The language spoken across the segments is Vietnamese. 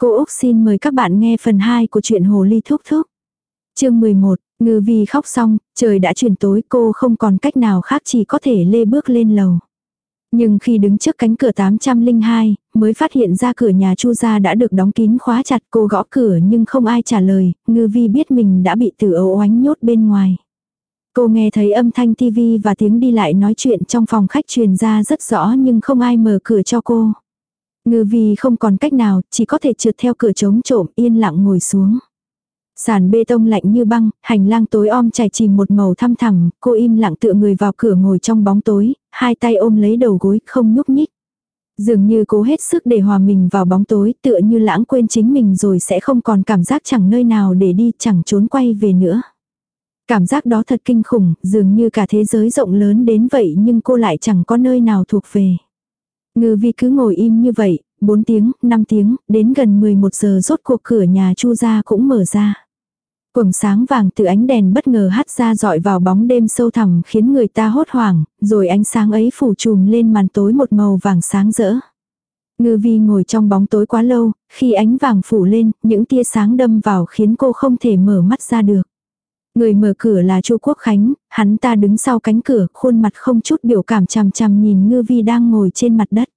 Cô Úc xin mời các bạn nghe phần 2 của truyện Hồ Ly Thúc Thúc. chương 11, Ngư Vi khóc xong, trời đã chuyển tối cô không còn cách nào khác chỉ có thể lê bước lên lầu. Nhưng khi đứng trước cánh cửa 802, mới phát hiện ra cửa nhà Chu gia đã được đóng kín khóa chặt cô gõ cửa nhưng không ai trả lời, ngư vi biết mình đã bị tử ấu oánh nhốt bên ngoài. Cô nghe thấy âm thanh tivi và tiếng đi lại nói chuyện trong phòng khách truyền ra rất rõ nhưng không ai mở cửa cho cô. Ngư vi không còn cách nào, chỉ có thể trượt theo cửa trống trộm yên lặng ngồi xuống. Sàn bê tông lạnh như băng, hành lang tối om trải chìm một màu thăm thẳm, cô im lặng tựa người vào cửa ngồi trong bóng tối, hai tay ôm lấy đầu gối, không nhúc nhích. Dường như cố hết sức để hòa mình vào bóng tối, tựa như lãng quên chính mình rồi sẽ không còn cảm giác chẳng nơi nào để đi, chẳng trốn quay về nữa. Cảm giác đó thật kinh khủng, dường như cả thế giới rộng lớn đến vậy nhưng cô lại chẳng có nơi nào thuộc về. Ngư vi cứ ngồi im như vậy, 4 tiếng, 5 tiếng, đến gần 11 giờ rốt cuộc cửa nhà chu ra cũng mở ra. Quầng sáng vàng từ ánh đèn bất ngờ hắt ra dọi vào bóng đêm sâu thẳm khiến người ta hốt hoảng, rồi ánh sáng ấy phủ trùm lên màn tối một màu vàng sáng rỡ. Ngư vi ngồi trong bóng tối quá lâu, khi ánh vàng phủ lên, những tia sáng đâm vào khiến cô không thể mở mắt ra được. Người mở cửa là Chu Quốc Khánh, hắn ta đứng sau cánh cửa, khuôn mặt không chút biểu cảm chằm chằm nhìn Ngư Vi đang ngồi trên mặt đất.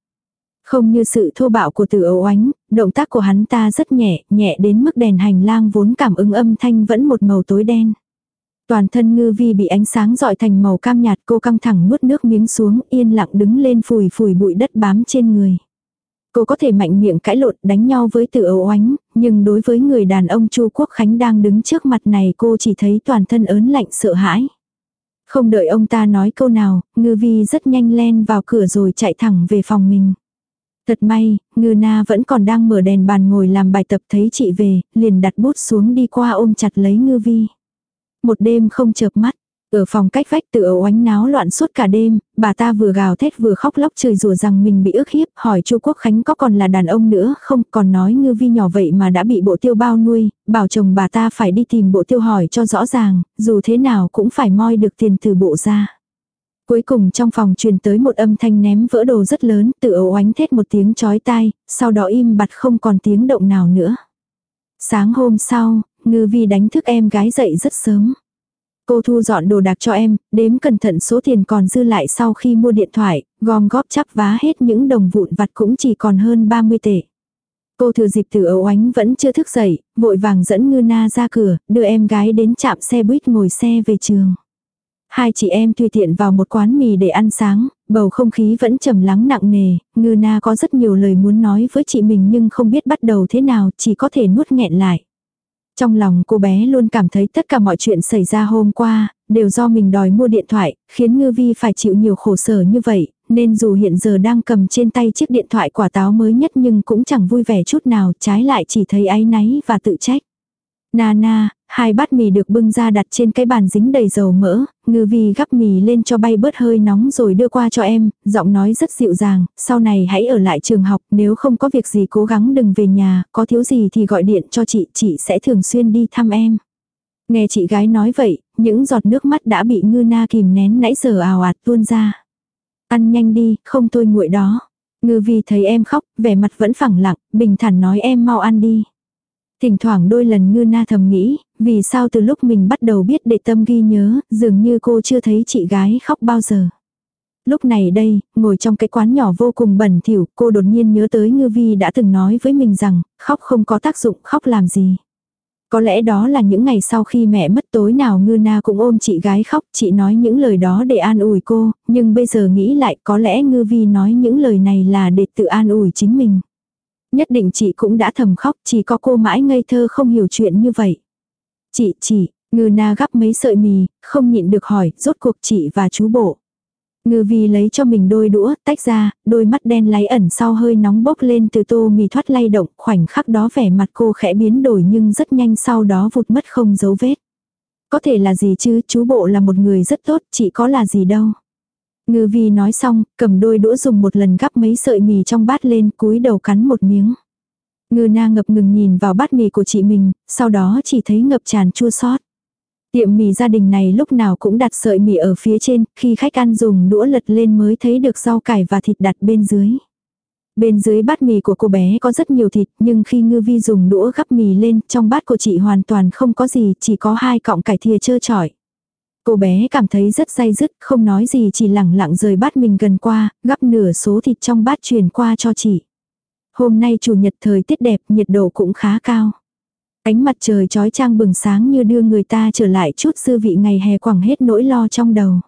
Không như sự thô bạo của tử Âu ánh, động tác của hắn ta rất nhẹ, nhẹ đến mức đèn hành lang vốn cảm ứng âm thanh vẫn một màu tối đen. Toàn thân ngư vi bị ánh sáng dọi thành màu cam nhạt cô căng thẳng nuốt nước miếng xuống yên lặng đứng lên phủi phủi bụi đất bám trên người. Cô có thể mạnh miệng cãi lộn đánh nhau với từ ấu oánh, nhưng đối với người đàn ông Chu Quốc Khánh đang đứng trước mặt này cô chỉ thấy toàn thân ớn lạnh sợ hãi. Không đợi ông ta nói câu nào, ngư vi rất nhanh len vào cửa rồi chạy thẳng về phòng mình. Thật may, ngư na vẫn còn đang mở đèn bàn ngồi làm bài tập thấy chị về, liền đặt bút xuống đi qua ôm chặt lấy ngư vi. Một đêm không chợp mắt, ở phòng cách vách tự ấu ánh náo loạn suốt cả đêm, bà ta vừa gào thét vừa khóc lóc trời rủa rằng mình bị ức hiếp, hỏi chu Quốc Khánh có còn là đàn ông nữa không, còn nói ngư vi nhỏ vậy mà đã bị bộ tiêu bao nuôi, bảo chồng bà ta phải đi tìm bộ tiêu hỏi cho rõ ràng, dù thế nào cũng phải moi được tiền từ bộ ra. Cuối cùng trong phòng truyền tới một âm thanh ném vỡ đồ rất lớn, tự ấu ánh thét một tiếng chói tai, sau đó im bặt không còn tiếng động nào nữa. Sáng hôm sau, ngư vi đánh thức em gái dậy rất sớm. Cô thu dọn đồ đạc cho em, đếm cẩn thận số tiền còn dư lại sau khi mua điện thoại, gom góp chắp vá hết những đồng vụn vặt cũng chỉ còn hơn 30 tệ. Cô thừa dịp từ ấu ánh vẫn chưa thức dậy, vội vàng dẫn ngư na ra cửa, đưa em gái đến trạm xe buýt ngồi xe về trường. Hai chị em tùy tiện vào một quán mì để ăn sáng, bầu không khí vẫn trầm lắng nặng nề, ngư na có rất nhiều lời muốn nói với chị mình nhưng không biết bắt đầu thế nào, chỉ có thể nuốt nghẹn lại. Trong lòng cô bé luôn cảm thấy tất cả mọi chuyện xảy ra hôm qua, đều do mình đòi mua điện thoại, khiến ngư vi phải chịu nhiều khổ sở như vậy, nên dù hiện giờ đang cầm trên tay chiếc điện thoại quả táo mới nhất nhưng cũng chẳng vui vẻ chút nào, trái lại chỉ thấy áy náy và tự trách. Nana, hai bát mì được bưng ra đặt trên cái bàn dính đầy dầu mỡ, ngư vi gắp mì lên cho bay bớt hơi nóng rồi đưa qua cho em, giọng nói rất dịu dàng, sau này hãy ở lại trường học, nếu không có việc gì cố gắng đừng về nhà, có thiếu gì thì gọi điện cho chị, chị sẽ thường xuyên đi thăm em. Nghe chị gái nói vậy, những giọt nước mắt đã bị ngư na kìm nén nãy giờ ào ạt tuôn ra. Ăn nhanh đi, không tôi nguội đó. Ngư vi thấy em khóc, vẻ mặt vẫn phẳng lặng, bình thản nói em mau ăn đi. Thỉnh thoảng đôi lần ngư na thầm nghĩ, vì sao từ lúc mình bắt đầu biết để tâm ghi nhớ, dường như cô chưa thấy chị gái khóc bao giờ. Lúc này đây, ngồi trong cái quán nhỏ vô cùng bẩn thỉu, cô đột nhiên nhớ tới ngư vi đã từng nói với mình rằng, khóc không có tác dụng, khóc làm gì. Có lẽ đó là những ngày sau khi mẹ mất tối nào ngư na cũng ôm chị gái khóc, chị nói những lời đó để an ủi cô, nhưng bây giờ nghĩ lại có lẽ ngư vi nói những lời này là để tự an ủi chính mình. Nhất định chị cũng đã thầm khóc, chỉ có cô mãi ngây thơ không hiểu chuyện như vậy. Chị, chị, ngư na gắp mấy sợi mì, không nhịn được hỏi, rốt cuộc chị và chú bộ. Ngư vi lấy cho mình đôi đũa, tách ra, đôi mắt đen láy ẩn sau hơi nóng bốc lên từ tô mì thoát lay động, khoảnh khắc đó vẻ mặt cô khẽ biến đổi nhưng rất nhanh sau đó vụt mất không dấu vết. Có thể là gì chứ, chú bộ là một người rất tốt, chị có là gì đâu. Ngư vi nói xong, cầm đôi đũa dùng một lần gắp mấy sợi mì trong bát lên cúi đầu cắn một miếng. Ngư na ngập ngừng nhìn vào bát mì của chị mình, sau đó chỉ thấy ngập tràn chua sót. Tiệm mì gia đình này lúc nào cũng đặt sợi mì ở phía trên, khi khách ăn dùng đũa lật lên mới thấy được rau cải và thịt đặt bên dưới. Bên dưới bát mì của cô bé có rất nhiều thịt, nhưng khi ngư vi dùng đũa gắp mì lên, trong bát của chị hoàn toàn không có gì, chỉ có hai cọng cải thìa trơ trọi. Cô bé cảm thấy rất say dứt, không nói gì chỉ lẳng lặng rời bát mình gần qua, gắp nửa số thịt trong bát truyền qua cho chị. Hôm nay chủ nhật thời tiết đẹp, nhiệt độ cũng khá cao. Ánh mặt trời trói trang bừng sáng như đưa người ta trở lại chút dư vị ngày hè quẳng hết nỗi lo trong đầu.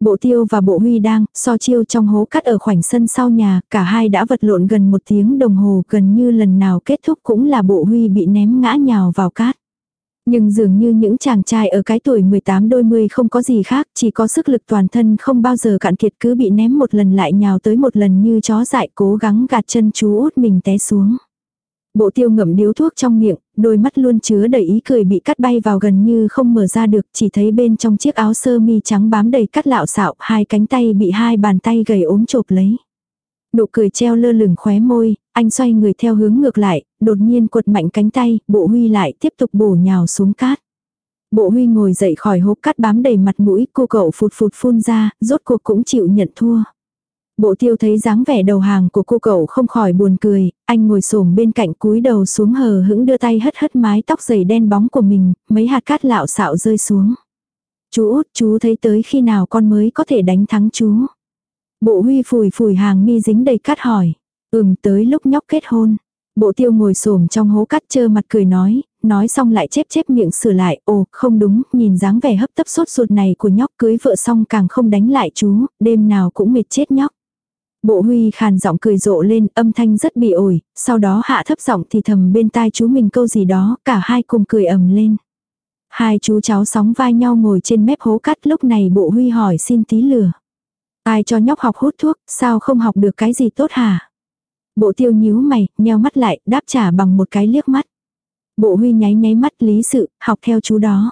Bộ tiêu và bộ huy đang so chiêu trong hố cắt ở khoảnh sân sau nhà, cả hai đã vật lộn gần một tiếng đồng hồ gần như lần nào kết thúc cũng là bộ huy bị ném ngã nhào vào cát. Nhưng dường như những chàng trai ở cái tuổi 18 đôi mươi không có gì khác, chỉ có sức lực toàn thân không bao giờ cạn kiệt cứ bị ném một lần lại nhào tới một lần như chó dại cố gắng gạt chân chú út mình té xuống. Bộ tiêu ngậm điếu thuốc trong miệng, đôi mắt luôn chứa đầy ý cười bị cắt bay vào gần như không mở ra được, chỉ thấy bên trong chiếc áo sơ mi trắng bám đầy cắt lạo xạo, hai cánh tay bị hai bàn tay gầy ốm chộp lấy. Nụ cười treo lơ lửng khóe môi, anh xoay người theo hướng ngược lại, đột nhiên quật mạnh cánh tay, bộ huy lại tiếp tục bổ nhào xuống cát. Bộ huy ngồi dậy khỏi hố cát bám đầy mặt mũi, cô cậu phụt phụt phun ra, rốt cuộc cũng chịu nhận thua. Bộ tiêu thấy dáng vẻ đầu hàng của cô cậu không khỏi buồn cười, anh ngồi xổm bên cạnh cúi đầu xuống hờ hững đưa tay hất hất mái tóc dày đen bóng của mình, mấy hạt cát lạo xạo rơi xuống. Chú út, chú thấy tới khi nào con mới có thể đánh thắng chú. Bộ huy phủi phủi hàng mi dính đầy cát hỏi. Ừm tới lúc nhóc kết hôn. Bộ tiêu ngồi xổm trong hố cắt chơ mặt cười nói, nói xong lại chép chép miệng sửa lại, ồ, không đúng, nhìn dáng vẻ hấp tấp sốt ruột này của nhóc cưới vợ xong càng không đánh lại chú, đêm nào cũng mệt chết nhóc. Bộ huy khàn giọng cười rộ lên, âm thanh rất bị ổi, sau đó hạ thấp giọng thì thầm bên tai chú mình câu gì đó, cả hai cùng cười ầm lên. Hai chú cháu sóng vai nhau ngồi trên mép hố cắt. lúc này bộ huy hỏi xin tí lửa. Ai cho nhóc học hút thuốc, sao không học được cái gì tốt hả? Bộ tiêu nhíu mày, nheo mắt lại, đáp trả bằng một cái liếc mắt. Bộ huy nháy nháy mắt lý sự, học theo chú đó.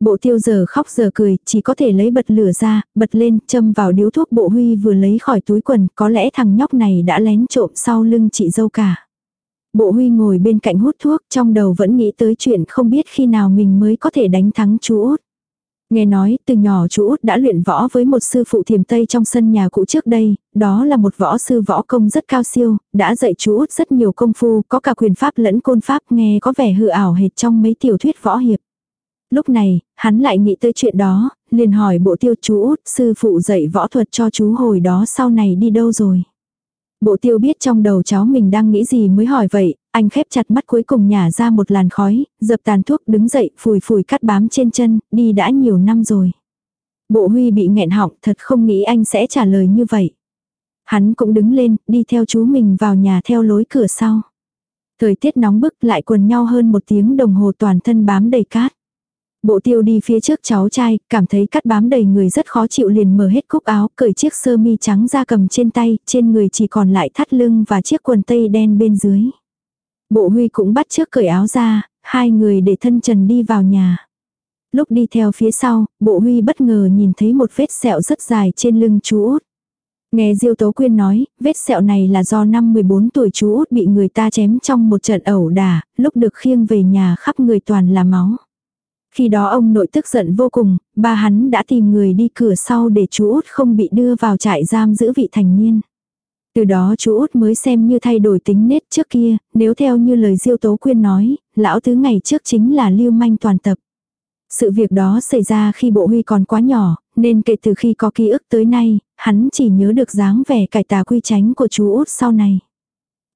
Bộ tiêu giờ khóc giờ cười, chỉ có thể lấy bật lửa ra, bật lên, châm vào điếu thuốc bộ huy vừa lấy khỏi túi quần, có lẽ thằng nhóc này đã lén trộm sau lưng chị dâu cả. Bộ huy ngồi bên cạnh hút thuốc, trong đầu vẫn nghĩ tới chuyện không biết khi nào mình mới có thể đánh thắng chú út. Nghe nói, từ nhỏ chú út đã luyện võ với một sư phụ thiềm Tây trong sân nhà cũ trước đây, đó là một võ sư võ công rất cao siêu, đã dạy chú út rất nhiều công phu, có cả quyền pháp lẫn côn pháp nghe có vẻ hư ảo hệt trong mấy tiểu thuyết võ hiệp. Lúc này, hắn lại nghĩ tới chuyện đó, liền hỏi bộ tiêu chú út, sư phụ dạy võ thuật cho chú hồi đó sau này đi đâu rồi. Bộ tiêu biết trong đầu cháu mình đang nghĩ gì mới hỏi vậy, anh khép chặt mắt cuối cùng nhả ra một làn khói, dập tàn thuốc đứng dậy phủi phủi cắt bám trên chân, đi đã nhiều năm rồi. Bộ huy bị nghẹn họng thật không nghĩ anh sẽ trả lời như vậy. Hắn cũng đứng lên, đi theo chú mình vào nhà theo lối cửa sau. Thời tiết nóng bức lại quần nhau hơn một tiếng đồng hồ toàn thân bám đầy cát. Bộ tiêu đi phía trước cháu trai, cảm thấy cắt bám đầy người rất khó chịu liền mở hết cúc áo, cởi chiếc sơ mi trắng ra cầm trên tay, trên người chỉ còn lại thắt lưng và chiếc quần tây đen bên dưới. Bộ huy cũng bắt trước cởi áo ra, hai người để thân trần đi vào nhà. Lúc đi theo phía sau, bộ huy bất ngờ nhìn thấy một vết sẹo rất dài trên lưng chú út. Nghe Diêu Tố Quyên nói, vết sẹo này là do năm 14 tuổi chú út bị người ta chém trong một trận ẩu đả, lúc được khiêng về nhà khắp người toàn là máu. Khi đó ông nội tức giận vô cùng, ba hắn đã tìm người đi cửa sau để chú út không bị đưa vào trại giam giữ vị thành niên. Từ đó chú út mới xem như thay đổi tính nết trước kia, nếu theo như lời Diêu Tố Quyên nói, lão tứ ngày trước chính là lưu manh toàn tập. Sự việc đó xảy ra khi bộ huy còn quá nhỏ, nên kể từ khi có ký ức tới nay, hắn chỉ nhớ được dáng vẻ cải tà quy tránh của chú út sau này.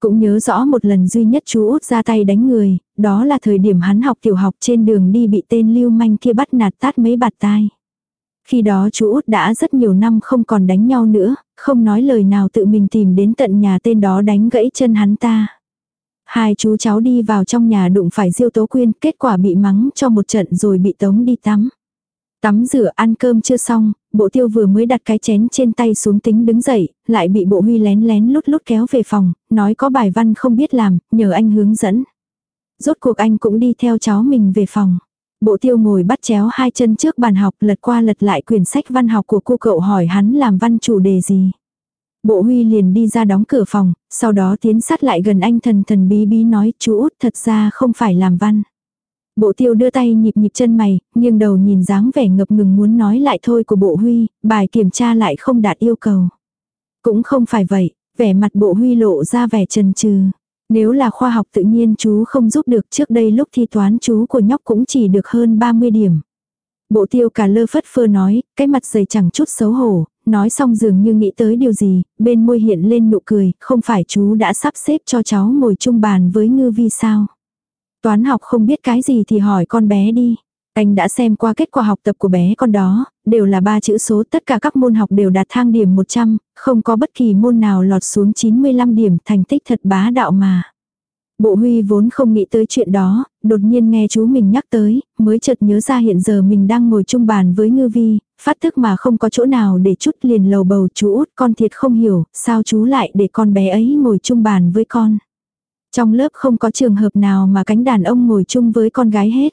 Cũng nhớ rõ một lần duy nhất chú út ra tay đánh người, đó là thời điểm hắn học tiểu học trên đường đi bị tên lưu manh kia bắt nạt tát mấy bạt tai. Khi đó chú út đã rất nhiều năm không còn đánh nhau nữa, không nói lời nào tự mình tìm đến tận nhà tên đó đánh gãy chân hắn ta. Hai chú cháu đi vào trong nhà đụng phải Diêu Tố Quyên, kết quả bị mắng cho một trận rồi bị tống đi tắm. Tắm rửa ăn cơm chưa xong, bộ tiêu vừa mới đặt cái chén trên tay xuống tính đứng dậy, lại bị bộ huy lén lén lút lút kéo về phòng, nói có bài văn không biết làm, nhờ anh hướng dẫn. Rốt cuộc anh cũng đi theo cháu mình về phòng. Bộ tiêu ngồi bắt chéo hai chân trước bàn học lật qua lật lại quyển sách văn học của cô cậu hỏi hắn làm văn chủ đề gì. Bộ huy liền đi ra đóng cửa phòng, sau đó tiến sát lại gần anh thần thần bí bí nói chú út thật ra không phải làm văn. Bộ tiêu đưa tay nhịp nhịp chân mày, nhưng đầu nhìn dáng vẻ ngập ngừng muốn nói lại thôi của bộ huy, bài kiểm tra lại không đạt yêu cầu. Cũng không phải vậy, Vẻ mặt bộ huy lộ ra vẻ trần trừ. Nếu là khoa học tự nhiên chú không giúp được trước đây lúc thi toán chú của nhóc cũng chỉ được hơn 30 điểm. Bộ tiêu cả lơ phất phơ nói, cái mặt dày chẳng chút xấu hổ, nói xong dường như nghĩ tới điều gì, bên môi hiện lên nụ cười, không phải chú đã sắp xếp cho cháu ngồi chung bàn với ngư vi sao. Toán học không biết cái gì thì hỏi con bé đi. Anh đã xem qua kết quả học tập của bé con đó, đều là ba chữ số tất cả các môn học đều đạt thang điểm 100, không có bất kỳ môn nào lọt xuống 95 điểm thành tích thật bá đạo mà. Bộ huy vốn không nghĩ tới chuyện đó, đột nhiên nghe chú mình nhắc tới, mới chợt nhớ ra hiện giờ mình đang ngồi chung bàn với ngư vi, phát thức mà không có chỗ nào để chút liền lầu bầu chú út con thiệt không hiểu, sao chú lại để con bé ấy ngồi chung bàn với con. Trong lớp không có trường hợp nào mà cánh đàn ông ngồi chung với con gái hết.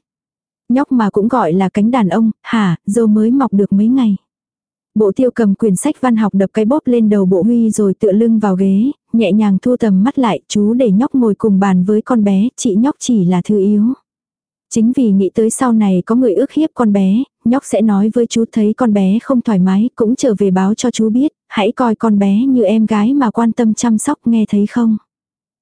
Nhóc mà cũng gọi là cánh đàn ông, hả, dâu mới mọc được mấy ngày. Bộ tiêu cầm quyển sách văn học đập cái bóp lên đầu bộ huy rồi tựa lưng vào ghế, nhẹ nhàng thu tầm mắt lại, chú để nhóc ngồi cùng bàn với con bé, chị nhóc chỉ là thư yếu. Chính vì nghĩ tới sau này có người ước hiếp con bé, nhóc sẽ nói với chú thấy con bé không thoải mái, cũng trở về báo cho chú biết, hãy coi con bé như em gái mà quan tâm chăm sóc nghe thấy không.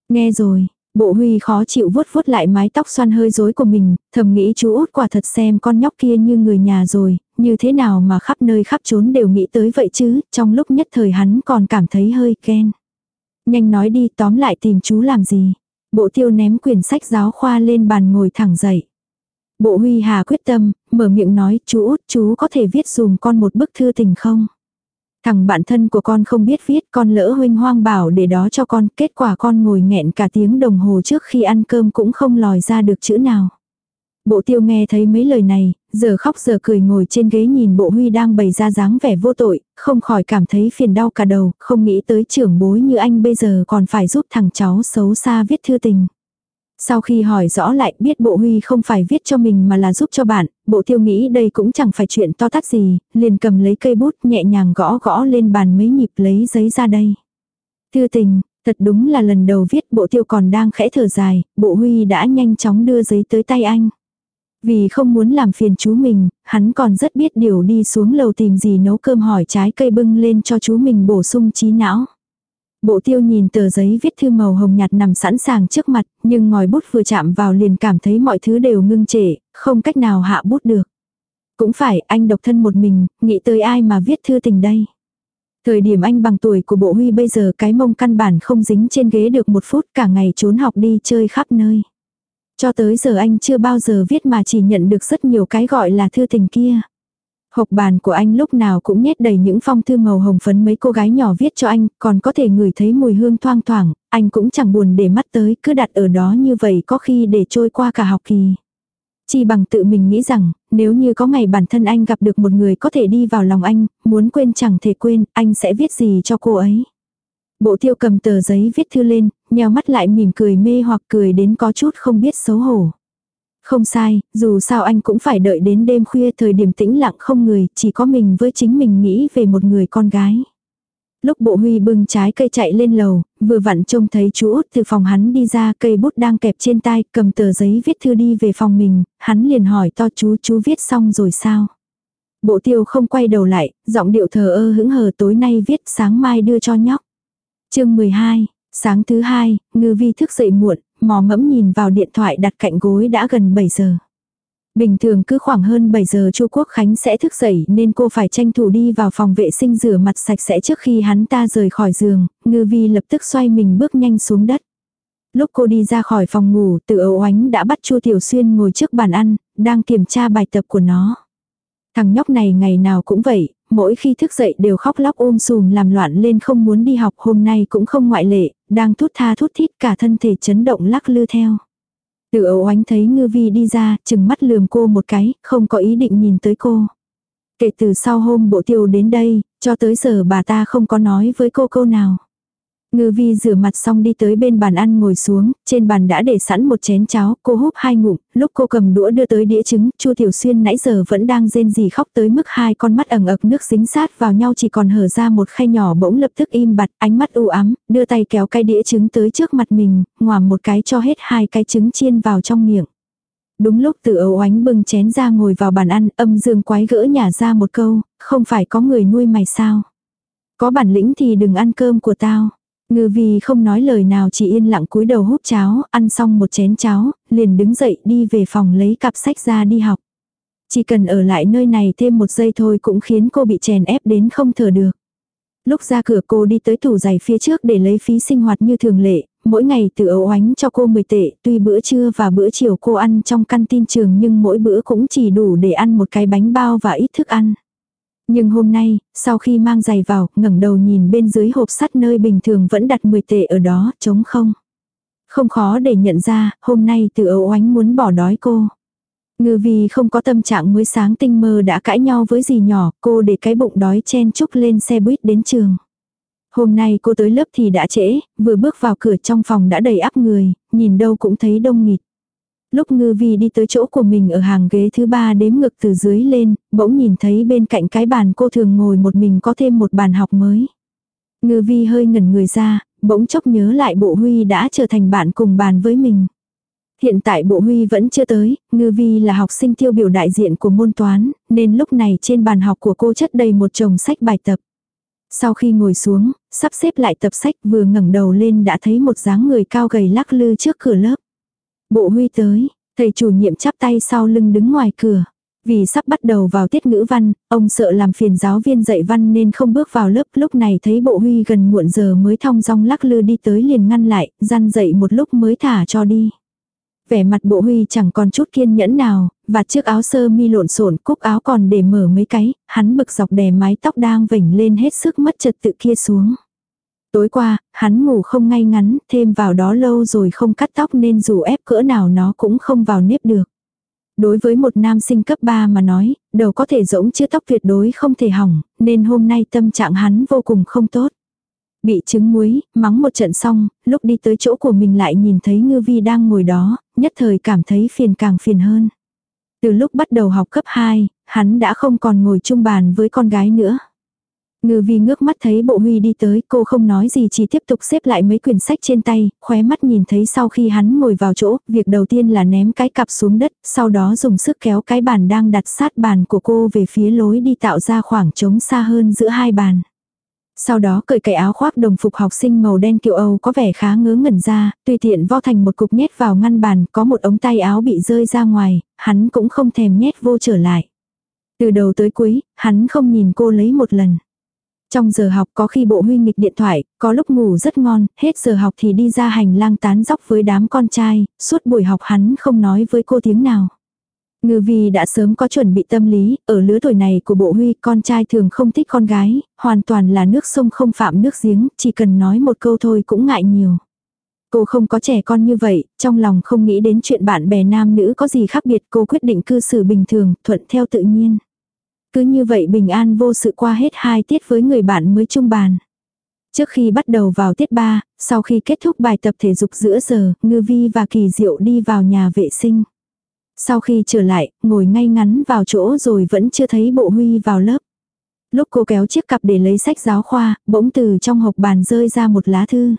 Nghe rồi, Bộ huy khó chịu vuốt vuốt lại mái tóc xoăn hơi rối của mình, thầm nghĩ chú út quả thật xem con nhóc kia như người nhà rồi, như thế nào mà khắp nơi khắp trốn đều nghĩ tới vậy chứ, trong lúc nhất thời hắn còn cảm thấy hơi ghen. Nhanh nói đi tóm lại tìm chú làm gì. Bộ tiêu ném quyển sách giáo khoa lên bàn ngồi thẳng dậy. Bộ huy hà quyết tâm, mở miệng nói chú út chú có thể viết dùm con một bức thư tình không? Thằng bạn thân của con không biết viết con lỡ huynh hoang bảo để đó cho con, kết quả con ngồi nghẹn cả tiếng đồng hồ trước khi ăn cơm cũng không lòi ra được chữ nào. Bộ tiêu nghe thấy mấy lời này, giờ khóc giờ cười ngồi trên ghế nhìn bộ huy đang bày ra dáng vẻ vô tội, không khỏi cảm thấy phiền đau cả đầu, không nghĩ tới trưởng bối như anh bây giờ còn phải giúp thằng cháu xấu xa viết thư tình. Sau khi hỏi rõ lại biết bộ huy không phải viết cho mình mà là giúp cho bạn, bộ tiêu nghĩ đây cũng chẳng phải chuyện to tát gì, liền cầm lấy cây bút nhẹ nhàng gõ gõ lên bàn mấy nhịp lấy giấy ra đây. Thư tình, thật đúng là lần đầu viết bộ tiêu còn đang khẽ thở dài, bộ huy đã nhanh chóng đưa giấy tới tay anh. Vì không muốn làm phiền chú mình, hắn còn rất biết điều đi xuống lầu tìm gì nấu cơm hỏi trái cây bưng lên cho chú mình bổ sung trí não. Bộ tiêu nhìn tờ giấy viết thư màu hồng nhạt nằm sẵn sàng trước mặt, nhưng ngòi bút vừa chạm vào liền cảm thấy mọi thứ đều ngưng trệ, không cách nào hạ bút được. Cũng phải, anh độc thân một mình, nghĩ tới ai mà viết thư tình đây. Thời điểm anh bằng tuổi của bộ huy bây giờ cái mông căn bản không dính trên ghế được một phút cả ngày trốn học đi chơi khắp nơi. Cho tới giờ anh chưa bao giờ viết mà chỉ nhận được rất nhiều cái gọi là thư tình kia. Hộp bàn của anh lúc nào cũng nhét đầy những phong thư màu hồng phấn mấy cô gái nhỏ viết cho anh, còn có thể ngửi thấy mùi hương thoang thoảng, anh cũng chẳng buồn để mắt tới, cứ đặt ở đó như vậy có khi để trôi qua cả học kỳ. Chỉ bằng tự mình nghĩ rằng, nếu như có ngày bản thân anh gặp được một người có thể đi vào lòng anh, muốn quên chẳng thể quên, anh sẽ viết gì cho cô ấy. Bộ tiêu cầm tờ giấy viết thư lên, nheo mắt lại mỉm cười mê hoặc cười đến có chút không biết xấu hổ. Không sai, dù sao anh cũng phải đợi đến đêm khuya thời điểm tĩnh lặng không người, chỉ có mình với chính mình nghĩ về một người con gái. Lúc bộ huy bưng trái cây chạy lên lầu, vừa vặn trông thấy chú út từ phòng hắn đi ra cây bút đang kẹp trên tay, cầm tờ giấy viết thư đi về phòng mình, hắn liền hỏi to chú chú viết xong rồi sao. Bộ tiêu không quay đầu lại, giọng điệu thờ ơ hững hờ tối nay viết sáng mai đưa cho nhóc. chương 12, sáng thứ hai, ngư vi thức dậy muộn, mò mẫm nhìn vào điện thoại đặt cạnh gối đã gần 7 giờ. Bình thường cứ khoảng hơn 7 giờ Chu Quốc Khánh sẽ thức dậy nên cô phải tranh thủ đi vào phòng vệ sinh rửa mặt sạch sẽ trước khi hắn ta rời khỏi giường, ngư vi lập tức xoay mình bước nhanh xuống đất. Lúc cô đi ra khỏi phòng ngủ, tự ấu Ánh đã bắt Chu Tiểu Xuyên ngồi trước bàn ăn, đang kiểm tra bài tập của nó. Thằng nhóc này ngày nào cũng vậy, mỗi khi thức dậy đều khóc lóc ôm sùm làm loạn lên không muốn đi học hôm nay cũng không ngoại lệ, đang thút tha thút thít cả thân thể chấn động lắc lư theo. Từ ấu oánh thấy ngư vi đi ra, chừng mắt lườm cô một cái, không có ý định nhìn tới cô. Kể từ sau hôm bộ tiêu đến đây, cho tới giờ bà ta không có nói với cô câu nào. Ngư vi rửa mặt xong đi tới bên bàn ăn ngồi xuống, trên bàn đã để sẵn một chén cháo, cô húp hai ngụm, lúc cô cầm đũa đưa tới đĩa trứng, Chu Tiểu Xuyên nãy giờ vẫn đang rên rỉ khóc tới mức hai con mắt ẩn ực nước dính sát vào nhau chỉ còn hở ra một khay nhỏ bỗng lập tức im bặt, ánh mắt u ám, đưa tay kéo cái đĩa trứng tới trước mặt mình, ngoàm một cái cho hết hai cái trứng chiên vào trong miệng. Đúng lúc từ ấu ánh bưng chén ra ngồi vào bàn ăn, âm dương quái gỡ nhả ra một câu, không phải có người nuôi mày sao. Có bản lĩnh thì đừng ăn cơm của tao. Ngư vi không nói lời nào chỉ yên lặng cúi đầu hút cháo, ăn xong một chén cháo, liền đứng dậy đi về phòng lấy cặp sách ra đi học. Chỉ cần ở lại nơi này thêm một giây thôi cũng khiến cô bị chèn ép đến không thở được. Lúc ra cửa cô đi tới tủ giày phía trước để lấy phí sinh hoạt như thường lệ, mỗi ngày tự ấu ánh cho cô 10 tệ, tuy bữa trưa và bữa chiều cô ăn trong căn tin trường nhưng mỗi bữa cũng chỉ đủ để ăn một cái bánh bao và ít thức ăn. Nhưng hôm nay, sau khi mang giày vào, ngẩng đầu nhìn bên dưới hộp sắt nơi bình thường vẫn đặt 10 tệ ở đó, trống không. Không khó để nhận ra, hôm nay từ ấu oánh muốn bỏ đói cô. Ngư vì không có tâm trạng mới sáng tinh mơ đã cãi nhau với gì nhỏ, cô để cái bụng đói chen chúc lên xe buýt đến trường. Hôm nay cô tới lớp thì đã trễ, vừa bước vào cửa trong phòng đã đầy áp người, nhìn đâu cũng thấy đông nghịt. Lúc ngư vi đi tới chỗ của mình ở hàng ghế thứ ba đếm ngực từ dưới lên, bỗng nhìn thấy bên cạnh cái bàn cô thường ngồi một mình có thêm một bàn học mới. Ngư vi hơi ngẩn người ra, bỗng chốc nhớ lại bộ huy đã trở thành bạn cùng bàn với mình. Hiện tại bộ huy vẫn chưa tới, ngư vi là học sinh tiêu biểu đại diện của môn toán, nên lúc này trên bàn học của cô chất đầy một chồng sách bài tập. Sau khi ngồi xuống, sắp xếp lại tập sách vừa ngẩng đầu lên đã thấy một dáng người cao gầy lắc lư trước cửa lớp. Bộ huy tới, thầy chủ nhiệm chắp tay sau lưng đứng ngoài cửa. Vì sắp bắt đầu vào tiết ngữ văn, ông sợ làm phiền giáo viên dạy văn nên không bước vào lớp. Lúc này thấy bộ huy gần muộn giờ mới thong dong lắc lư đi tới liền ngăn lại, gian dậy một lúc mới thả cho đi. Vẻ mặt bộ huy chẳng còn chút kiên nhẫn nào, và chiếc áo sơ mi lộn xộn cúc áo còn để mở mấy cái, hắn bực dọc đè mái tóc đang vểnh lên hết sức mất trật tự kia xuống. Tối qua, hắn ngủ không ngay ngắn, thêm vào đó lâu rồi không cắt tóc nên dù ép cỡ nào nó cũng không vào nếp được. Đối với một nam sinh cấp 3 mà nói, đầu có thể rỗng chứ tóc tuyệt đối không thể hỏng, nên hôm nay tâm trạng hắn vô cùng không tốt. Bị trứng muối, mắng một trận xong, lúc đi tới chỗ của mình lại nhìn thấy ngư vi đang ngồi đó, nhất thời cảm thấy phiền càng phiền hơn. Từ lúc bắt đầu học cấp 2, hắn đã không còn ngồi chung bàn với con gái nữa. Ngư vi ngước mắt thấy bộ huy đi tới, cô không nói gì chỉ tiếp tục xếp lại mấy quyển sách trên tay, khóe mắt nhìn thấy sau khi hắn ngồi vào chỗ, việc đầu tiên là ném cái cặp xuống đất, sau đó dùng sức kéo cái bàn đang đặt sát bàn của cô về phía lối đi tạo ra khoảng trống xa hơn giữa hai bàn. Sau đó cởi cái áo khoác đồng phục học sinh màu đen kiều Âu có vẻ khá ngớ ngẩn ra, tùy tiện vo thành một cục nhét vào ngăn bàn, có một ống tay áo bị rơi ra ngoài, hắn cũng không thèm nhét vô trở lại. Từ đầu tới cuối, hắn không nhìn cô lấy một lần. Trong giờ học có khi bộ huy nghịch điện thoại, có lúc ngủ rất ngon, hết giờ học thì đi ra hành lang tán dóc với đám con trai, suốt buổi học hắn không nói với cô tiếng nào. Ngư vi đã sớm có chuẩn bị tâm lý, ở lứa tuổi này của bộ huy con trai thường không thích con gái, hoàn toàn là nước sông không phạm nước giếng, chỉ cần nói một câu thôi cũng ngại nhiều. Cô không có trẻ con như vậy, trong lòng không nghĩ đến chuyện bạn bè nam nữ có gì khác biệt cô quyết định cư xử bình thường, thuận theo tự nhiên. Cứ như vậy bình an vô sự qua hết hai tiết với người bạn mới chung bàn. Trước khi bắt đầu vào tiết 3, sau khi kết thúc bài tập thể dục giữa giờ, Ngư Vi và Kỳ Diệu đi vào nhà vệ sinh. Sau khi trở lại, ngồi ngay ngắn vào chỗ rồi vẫn chưa thấy bộ huy vào lớp. Lúc cô kéo chiếc cặp để lấy sách giáo khoa, bỗng từ trong hộp bàn rơi ra một lá thư.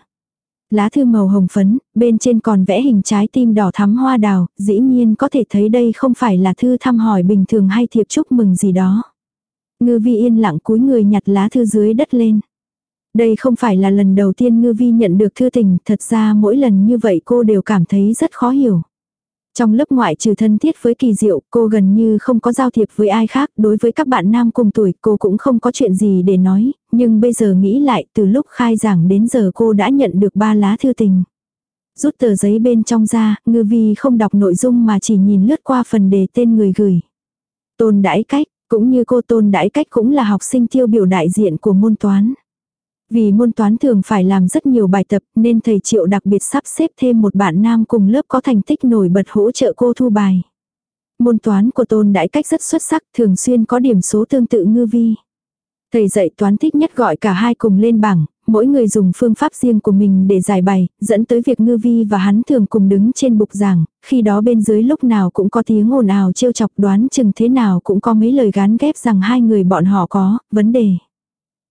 Lá thư màu hồng phấn, bên trên còn vẽ hình trái tim đỏ thắm hoa đào, dĩ nhiên có thể thấy đây không phải là thư thăm hỏi bình thường hay thiệp chúc mừng gì đó. Ngư vi yên lặng cúi người nhặt lá thư dưới đất lên. Đây không phải là lần đầu tiên ngư vi nhận được thư tình, thật ra mỗi lần như vậy cô đều cảm thấy rất khó hiểu. Trong lớp ngoại trừ thân thiết với kỳ diệu, cô gần như không có giao thiệp với ai khác, đối với các bạn nam cùng tuổi cô cũng không có chuyện gì để nói, nhưng bây giờ nghĩ lại từ lúc khai giảng đến giờ cô đã nhận được ba lá thư tình. Rút tờ giấy bên trong ra, ngư vi không đọc nội dung mà chỉ nhìn lướt qua phần đề tên người gửi. Tôn đãi cách, cũng như cô tôn đãi cách cũng là học sinh tiêu biểu đại diện của môn toán. Vì môn toán thường phải làm rất nhiều bài tập nên thầy Triệu đặc biệt sắp xếp thêm một bạn nam cùng lớp có thành tích nổi bật hỗ trợ cô thu bài. Môn toán của tôn đãi cách rất xuất sắc thường xuyên có điểm số tương tự ngư vi. Thầy dạy toán thích nhất gọi cả hai cùng lên bảng, mỗi người dùng phương pháp riêng của mình để giải bài, dẫn tới việc ngư vi và hắn thường cùng đứng trên bục giảng, khi đó bên dưới lúc nào cũng có tiếng ồn ào trêu chọc đoán chừng thế nào cũng có mấy lời gán ghép rằng hai người bọn họ có vấn đề.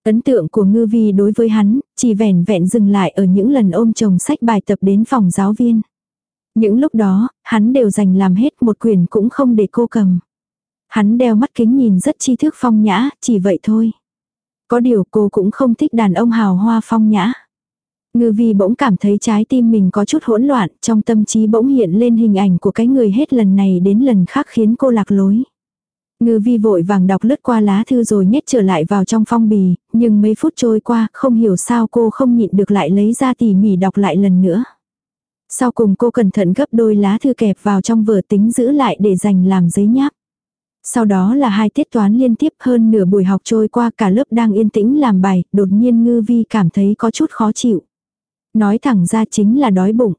Ấn tượng của ngư vi đối với hắn, chỉ vẻn vẹn dừng lại ở những lần ôm chồng sách bài tập đến phòng giáo viên. Những lúc đó, hắn đều dành làm hết một quyền cũng không để cô cầm. Hắn đeo mắt kính nhìn rất tri thức phong nhã, chỉ vậy thôi. Có điều cô cũng không thích đàn ông hào hoa phong nhã. Ngư vi bỗng cảm thấy trái tim mình có chút hỗn loạn, trong tâm trí bỗng hiện lên hình ảnh của cái người hết lần này đến lần khác khiến cô lạc lối. Ngư vi vội vàng đọc lướt qua lá thư rồi nhét trở lại vào trong phong bì, nhưng mấy phút trôi qua, không hiểu sao cô không nhịn được lại lấy ra tỉ mỉ đọc lại lần nữa. Sau cùng cô cẩn thận gấp đôi lá thư kẹp vào trong vở tính giữ lại để dành làm giấy nháp. Sau đó là hai tiết toán liên tiếp hơn nửa buổi học trôi qua cả lớp đang yên tĩnh làm bài, đột nhiên ngư vi cảm thấy có chút khó chịu. Nói thẳng ra chính là đói bụng.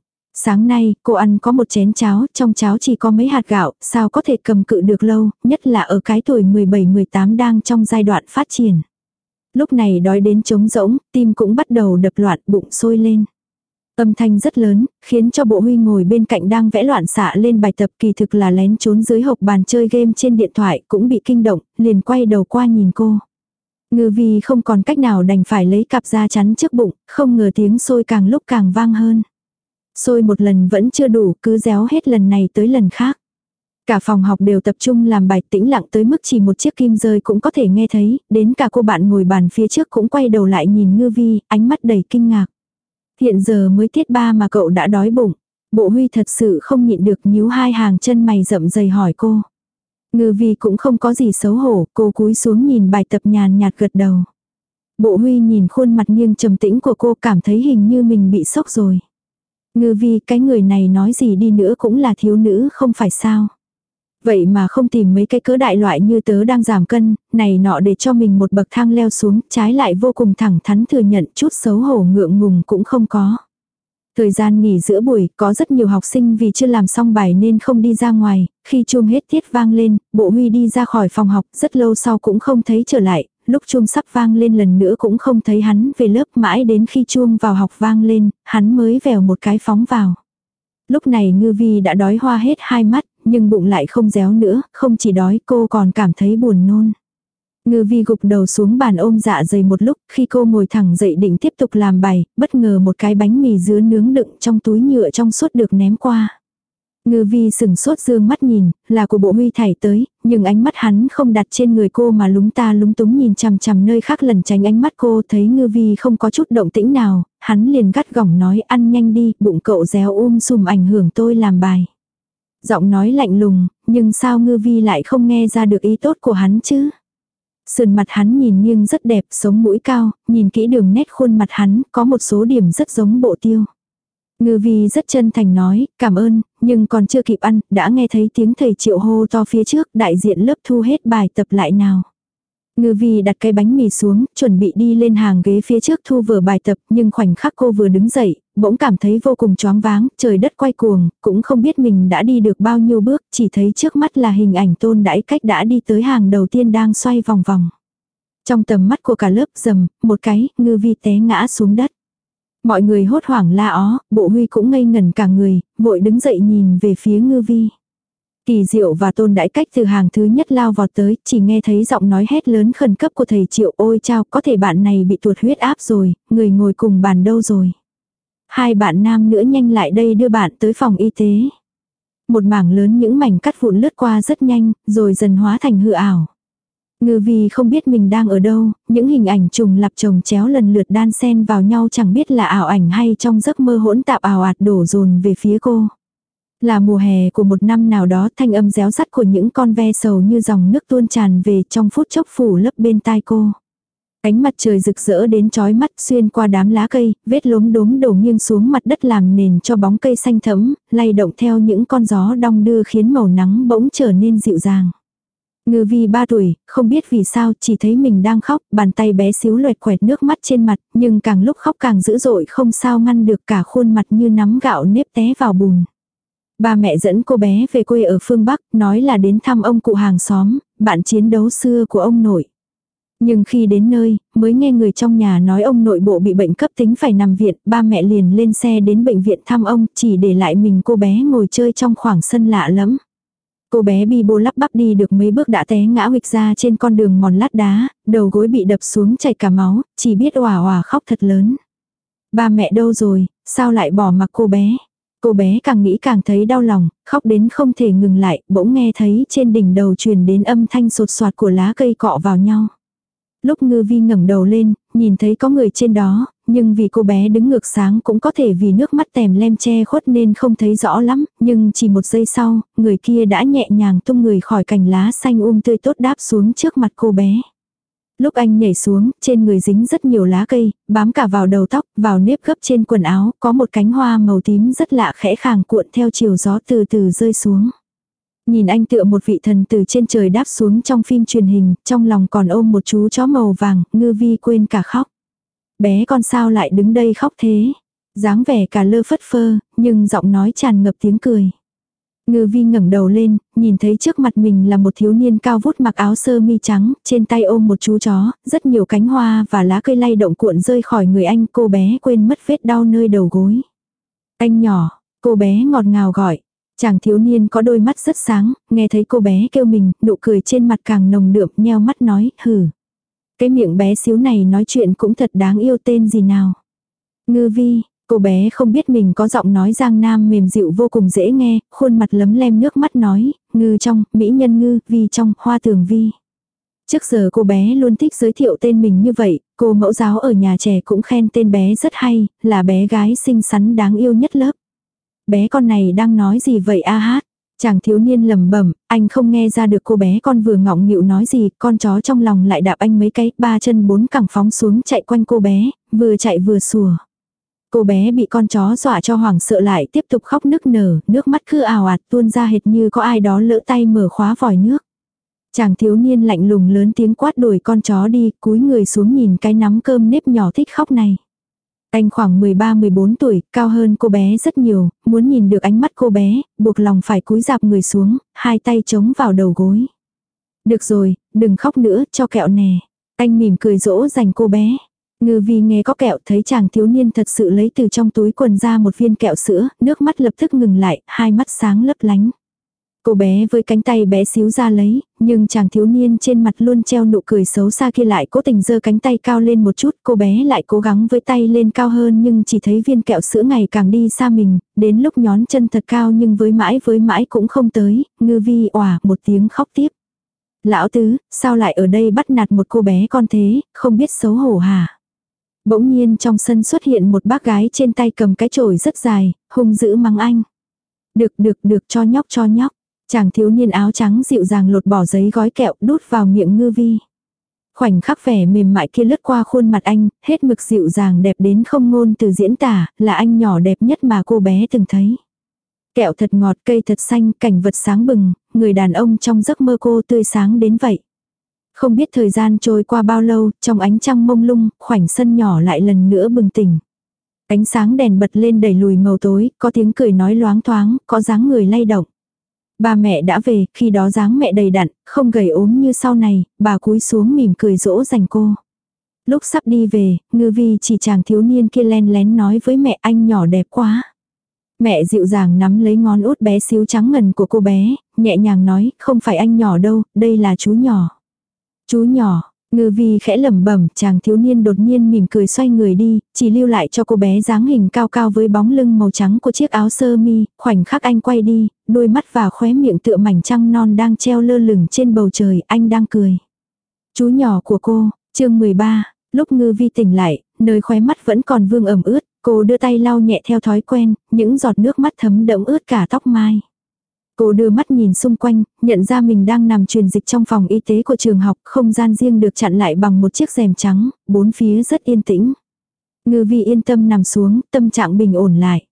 Sáng nay, cô ăn có một chén cháo, trong cháo chỉ có mấy hạt gạo, sao có thể cầm cự được lâu, nhất là ở cái tuổi 17-18 đang trong giai đoạn phát triển. Lúc này đói đến trống rỗng, tim cũng bắt đầu đập loạn, bụng sôi lên. Âm thanh rất lớn, khiến cho bộ huy ngồi bên cạnh đang vẽ loạn xạ lên bài tập kỳ thực là lén trốn dưới hộp bàn chơi game trên điện thoại cũng bị kinh động, liền quay đầu qua nhìn cô. Ngư vì không còn cách nào đành phải lấy cặp da chắn trước bụng, không ngờ tiếng sôi càng lúc càng vang hơn. Sôi một lần vẫn chưa đủ, cứ réo hết lần này tới lần khác. Cả phòng học đều tập trung làm bài tĩnh lặng tới mức chỉ một chiếc kim rơi cũng có thể nghe thấy, đến cả cô bạn ngồi bàn phía trước cũng quay đầu lại nhìn ngư vi, ánh mắt đầy kinh ngạc. Hiện giờ mới tiết ba mà cậu đã đói bụng. Bộ huy thật sự không nhịn được nhíu hai hàng chân mày rậm dày hỏi cô. Ngư vi cũng không có gì xấu hổ, cô cúi xuống nhìn bài tập nhàn nhạt gật đầu. Bộ huy nhìn khuôn mặt nghiêng trầm tĩnh của cô cảm thấy hình như mình bị sốc rồi. Ngư vi cái người này nói gì đi nữa cũng là thiếu nữ không phải sao. Vậy mà không tìm mấy cái cỡ đại loại như tớ đang giảm cân, này nọ để cho mình một bậc thang leo xuống, trái lại vô cùng thẳng thắn thừa nhận chút xấu hổ ngượng ngùng cũng không có. Thời gian nghỉ giữa buổi, có rất nhiều học sinh vì chưa làm xong bài nên không đi ra ngoài, khi chuông hết tiết vang lên, bộ huy đi ra khỏi phòng học, rất lâu sau cũng không thấy trở lại, lúc chuông sắp vang lên lần nữa cũng không thấy hắn về lớp mãi đến khi chuông vào học vang lên, hắn mới vèo một cái phóng vào. Lúc này ngư vi đã đói hoa hết hai mắt, nhưng bụng lại không réo nữa, không chỉ đói cô còn cảm thấy buồn nôn. Ngư vi gục đầu xuống bàn ôm dạ dày một lúc, khi cô ngồi thẳng dậy định tiếp tục làm bài, bất ngờ một cái bánh mì dứa nướng đựng trong túi nhựa trong suốt được ném qua. Ngư vi sừng sốt dương mắt nhìn, là của bộ huy thảy tới, nhưng ánh mắt hắn không đặt trên người cô mà lúng ta lúng túng nhìn chằm chằm nơi khác lần tránh ánh mắt cô thấy ngư vi không có chút động tĩnh nào, hắn liền gắt gỏng nói ăn nhanh đi, bụng cậu réo um sùm ảnh hưởng tôi làm bài. Giọng nói lạnh lùng, nhưng sao ngư vi lại không nghe ra được ý tốt của hắn chứ? Sườn mặt hắn nhìn nghiêng rất đẹp, sống mũi cao, nhìn kỹ đường nét khuôn mặt hắn, có một số điểm rất giống bộ tiêu. Ngư vi rất chân thành nói, cảm ơn, nhưng còn chưa kịp ăn, đã nghe thấy tiếng thầy triệu hô to phía trước, đại diện lớp thu hết bài tập lại nào. Ngư vi đặt cái bánh mì xuống, chuẩn bị đi lên hàng ghế phía trước thu vừa bài tập, nhưng khoảnh khắc cô vừa đứng dậy, bỗng cảm thấy vô cùng choáng váng, trời đất quay cuồng, cũng không biết mình đã đi được bao nhiêu bước, chỉ thấy trước mắt là hình ảnh tôn đãi cách đã đi tới hàng đầu tiên đang xoay vòng vòng. Trong tầm mắt của cả lớp dầm, một cái, ngư vi té ngã xuống đất. Mọi người hốt hoảng la ó, bộ huy cũng ngây ngẩn cả người, vội đứng dậy nhìn về phía ngư vi. Kỳ diệu và tôn đãi cách từ hàng thứ nhất lao vào tới, chỉ nghe thấy giọng nói hét lớn khẩn cấp của thầy triệu ôi chao, có thể bạn này bị tuột huyết áp rồi, người ngồi cùng bàn đâu rồi. Hai bạn nam nữa nhanh lại đây đưa bạn tới phòng y tế. Một mảng lớn những mảnh cắt vụn lướt qua rất nhanh, rồi dần hóa thành hư ảo. Ngư vì không biết mình đang ở đâu, những hình ảnh trùng lặp chồng chéo lần lượt đan xen vào nhau chẳng biết là ảo ảnh hay trong giấc mơ hỗn tạp ảo ạt đổ dồn về phía cô. Là mùa hè của một năm nào đó thanh âm réo rắt của những con ve sầu như dòng nước tuôn tràn về trong phút chốc phủ lấp bên tai cô. Ánh mặt trời rực rỡ đến chói mắt xuyên qua đám lá cây, vết lốm đốm đổ nghiêng xuống mặt đất làm nền cho bóng cây xanh thẫm, lay động theo những con gió đong đưa khiến màu nắng bỗng trở nên dịu dàng. Ngư vi ba tuổi, không biết vì sao, chỉ thấy mình đang khóc, bàn tay bé xíu loẹt quẹt nước mắt trên mặt, nhưng càng lúc khóc càng dữ dội không sao ngăn được cả khuôn mặt như nắm gạo nếp té vào bùn. Ba mẹ dẫn cô bé về quê ở phương Bắc, nói là đến thăm ông cụ hàng xóm, bạn chiến đấu xưa của ông nội. Nhưng khi đến nơi, mới nghe người trong nhà nói ông nội bộ bị bệnh cấp tính phải nằm viện, ba mẹ liền lên xe đến bệnh viện thăm ông, chỉ để lại mình cô bé ngồi chơi trong khoảng sân lạ lắm. Cô bé bi bô lắp bắp đi được mấy bước đã té ngã huỵch ra trên con đường mòn lát đá, đầu gối bị đập xuống chảy cả máu, chỉ biết hòa hòa khóc thật lớn. Ba mẹ đâu rồi, sao lại bỏ mặc cô bé? Cô bé càng nghĩ càng thấy đau lòng, khóc đến không thể ngừng lại, bỗng nghe thấy trên đỉnh đầu truyền đến âm thanh sột soạt của lá cây cọ vào nhau. Lúc ngư vi ngẩng đầu lên, nhìn thấy có người trên đó, nhưng vì cô bé đứng ngược sáng cũng có thể vì nước mắt tèm lem che khuất nên không thấy rõ lắm, nhưng chỉ một giây sau, người kia đã nhẹ nhàng tung người khỏi cành lá xanh um tươi tốt đáp xuống trước mặt cô bé. Lúc anh nhảy xuống, trên người dính rất nhiều lá cây, bám cả vào đầu tóc, vào nếp gấp trên quần áo, có một cánh hoa màu tím rất lạ khẽ khàng cuộn theo chiều gió từ từ rơi xuống. Nhìn anh tựa một vị thần từ trên trời đáp xuống trong phim truyền hình, trong lòng còn ôm một chú chó màu vàng, ngư vi quên cả khóc. Bé con sao lại đứng đây khóc thế? dáng vẻ cả lơ phất phơ, nhưng giọng nói tràn ngập tiếng cười. Ngư vi ngẩng đầu lên, nhìn thấy trước mặt mình là một thiếu niên cao vút mặc áo sơ mi trắng, trên tay ôm một chú chó, rất nhiều cánh hoa và lá cây lay động cuộn rơi khỏi người anh, cô bé quên mất vết đau nơi đầu gối. Anh nhỏ, cô bé ngọt ngào gọi. Chàng thiếu niên có đôi mắt rất sáng, nghe thấy cô bé kêu mình, nụ cười trên mặt càng nồng đượm, nheo mắt nói, hử. Cái miệng bé xíu này nói chuyện cũng thật đáng yêu tên gì nào. Ngư vi, cô bé không biết mình có giọng nói giang nam mềm dịu vô cùng dễ nghe, khuôn mặt lấm lem nước mắt nói, ngư trong, mỹ nhân ngư, vi trong, hoa tường vi. Trước giờ cô bé luôn thích giới thiệu tên mình như vậy, cô mẫu giáo ở nhà trẻ cũng khen tên bé rất hay, là bé gái xinh xắn đáng yêu nhất lớp. Bé con này đang nói gì vậy a hát? Chàng thiếu niên lầm bẩm anh không nghe ra được cô bé con vừa ngọng nghịu nói gì, con chó trong lòng lại đạp anh mấy cái, ba chân bốn cẳng phóng xuống chạy quanh cô bé, vừa chạy vừa sủa. Cô bé bị con chó dọa cho hoảng sợ lại tiếp tục khóc nức nở, nước mắt cứ ào ạt tuôn ra hệt như có ai đó lỡ tay mở khóa vòi nước. Chàng thiếu niên lạnh lùng lớn tiếng quát đuổi con chó đi, cúi người xuống nhìn cái nắm cơm nếp nhỏ thích khóc này. Anh khoảng 13-14 tuổi, cao hơn cô bé rất nhiều, muốn nhìn được ánh mắt cô bé, buộc lòng phải cúi dạp người xuống, hai tay chống vào đầu gối. Được rồi, đừng khóc nữa, cho kẹo nè. Anh mỉm cười dỗ dành cô bé. Ngư vi nghe có kẹo thấy chàng thiếu niên thật sự lấy từ trong túi quần ra một viên kẹo sữa, nước mắt lập tức ngừng lại, hai mắt sáng lấp lánh. Cô bé với cánh tay bé xíu ra lấy, nhưng chàng thiếu niên trên mặt luôn treo nụ cười xấu xa kia lại cố tình giơ cánh tay cao lên một chút, cô bé lại cố gắng với tay lên cao hơn nhưng chỉ thấy viên kẹo sữa ngày càng đi xa mình, đến lúc nhón chân thật cao nhưng với mãi với mãi cũng không tới, ngư vi òa một tiếng khóc tiếp. Lão tứ, sao lại ở đây bắt nạt một cô bé con thế, không biết xấu hổ hả? Bỗng nhiên trong sân xuất hiện một bác gái trên tay cầm cái chổi rất dài, hung dữ mắng anh. Được được được cho nhóc cho nhóc. Chàng thiếu niên áo trắng dịu dàng lột bỏ giấy gói kẹo đút vào miệng ngư vi. Khoảnh khắc vẻ mềm mại kia lướt qua khuôn mặt anh, hết mực dịu dàng đẹp đến không ngôn từ diễn tả, là anh nhỏ đẹp nhất mà cô bé từng thấy. Kẹo thật ngọt, cây thật xanh, cảnh vật sáng bừng, người đàn ông trong giấc mơ cô tươi sáng đến vậy. Không biết thời gian trôi qua bao lâu, trong ánh trăng mông lung, khoảnh sân nhỏ lại lần nữa bừng tỉnh. Ánh sáng đèn bật lên đẩy lùi màu tối, có tiếng cười nói loáng thoáng, có dáng người lay động. Ba mẹ đã về, khi đó dáng mẹ đầy đặn, không gầy ốm như sau này, bà cúi xuống mỉm cười dỗ dành cô. Lúc sắp đi về, ngư vi chỉ chàng thiếu niên kia len lén nói với mẹ anh nhỏ đẹp quá. Mẹ dịu dàng nắm lấy ngón út bé xíu trắng ngần của cô bé, nhẹ nhàng nói, không phải anh nhỏ đâu, đây là chú nhỏ. Chú nhỏ, Ngư vi khẽ lẩm bẩm, chàng thiếu niên đột nhiên mỉm cười xoay người đi, chỉ lưu lại cho cô bé dáng hình cao cao với bóng lưng màu trắng của chiếc áo sơ mi, khoảnh khắc anh quay đi, đôi mắt và khóe miệng tựa mảnh trăng non đang treo lơ lửng trên bầu trời, anh đang cười. Chú nhỏ của cô, chương 13, lúc ngư vi tỉnh lại, nơi khóe mắt vẫn còn vương ẩm ướt, cô đưa tay lau nhẹ theo thói quen, những giọt nước mắt thấm đẫm ướt cả tóc mai. Cô đưa mắt nhìn xung quanh, nhận ra mình đang nằm truyền dịch trong phòng y tế của trường học, không gian riêng được chặn lại bằng một chiếc rèm trắng, bốn phía rất yên tĩnh. Ngư vi yên tâm nằm xuống, tâm trạng bình ổn lại.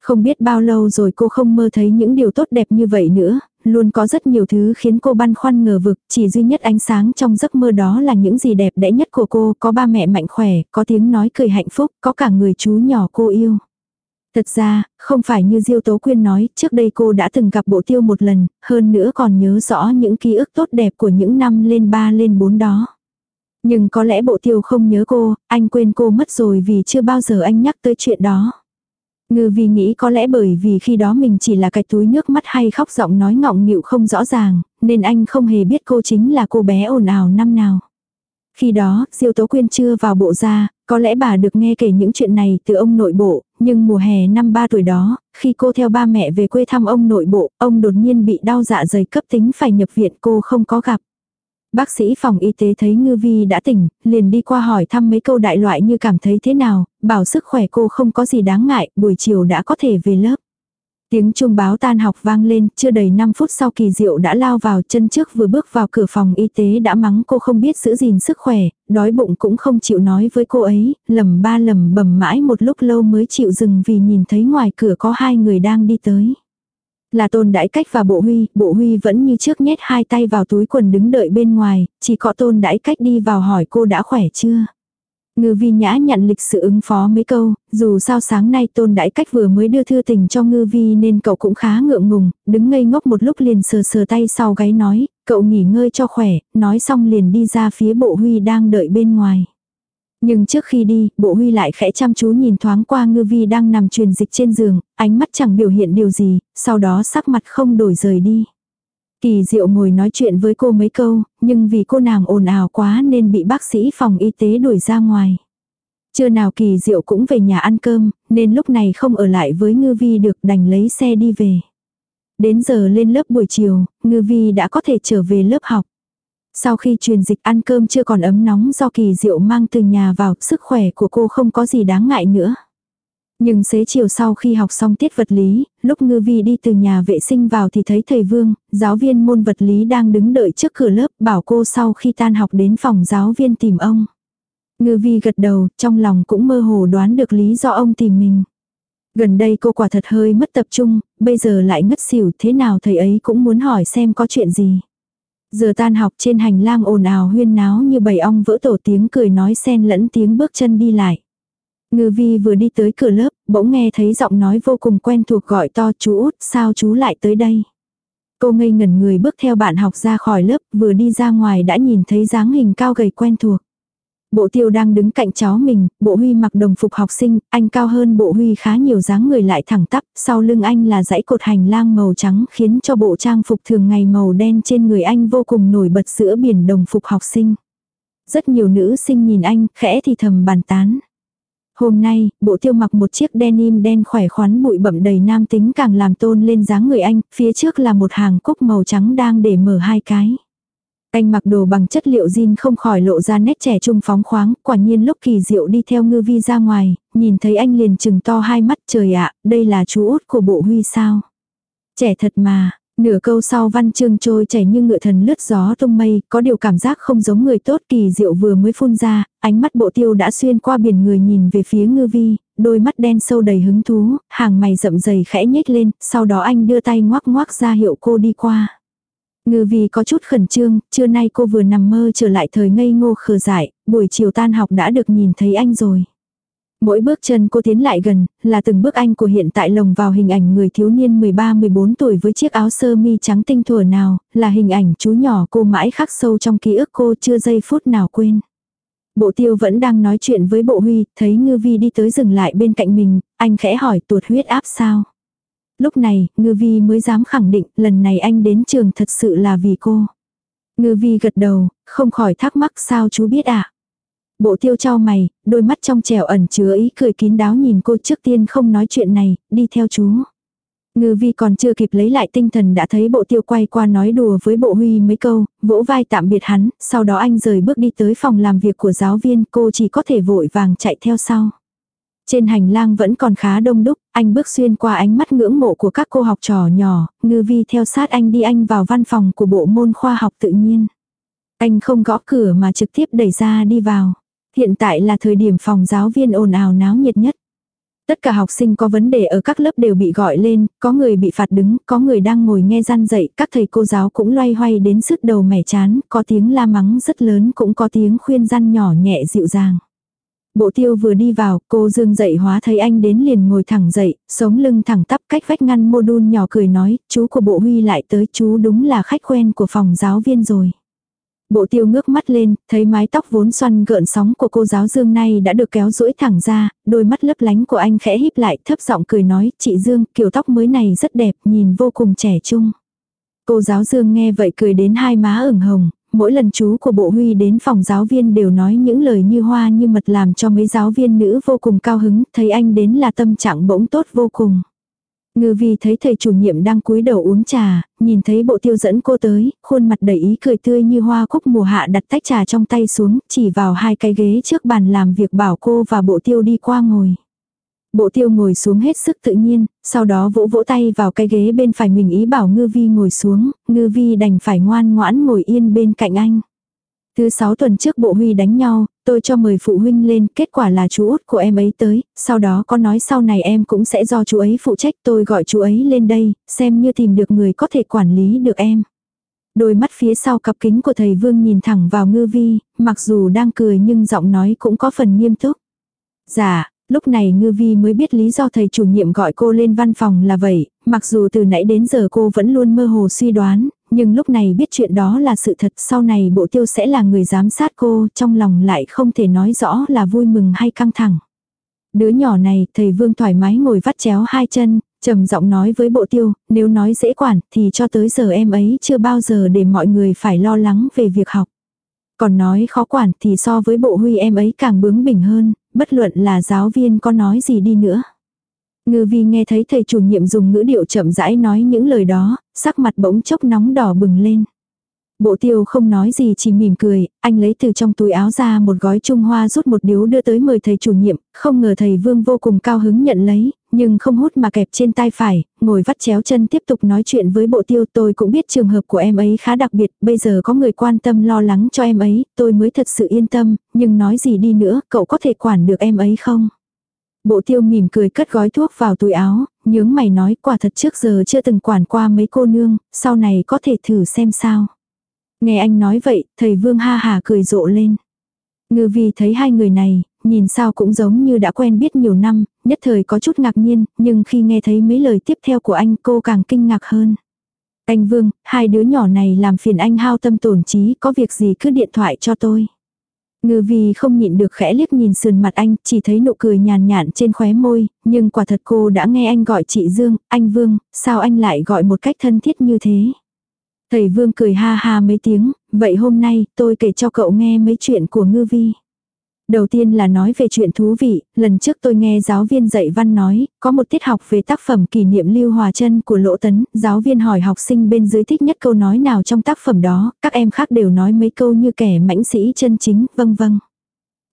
Không biết bao lâu rồi cô không mơ thấy những điều tốt đẹp như vậy nữa, luôn có rất nhiều thứ khiến cô băn khoăn ngờ vực, chỉ duy nhất ánh sáng trong giấc mơ đó là những gì đẹp đẽ nhất của cô, có ba mẹ mạnh khỏe, có tiếng nói cười hạnh phúc, có cả người chú nhỏ cô yêu. Thật ra, không phải như Diêu Tố Quyên nói, trước đây cô đã từng gặp bộ tiêu một lần, hơn nữa còn nhớ rõ những ký ức tốt đẹp của những năm lên ba lên bốn đó. Nhưng có lẽ bộ tiêu không nhớ cô, anh quên cô mất rồi vì chưa bao giờ anh nhắc tới chuyện đó. Ngư vì nghĩ có lẽ bởi vì khi đó mình chỉ là cái túi nước mắt hay khóc giọng nói ngọng nghịu không rõ ràng, nên anh không hề biết cô chính là cô bé ồn ào năm nào. Khi đó, Diêu Tố Quyên chưa vào bộ ra, có lẽ bà được nghe kể những chuyện này từ ông nội bộ, nhưng mùa hè năm ba tuổi đó, khi cô theo ba mẹ về quê thăm ông nội bộ, ông đột nhiên bị đau dạ dày cấp tính phải nhập viện cô không có gặp. Bác sĩ phòng y tế thấy ngư vi đã tỉnh, liền đi qua hỏi thăm mấy câu đại loại như cảm thấy thế nào, bảo sức khỏe cô không có gì đáng ngại, buổi chiều đã có thể về lớp. Tiếng chuông báo tan học vang lên, chưa đầy 5 phút sau kỳ diệu đã lao vào chân trước vừa bước vào cửa phòng y tế đã mắng cô không biết giữ gìn sức khỏe, đói bụng cũng không chịu nói với cô ấy, lầm ba lầm bầm mãi một lúc lâu mới chịu dừng vì nhìn thấy ngoài cửa có hai người đang đi tới. Là tôn đại cách và bộ huy, bộ huy vẫn như trước nhét hai tay vào túi quần đứng đợi bên ngoài, chỉ có tôn đại cách đi vào hỏi cô đã khỏe chưa. Ngư vi nhã nhận lịch sự ứng phó mấy câu, dù sao sáng nay tôn đãi cách vừa mới đưa thư tình cho ngư vi nên cậu cũng khá ngượng ngùng, đứng ngây ngốc một lúc liền sờ sờ tay sau gáy nói, cậu nghỉ ngơi cho khỏe, nói xong liền đi ra phía bộ huy đang đợi bên ngoài. Nhưng trước khi đi, bộ huy lại khẽ chăm chú nhìn thoáng qua ngư vi đang nằm truyền dịch trên giường, ánh mắt chẳng biểu hiện điều gì, sau đó sắc mặt không đổi rời đi. Kỳ diệu ngồi nói chuyện với cô mấy câu, nhưng vì cô nàng ồn ào quá nên bị bác sĩ phòng y tế đuổi ra ngoài. Trưa nào kỳ diệu cũng về nhà ăn cơm, nên lúc này không ở lại với ngư vi được đành lấy xe đi về. Đến giờ lên lớp buổi chiều, ngư vi đã có thể trở về lớp học. Sau khi truyền dịch ăn cơm chưa còn ấm nóng do kỳ diệu mang từ nhà vào, sức khỏe của cô không có gì đáng ngại nữa. Nhưng xế chiều sau khi học xong tiết vật lý, lúc ngư vi đi từ nhà vệ sinh vào thì thấy thầy Vương, giáo viên môn vật lý đang đứng đợi trước cửa lớp bảo cô sau khi tan học đến phòng giáo viên tìm ông. Ngư vi gật đầu, trong lòng cũng mơ hồ đoán được lý do ông tìm mình. Gần đây cô quả thật hơi mất tập trung, bây giờ lại ngất xỉu thế nào thầy ấy cũng muốn hỏi xem có chuyện gì. Giờ tan học trên hành lang ồn ào huyên náo như bầy ong vỡ tổ tiếng cười nói xen lẫn tiếng bước chân đi lại. Ngư vi vừa đi tới cửa lớp, bỗng nghe thấy giọng nói vô cùng quen thuộc gọi to chú út, sao chú lại tới đây. Cô ngây ngẩn người bước theo bạn học ra khỏi lớp, vừa đi ra ngoài đã nhìn thấy dáng hình cao gầy quen thuộc. Bộ tiêu đang đứng cạnh cháu mình, bộ huy mặc đồng phục học sinh, anh cao hơn bộ huy khá nhiều dáng người lại thẳng tắp, sau lưng anh là dãy cột hành lang màu trắng khiến cho bộ trang phục thường ngày màu đen trên người anh vô cùng nổi bật giữa biển đồng phục học sinh. Rất nhiều nữ sinh nhìn anh, khẽ thì thầm bàn tán. Hôm nay, bộ tiêu mặc một chiếc denim đen khỏe khoắn bụi bậm đầy nam tính càng làm tôn lên dáng người anh, phía trước là một hàng cúc màu trắng đang để mở hai cái. Anh mặc đồ bằng chất liệu jean không khỏi lộ ra nét trẻ trung phóng khoáng, quả nhiên lúc kỳ diệu đi theo ngư vi ra ngoài, nhìn thấy anh liền chừng to hai mắt trời ạ, đây là chú út của bộ huy sao. Trẻ thật mà, Nửa câu sau văn chương trôi chảy như ngựa thần lướt gió tung mây, có điều cảm giác không giống người tốt kỳ diệu vừa mới phun ra, ánh mắt bộ tiêu đã xuyên qua biển người nhìn về phía ngư vi, đôi mắt đen sâu đầy hứng thú, hàng mày rậm dày khẽ nhếch lên, sau đó anh đưa tay ngoắc ngoắc ra hiệu cô đi qua. Ngư vi có chút khẩn trương, trưa nay cô vừa nằm mơ trở lại thời ngây ngô khờ dại, buổi chiều tan học đã được nhìn thấy anh rồi. Mỗi bước chân cô tiến lại gần, là từng bước anh của hiện tại lồng vào hình ảnh người thiếu niên 13-14 tuổi với chiếc áo sơ mi trắng tinh thuở nào, là hình ảnh chú nhỏ cô mãi khắc sâu trong ký ức cô chưa giây phút nào quên. Bộ tiêu vẫn đang nói chuyện với bộ huy, thấy ngư vi đi tới dừng lại bên cạnh mình, anh khẽ hỏi tuột huyết áp sao. Lúc này, ngư vi mới dám khẳng định lần này anh đến trường thật sự là vì cô. Ngư vi gật đầu, không khỏi thắc mắc sao chú biết ạ. À? Bộ tiêu trao mày, đôi mắt trong trẻo ẩn chứa ý cười kín đáo nhìn cô trước tiên không nói chuyện này, đi theo chú. Ngư vi còn chưa kịp lấy lại tinh thần đã thấy bộ tiêu quay qua nói đùa với bộ huy mấy câu, vỗ vai tạm biệt hắn, sau đó anh rời bước đi tới phòng làm việc của giáo viên, cô chỉ có thể vội vàng chạy theo sau. Trên hành lang vẫn còn khá đông đúc, anh bước xuyên qua ánh mắt ngưỡng mộ của các cô học trò nhỏ, ngư vi theo sát anh đi anh vào văn phòng của bộ môn khoa học tự nhiên. Anh không gõ cửa mà trực tiếp đẩy ra đi vào. Hiện tại là thời điểm phòng giáo viên ồn ào náo nhiệt nhất. Tất cả học sinh có vấn đề ở các lớp đều bị gọi lên, có người bị phạt đứng, có người đang ngồi nghe gian dạy, các thầy cô giáo cũng loay hoay đến sứt đầu mẻ chán, có tiếng la mắng rất lớn cũng có tiếng khuyên răn nhỏ nhẹ dịu dàng. Bộ tiêu vừa đi vào, cô dương dậy hóa thấy anh đến liền ngồi thẳng dậy, sống lưng thẳng tắp cách vách ngăn mô đun nhỏ cười nói, chú của bộ huy lại tới chú đúng là khách quen của phòng giáo viên rồi. Bộ tiêu ngước mắt lên, thấy mái tóc vốn xoăn gợn sóng của cô giáo Dương nay đã được kéo duỗi thẳng ra, đôi mắt lấp lánh của anh khẽ híp lại thấp giọng cười nói, chị Dương, kiểu tóc mới này rất đẹp, nhìn vô cùng trẻ trung. Cô giáo Dương nghe vậy cười đến hai má ửng hồng, mỗi lần chú của bộ huy đến phòng giáo viên đều nói những lời như hoa như mật làm cho mấy giáo viên nữ vô cùng cao hứng, thấy anh đến là tâm trạng bỗng tốt vô cùng. Ngư vi thấy thầy chủ nhiệm đang cúi đầu uống trà, nhìn thấy bộ tiêu dẫn cô tới, khuôn mặt đầy ý cười tươi như hoa cúc mùa hạ đặt tách trà trong tay xuống, chỉ vào hai cái ghế trước bàn làm việc bảo cô và bộ tiêu đi qua ngồi. Bộ tiêu ngồi xuống hết sức tự nhiên, sau đó vỗ vỗ tay vào cái ghế bên phải mình ý bảo ngư vi ngồi xuống, ngư vi đành phải ngoan ngoãn ngồi yên bên cạnh anh. Thứ sáu tuần trước bộ huy đánh nhau, tôi cho mời phụ huynh lên, kết quả là chú út của em ấy tới, sau đó có nói sau này em cũng sẽ do chú ấy phụ trách tôi gọi chú ấy lên đây, xem như tìm được người có thể quản lý được em. Đôi mắt phía sau cặp kính của thầy Vương nhìn thẳng vào ngư vi, mặc dù đang cười nhưng giọng nói cũng có phần nghiêm túc. Dạ, lúc này ngư vi mới biết lý do thầy chủ nhiệm gọi cô lên văn phòng là vậy, mặc dù từ nãy đến giờ cô vẫn luôn mơ hồ suy đoán, nhưng lúc này biết chuyện đó là sự thật sau này bộ tiêu sẽ là người giám sát cô, trong lòng lại không thể nói rõ là vui mừng hay căng thẳng. Đứa nhỏ này, thầy Vương thoải mái ngồi vắt chéo hai chân, trầm giọng nói với bộ tiêu, nếu nói dễ quản thì cho tới giờ em ấy chưa bao giờ để mọi người phải lo lắng về việc học. Còn nói khó quản thì so với bộ huy em ấy càng bướng bỉnh hơn, bất luận là giáo viên có nói gì đi nữa. Ngư vi nghe thấy thầy chủ nhiệm dùng ngữ điệu chậm rãi nói những lời đó, sắc mặt bỗng chốc nóng đỏ bừng lên. Bộ tiêu không nói gì chỉ mỉm cười, anh lấy từ trong túi áo ra một gói trung hoa rút một điếu đưa tới mời thầy chủ nhiệm, không ngờ thầy vương vô cùng cao hứng nhận lấy, nhưng không hút mà kẹp trên tay phải, ngồi vắt chéo chân tiếp tục nói chuyện với bộ tiêu tôi cũng biết trường hợp của em ấy khá đặc biệt, bây giờ có người quan tâm lo lắng cho em ấy, tôi mới thật sự yên tâm, nhưng nói gì đi nữa, cậu có thể quản được em ấy không? Bộ tiêu mỉm cười cất gói thuốc vào túi áo, nhướng mày nói quả thật trước giờ chưa từng quản qua mấy cô nương, sau này có thể thử xem sao. Nghe anh nói vậy, thầy Vương ha hà cười rộ lên. Ngư vi thấy hai người này, nhìn sao cũng giống như đã quen biết nhiều năm, nhất thời có chút ngạc nhiên, nhưng khi nghe thấy mấy lời tiếp theo của anh cô càng kinh ngạc hơn. Anh Vương, hai đứa nhỏ này làm phiền anh hao tâm tổn trí, có việc gì cứ điện thoại cho tôi. Ngư vi không nhịn được khẽ liếc nhìn sườn mặt anh, chỉ thấy nụ cười nhàn nhạt trên khóe môi, nhưng quả thật cô đã nghe anh gọi chị Dương, anh Vương, sao anh lại gọi một cách thân thiết như thế. Thầy Vương cười ha ha mấy tiếng, vậy hôm nay tôi kể cho cậu nghe mấy chuyện của ngư vi. Đầu tiên là nói về chuyện thú vị, lần trước tôi nghe giáo viên dạy văn nói, có một tiết học về tác phẩm kỷ niệm Lưu Hòa chân của Lỗ Tấn, giáo viên hỏi học sinh bên dưới thích nhất câu nói nào trong tác phẩm đó, các em khác đều nói mấy câu như kẻ mãnh sĩ chân chính, vâng vâng.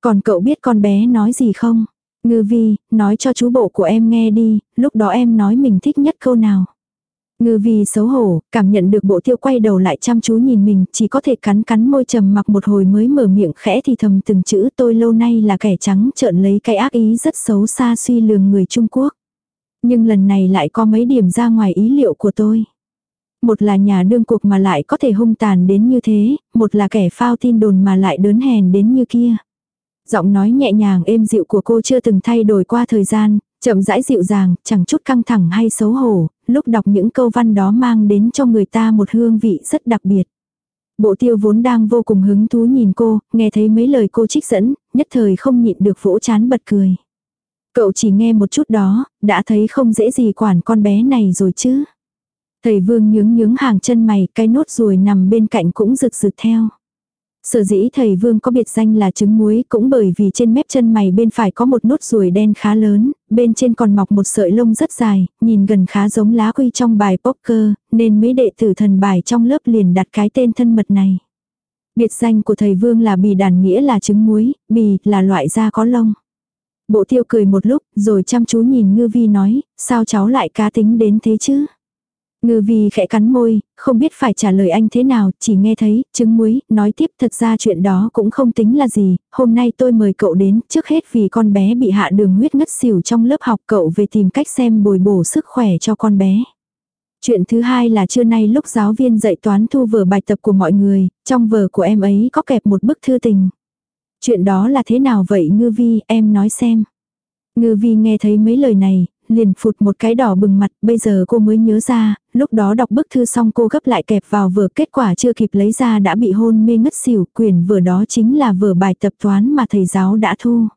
Còn cậu biết con bé nói gì không? Ngư vi, nói cho chú bộ của em nghe đi, lúc đó em nói mình thích nhất câu nào. Ngư vi xấu hổ, cảm nhận được bộ tiêu quay đầu lại chăm chú nhìn mình, chỉ có thể cắn cắn môi trầm mặc một hồi mới mở miệng khẽ thì thầm từng chữ tôi lâu nay là kẻ trắng trợn lấy cái ác ý rất xấu xa suy lường người Trung Quốc. Nhưng lần này lại có mấy điểm ra ngoài ý liệu của tôi. Một là nhà đương cuộc mà lại có thể hung tàn đến như thế, một là kẻ phao tin đồn mà lại đớn hèn đến như kia. Giọng nói nhẹ nhàng êm dịu của cô chưa từng thay đổi qua thời gian, chậm rãi dịu dàng, chẳng chút căng thẳng hay xấu hổ, lúc đọc những câu văn đó mang đến cho người ta một hương vị rất đặc biệt. Bộ tiêu vốn đang vô cùng hứng thú nhìn cô, nghe thấy mấy lời cô trích dẫn, nhất thời không nhịn được vỗ chán bật cười. Cậu chỉ nghe một chút đó, đã thấy không dễ gì quản con bé này rồi chứ. Thầy vương nhướng nhướng hàng chân mày, cái nốt ruồi nằm bên cạnh cũng rực rực theo. Sở dĩ thầy Vương có biệt danh là trứng muối cũng bởi vì trên mép chân mày bên phải có một nốt ruồi đen khá lớn, bên trên còn mọc một sợi lông rất dài, nhìn gần khá giống lá quy trong bài poker, nên mấy đệ tử thần bài trong lớp liền đặt cái tên thân mật này. Biệt danh của thầy Vương là bì đàn nghĩa là trứng muối, bì là loại da có lông. Bộ tiêu cười một lúc, rồi chăm chú nhìn ngư vi nói, sao cháu lại cá tính đến thế chứ? Ngư vi khẽ cắn môi, không biết phải trả lời anh thế nào, chỉ nghe thấy, trứng muối, nói tiếp thật ra chuyện đó cũng không tính là gì, hôm nay tôi mời cậu đến, trước hết vì con bé bị hạ đường huyết ngất xỉu trong lớp học cậu về tìm cách xem bồi bổ sức khỏe cho con bé. Chuyện thứ hai là trưa nay lúc giáo viên dạy toán thu vở bài tập của mọi người, trong vở của em ấy có kẹp một bức thư tình. Chuyện đó là thế nào vậy ngư vi, em nói xem. Ngư vi nghe thấy mấy lời này, liền phụt một cái đỏ bừng mặt, bây giờ cô mới nhớ ra, lúc đó đọc bức thư xong cô gấp lại kẹp vào vừa kết quả chưa kịp lấy ra đã bị hôn mê ngất xỉu, quyển vừa đó chính là vừa bài tập toán mà thầy giáo đã thu.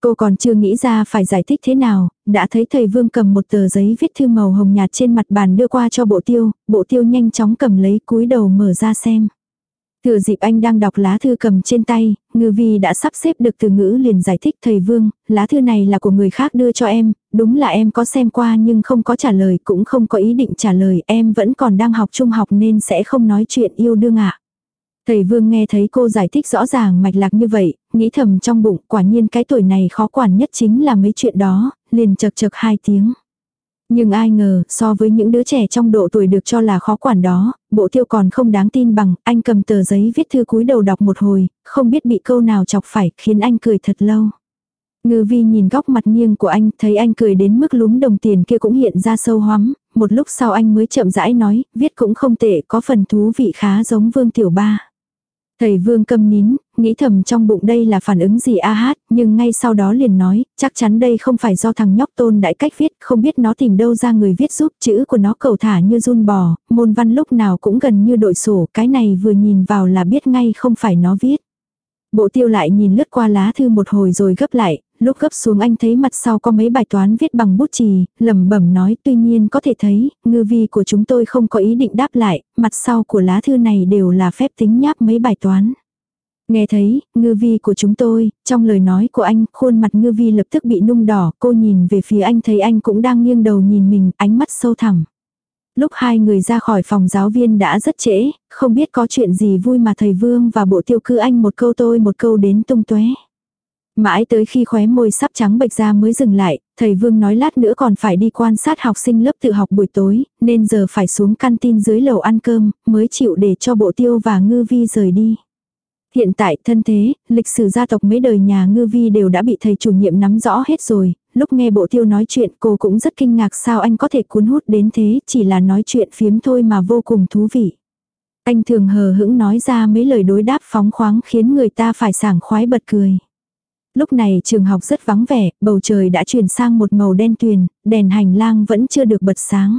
Cô còn chưa nghĩ ra phải giải thích thế nào, đã thấy thầy Vương cầm một tờ giấy viết thư màu hồng nhạt trên mặt bàn đưa qua cho bộ tiêu, bộ tiêu nhanh chóng cầm lấy cúi đầu mở ra xem. Thừa dịp anh đang đọc lá thư cầm trên tay, ngư vi đã sắp xếp được từ ngữ liền giải thích thầy Vương, lá thư này là của người khác đưa cho em, đúng là em có xem qua nhưng không có trả lời cũng không có ý định trả lời, em vẫn còn đang học trung học nên sẽ không nói chuyện yêu đương ạ. Thầy Vương nghe thấy cô giải thích rõ ràng mạch lạc như vậy, nghĩ thầm trong bụng quả nhiên cái tuổi này khó quản nhất chính là mấy chuyện đó, liền chật chật hai tiếng. Nhưng ai ngờ, so với những đứa trẻ trong độ tuổi được cho là khó quản đó, bộ tiêu còn không đáng tin bằng, anh cầm tờ giấy viết thư cúi đầu đọc một hồi, không biết bị câu nào chọc phải, khiến anh cười thật lâu. Ngư vi nhìn góc mặt nghiêng của anh, thấy anh cười đến mức lúm đồng tiền kia cũng hiện ra sâu hoắm, một lúc sau anh mới chậm rãi nói, viết cũng không tệ, có phần thú vị khá giống Vương Tiểu Ba. Thầy Vương câm nín, nghĩ thầm trong bụng đây là phản ứng gì a hát, nhưng ngay sau đó liền nói, chắc chắn đây không phải do thằng nhóc tôn đại cách viết, không biết nó tìm đâu ra người viết giúp, chữ của nó cầu thả như run bò, môn văn lúc nào cũng gần như đội sổ, cái này vừa nhìn vào là biết ngay không phải nó viết. Bộ tiêu lại nhìn lướt qua lá thư một hồi rồi gấp lại, lúc gấp xuống anh thấy mặt sau có mấy bài toán viết bằng bút chì, lẩm bẩm nói tuy nhiên có thể thấy, ngư vi của chúng tôi không có ý định đáp lại, mặt sau của lá thư này đều là phép tính nháp mấy bài toán. Nghe thấy, ngư vi của chúng tôi, trong lời nói của anh, khuôn mặt ngư vi lập tức bị nung đỏ, cô nhìn về phía anh thấy anh cũng đang nghiêng đầu nhìn mình, ánh mắt sâu thẳm. Lúc hai người ra khỏi phòng giáo viên đã rất trễ, không biết có chuyện gì vui mà thầy Vương và bộ tiêu cư anh một câu tôi một câu đến tung tuế. Mãi tới khi khóe môi sắp trắng bệch ra mới dừng lại, thầy Vương nói lát nữa còn phải đi quan sát học sinh lớp tự học buổi tối, nên giờ phải xuống tin dưới lầu ăn cơm, mới chịu để cho bộ tiêu và ngư vi rời đi. Hiện tại thân thế, lịch sử gia tộc mấy đời nhà ngư vi đều đã bị thầy chủ nhiệm nắm rõ hết rồi, lúc nghe bộ tiêu nói chuyện cô cũng rất kinh ngạc sao anh có thể cuốn hút đến thế, chỉ là nói chuyện phiếm thôi mà vô cùng thú vị. Anh thường hờ hững nói ra mấy lời đối đáp phóng khoáng khiến người ta phải sảng khoái bật cười. Lúc này trường học rất vắng vẻ, bầu trời đã chuyển sang một màu đen tuyền, đèn hành lang vẫn chưa được bật sáng.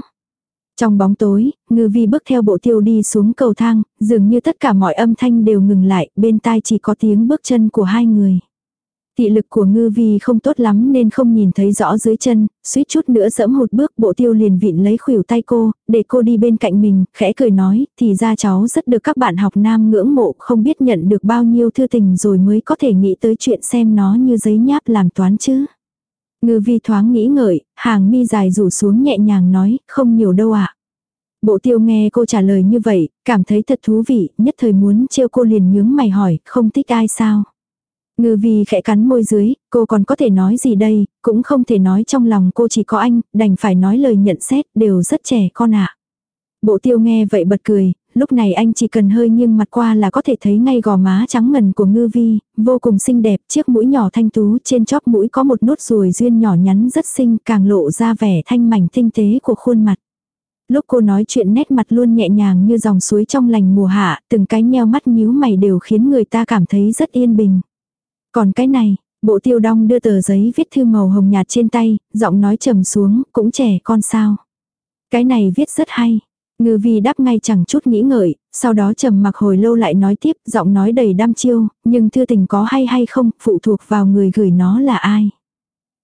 Trong bóng tối, ngư vi bước theo bộ tiêu đi xuống cầu thang, dường như tất cả mọi âm thanh đều ngừng lại, bên tai chỉ có tiếng bước chân của hai người. Thị lực của ngư vi không tốt lắm nên không nhìn thấy rõ dưới chân, suýt chút nữa dẫm một bước bộ tiêu liền vịn lấy khuỷu tay cô, để cô đi bên cạnh mình, khẽ cười nói, thì ra cháu rất được các bạn học nam ngưỡng mộ, không biết nhận được bao nhiêu thư tình rồi mới có thể nghĩ tới chuyện xem nó như giấy nháp làm toán chứ. Ngư vi thoáng nghĩ ngợi, hàng mi dài rủ xuống nhẹ nhàng nói, không nhiều đâu ạ. Bộ tiêu nghe cô trả lời như vậy, cảm thấy thật thú vị, nhất thời muốn trêu cô liền nhướng mày hỏi, không thích ai sao. Ngư vi khẽ cắn môi dưới, cô còn có thể nói gì đây, cũng không thể nói trong lòng cô chỉ có anh, đành phải nói lời nhận xét, đều rất trẻ con ạ. Bộ tiêu nghe vậy bật cười, lúc này anh chỉ cần hơi nghiêng mặt qua là có thể thấy ngay gò má trắng ngần của ngư vi, vô cùng xinh đẹp, chiếc mũi nhỏ thanh tú trên chóp mũi có một nốt ruồi duyên nhỏ nhắn rất xinh càng lộ ra vẻ thanh mảnh tinh tế của khuôn mặt. Lúc cô nói chuyện nét mặt luôn nhẹ nhàng như dòng suối trong lành mùa hạ, từng cái nheo mắt nhíu mày đều khiến người ta cảm thấy rất yên bình. Còn cái này, bộ tiêu đong đưa tờ giấy viết thư màu hồng nhạt trên tay, giọng nói trầm xuống, cũng trẻ con sao. Cái này viết rất hay. Ngư vi đáp ngay chẳng chút nghĩ ngợi, sau đó trầm mặc hồi lâu lại nói tiếp, giọng nói đầy đam chiêu, nhưng thư tình có hay hay không, phụ thuộc vào người gửi nó là ai.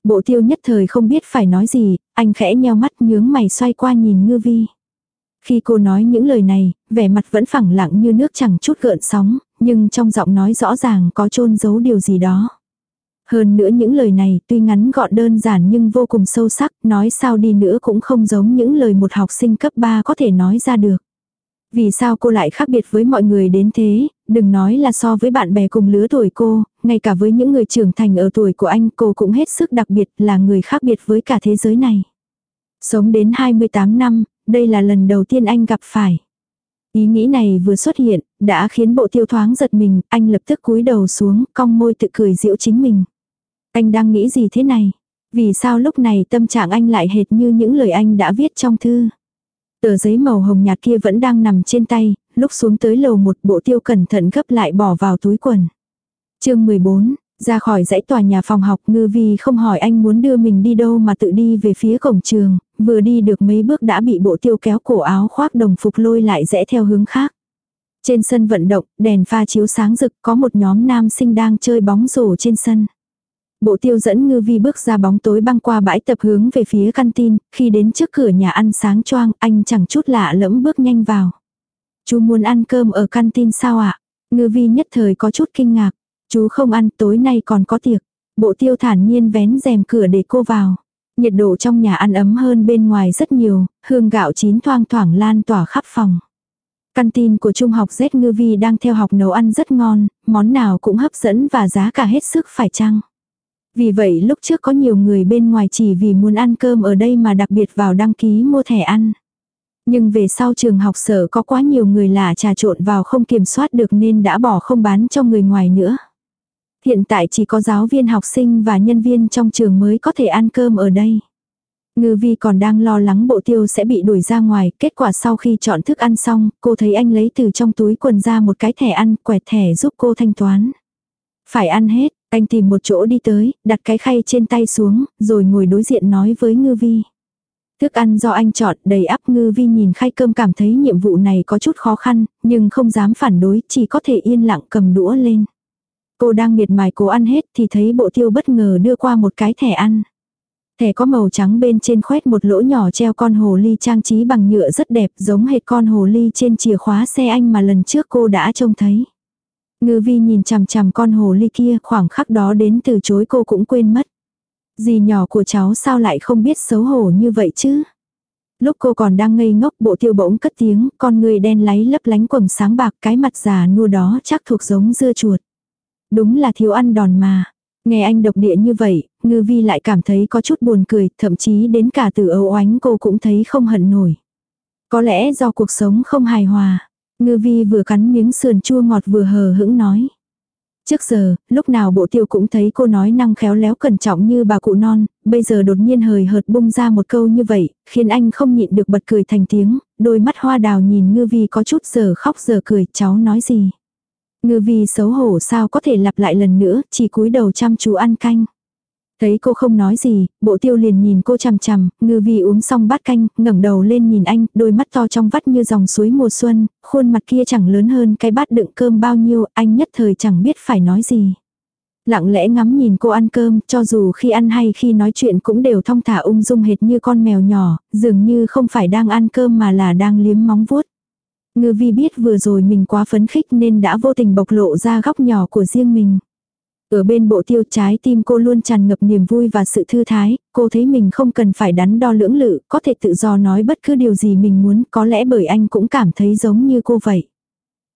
Bộ tiêu nhất thời không biết phải nói gì, anh khẽ nheo mắt nhướng mày xoay qua nhìn ngư vi. Khi cô nói những lời này, vẻ mặt vẫn phẳng lặng như nước chẳng chút gợn sóng, nhưng trong giọng nói rõ ràng có chôn giấu điều gì đó. Hơn nữa những lời này tuy ngắn gọn đơn giản nhưng vô cùng sâu sắc, nói sao đi nữa cũng không giống những lời một học sinh cấp 3 có thể nói ra được. Vì sao cô lại khác biệt với mọi người đến thế, đừng nói là so với bạn bè cùng lứa tuổi cô, ngay cả với những người trưởng thành ở tuổi của anh cô cũng hết sức đặc biệt là người khác biệt với cả thế giới này. Sống đến 28 năm, đây là lần đầu tiên anh gặp phải. Ý nghĩ này vừa xuất hiện, đã khiến bộ tiêu thoáng giật mình, anh lập tức cúi đầu xuống, cong môi tự cười giễu chính mình. Anh đang nghĩ gì thế này? Vì sao lúc này tâm trạng anh lại hệt như những lời anh đã viết trong thư? Tờ giấy màu hồng nhạt kia vẫn đang nằm trên tay, lúc xuống tới lầu một bộ tiêu cẩn thận gấp lại bỏ vào túi quần. chương 14, ra khỏi dãy tòa nhà phòng học ngư vi không hỏi anh muốn đưa mình đi đâu mà tự đi về phía cổng trường, vừa đi được mấy bước đã bị bộ tiêu kéo cổ áo khoác đồng phục lôi lại rẽ theo hướng khác. Trên sân vận động, đèn pha chiếu sáng rực có một nhóm nam sinh đang chơi bóng rổ trên sân. Bộ tiêu dẫn ngư vi bước ra bóng tối băng qua bãi tập hướng về phía căn tin, khi đến trước cửa nhà ăn sáng choang, anh chẳng chút lạ lẫm bước nhanh vào. Chú muốn ăn cơm ở căn tin sao ạ? Ngư vi nhất thời có chút kinh ngạc. Chú không ăn tối nay còn có tiệc. Bộ tiêu thản nhiên vén rèm cửa để cô vào. Nhiệt độ trong nhà ăn ấm hơn bên ngoài rất nhiều, hương gạo chín thoang thoảng lan tỏa khắp phòng. Căn tin của Trung học Z Ngư Vi đang theo học nấu ăn rất ngon, món nào cũng hấp dẫn và giá cả hết sức phải chăng. Vì vậy lúc trước có nhiều người bên ngoài chỉ vì muốn ăn cơm ở đây mà đặc biệt vào đăng ký mua thẻ ăn. Nhưng về sau trường học sở có quá nhiều người lạ trà trộn vào không kiểm soát được nên đã bỏ không bán cho người ngoài nữa. Hiện tại chỉ có giáo viên học sinh và nhân viên trong trường mới có thể ăn cơm ở đây. Ngư vi còn đang lo lắng bộ tiêu sẽ bị đuổi ra ngoài, kết quả sau khi chọn thức ăn xong, cô thấy anh lấy từ trong túi quần ra một cái thẻ ăn, quẹt thẻ giúp cô thanh toán. Phải ăn hết, anh tìm một chỗ đi tới, đặt cái khay trên tay xuống, rồi ngồi đối diện nói với ngư vi. Thức ăn do anh chọn đầy ắp ngư vi nhìn khay cơm cảm thấy nhiệm vụ này có chút khó khăn, nhưng không dám phản đối, chỉ có thể yên lặng cầm đũa lên. Cô đang miệt mài cố ăn hết thì thấy bộ tiêu bất ngờ đưa qua một cái thẻ ăn. Thẻ có màu trắng bên trên khoét một lỗ nhỏ treo con hồ ly trang trí bằng nhựa rất đẹp giống hệt con hồ ly trên chìa khóa xe anh mà lần trước cô đã trông thấy. Ngư vi nhìn chằm chằm con hồ ly kia khoảng khắc đó đến từ chối cô cũng quên mất. Dì nhỏ của cháu sao lại không biết xấu hổ như vậy chứ? Lúc cô còn đang ngây ngốc bộ tiêu bỗng cất tiếng, con người đen láy lấp lánh quầng sáng bạc cái mặt già nua đó chắc thuộc giống dưa chuột. Đúng là thiếu ăn đòn mà. Nghe anh độc địa như vậy, ngư vi lại cảm thấy có chút buồn cười, thậm chí đến cả từ ấu oánh cô cũng thấy không hận nổi. Có lẽ do cuộc sống không hài hòa. Ngư vi vừa cắn miếng sườn chua ngọt vừa hờ hững nói. Trước giờ, lúc nào bộ tiêu cũng thấy cô nói năng khéo léo cẩn trọng như bà cụ non, bây giờ đột nhiên hời hợt bung ra một câu như vậy, khiến anh không nhịn được bật cười thành tiếng, đôi mắt hoa đào nhìn ngư vi có chút giờ khóc giờ cười, cháu nói gì. Ngư vi xấu hổ sao có thể lặp lại lần nữa, chỉ cúi đầu chăm chú ăn canh. Thấy cô không nói gì, bộ tiêu liền nhìn cô chằm chằm, ngư vi uống xong bát canh, ngẩng đầu lên nhìn anh, đôi mắt to trong vắt như dòng suối mùa xuân, khuôn mặt kia chẳng lớn hơn cái bát đựng cơm bao nhiêu, anh nhất thời chẳng biết phải nói gì. Lặng lẽ ngắm nhìn cô ăn cơm, cho dù khi ăn hay khi nói chuyện cũng đều thong thả ung dung hệt như con mèo nhỏ, dường như không phải đang ăn cơm mà là đang liếm móng vuốt. Ngư vi biết vừa rồi mình quá phấn khích nên đã vô tình bộc lộ ra góc nhỏ của riêng mình. Ở bên bộ tiêu trái tim cô luôn tràn ngập niềm vui và sự thư thái, cô thấy mình không cần phải đắn đo lưỡng lự, có thể tự do nói bất cứ điều gì mình muốn, có lẽ bởi anh cũng cảm thấy giống như cô vậy.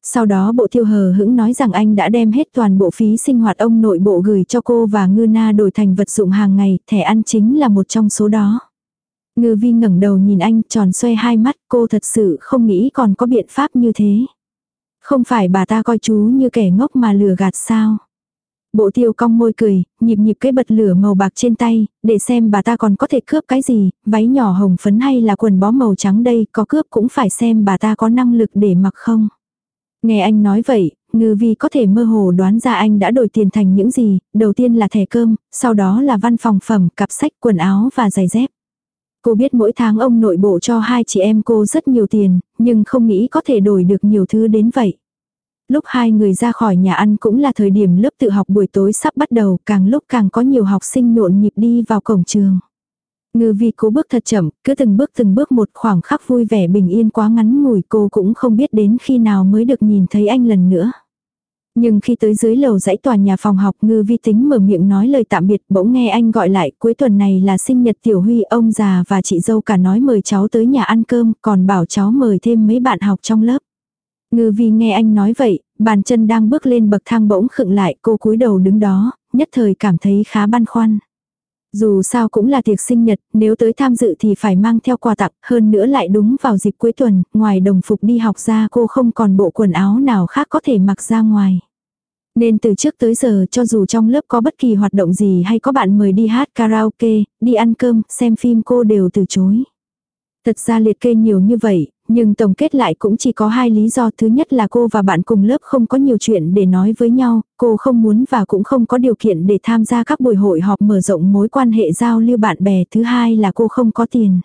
Sau đó bộ tiêu hờ hững nói rằng anh đã đem hết toàn bộ phí sinh hoạt ông nội bộ gửi cho cô và ngư na đổi thành vật dụng hàng ngày, thẻ ăn chính là một trong số đó. Ngư vi ngẩng đầu nhìn anh tròn xoay hai mắt cô thật sự không nghĩ còn có biện pháp như thế. Không phải bà ta coi chú như kẻ ngốc mà lừa gạt sao. Bộ tiêu cong môi cười, nhịp nhịp cái bật lửa màu bạc trên tay, để xem bà ta còn có thể cướp cái gì, váy nhỏ hồng phấn hay là quần bó màu trắng đây, có cướp cũng phải xem bà ta có năng lực để mặc không. Nghe anh nói vậy, ngư vi có thể mơ hồ đoán ra anh đã đổi tiền thành những gì, đầu tiên là thẻ cơm, sau đó là văn phòng phẩm, cặp sách, quần áo và giày dép. Cô biết mỗi tháng ông nội bộ cho hai chị em cô rất nhiều tiền, nhưng không nghĩ có thể đổi được nhiều thứ đến vậy. Lúc hai người ra khỏi nhà ăn cũng là thời điểm lớp tự học buổi tối sắp bắt đầu, càng lúc càng có nhiều học sinh nhộn nhịp đi vào cổng trường. Ngư vi cố bước thật chậm, cứ từng bước từng bước một khoảng khắc vui vẻ bình yên quá ngắn ngủi cô cũng không biết đến khi nào mới được nhìn thấy anh lần nữa. Nhưng khi tới dưới lầu dãy tòa nhà phòng học ngư vi tính mở miệng nói lời tạm biệt bỗng nghe anh gọi lại cuối tuần này là sinh nhật tiểu huy ông già và chị dâu cả nói mời cháu tới nhà ăn cơm còn bảo cháu mời thêm mấy bạn học trong lớp. Ngư vi nghe anh nói vậy, bàn chân đang bước lên bậc thang bỗng khựng lại cô cúi đầu đứng đó, nhất thời cảm thấy khá băn khoăn. Dù sao cũng là tiệc sinh nhật, nếu tới tham dự thì phải mang theo quà tặng, hơn nữa lại đúng vào dịp cuối tuần, ngoài đồng phục đi học ra cô không còn bộ quần áo nào khác có thể mặc ra ngoài. Nên từ trước tới giờ cho dù trong lớp có bất kỳ hoạt động gì hay có bạn mời đi hát karaoke, đi ăn cơm, xem phim cô đều từ chối. Thật ra liệt kê nhiều như vậy, nhưng tổng kết lại cũng chỉ có hai lý do. Thứ nhất là cô và bạn cùng lớp không có nhiều chuyện để nói với nhau, cô không muốn và cũng không có điều kiện để tham gia các buổi hội họp mở rộng mối quan hệ giao lưu bạn bè. Thứ hai là cô không có tiền.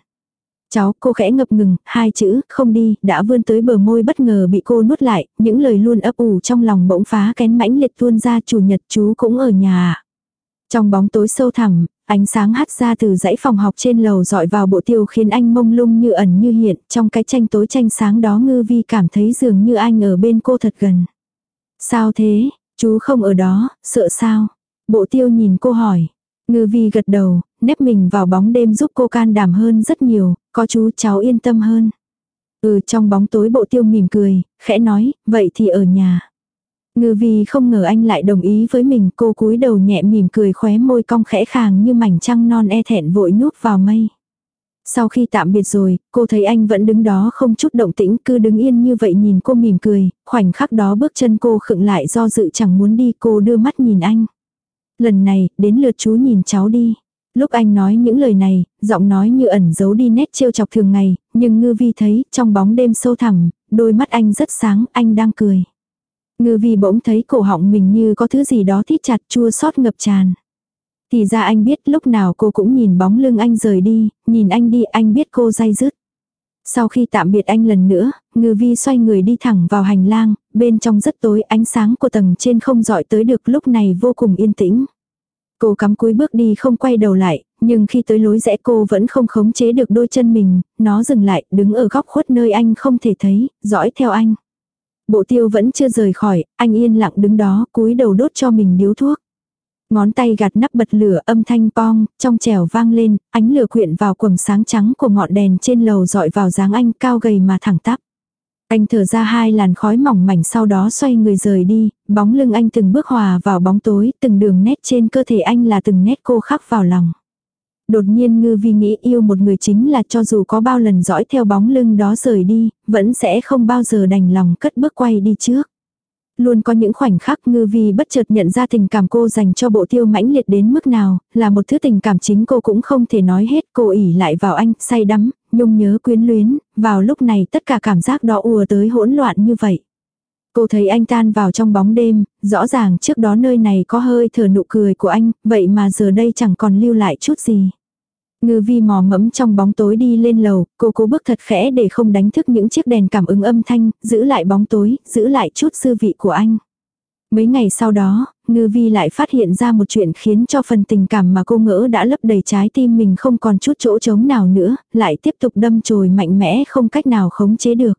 Cháu, cô khẽ ngập ngừng, hai chữ, không đi, đã vươn tới bờ môi bất ngờ bị cô nuốt lại, những lời luôn ấp ủ trong lòng bỗng phá kén mãnh liệt tuôn ra chủ nhật chú cũng ở nhà. Trong bóng tối sâu thẳm, Ánh sáng hắt ra từ dãy phòng học trên lầu dọi vào bộ tiêu khiến anh mông lung như ẩn như hiện, trong cái tranh tối tranh sáng đó ngư vi cảm thấy dường như anh ở bên cô thật gần. Sao thế, chú không ở đó, sợ sao? Bộ tiêu nhìn cô hỏi. Ngư vi gật đầu, nếp mình vào bóng đêm giúp cô can đảm hơn rất nhiều, có chú cháu yên tâm hơn. Ừ trong bóng tối bộ tiêu mỉm cười, khẽ nói, vậy thì ở nhà. Ngư vi không ngờ anh lại đồng ý với mình, cô cúi đầu nhẹ mỉm cười khóe môi cong khẽ khàng như mảnh trăng non e thẹn vội nuốt vào mây. Sau khi tạm biệt rồi, cô thấy anh vẫn đứng đó không chút động tĩnh cứ đứng yên như vậy nhìn cô mỉm cười, khoảnh khắc đó bước chân cô khựng lại do dự chẳng muốn đi cô đưa mắt nhìn anh. Lần này, đến lượt chú nhìn cháu đi. Lúc anh nói những lời này, giọng nói như ẩn giấu đi nét trêu chọc thường ngày, nhưng ngư vi thấy trong bóng đêm sâu thẳm, đôi mắt anh rất sáng, anh đang cười. Ngư vi bỗng thấy cổ họng mình như có thứ gì đó thít chặt chua xót ngập tràn. Thì ra anh biết lúc nào cô cũng nhìn bóng lưng anh rời đi, nhìn anh đi anh biết cô dây dứt. Sau khi tạm biệt anh lần nữa, ngư vi xoay người đi thẳng vào hành lang, bên trong rất tối ánh sáng của tầng trên không dọi tới được lúc này vô cùng yên tĩnh. Cô cắm cúi bước đi không quay đầu lại, nhưng khi tới lối rẽ cô vẫn không khống chế được đôi chân mình, nó dừng lại, đứng ở góc khuất nơi anh không thể thấy, dõi theo anh. Bộ tiêu vẫn chưa rời khỏi, anh yên lặng đứng đó, cúi đầu đốt cho mình điếu thuốc. Ngón tay gạt nắp bật lửa âm thanh pong, trong trèo vang lên, ánh lửa quyện vào quầng sáng trắng của ngọn đèn trên lầu dọi vào dáng anh cao gầy mà thẳng tắp. Anh thở ra hai làn khói mỏng mảnh sau đó xoay người rời đi, bóng lưng anh từng bước hòa vào bóng tối, từng đường nét trên cơ thể anh là từng nét cô khắc vào lòng. Đột nhiên ngư vi nghĩ yêu một người chính là cho dù có bao lần dõi theo bóng lưng đó rời đi, vẫn sẽ không bao giờ đành lòng cất bước quay đi trước. Luôn có những khoảnh khắc ngư vi bất chợt nhận ra tình cảm cô dành cho bộ tiêu mãnh liệt đến mức nào, là một thứ tình cảm chính cô cũng không thể nói hết, cô ỉ lại vào anh, say đắm, nhung nhớ quyến luyến, vào lúc này tất cả cảm giác đó ùa tới hỗn loạn như vậy. Cô thấy anh tan vào trong bóng đêm, rõ ràng trước đó nơi này có hơi thở nụ cười của anh, vậy mà giờ đây chẳng còn lưu lại chút gì. Ngư vi mò mẫm trong bóng tối đi lên lầu, cô cố bước thật khẽ để không đánh thức những chiếc đèn cảm ứng âm thanh, giữ lại bóng tối, giữ lại chút sư vị của anh. Mấy ngày sau đó, ngư vi lại phát hiện ra một chuyện khiến cho phần tình cảm mà cô ngỡ đã lấp đầy trái tim mình không còn chút chỗ trống nào nữa, lại tiếp tục đâm chồi mạnh mẽ không cách nào khống chế được.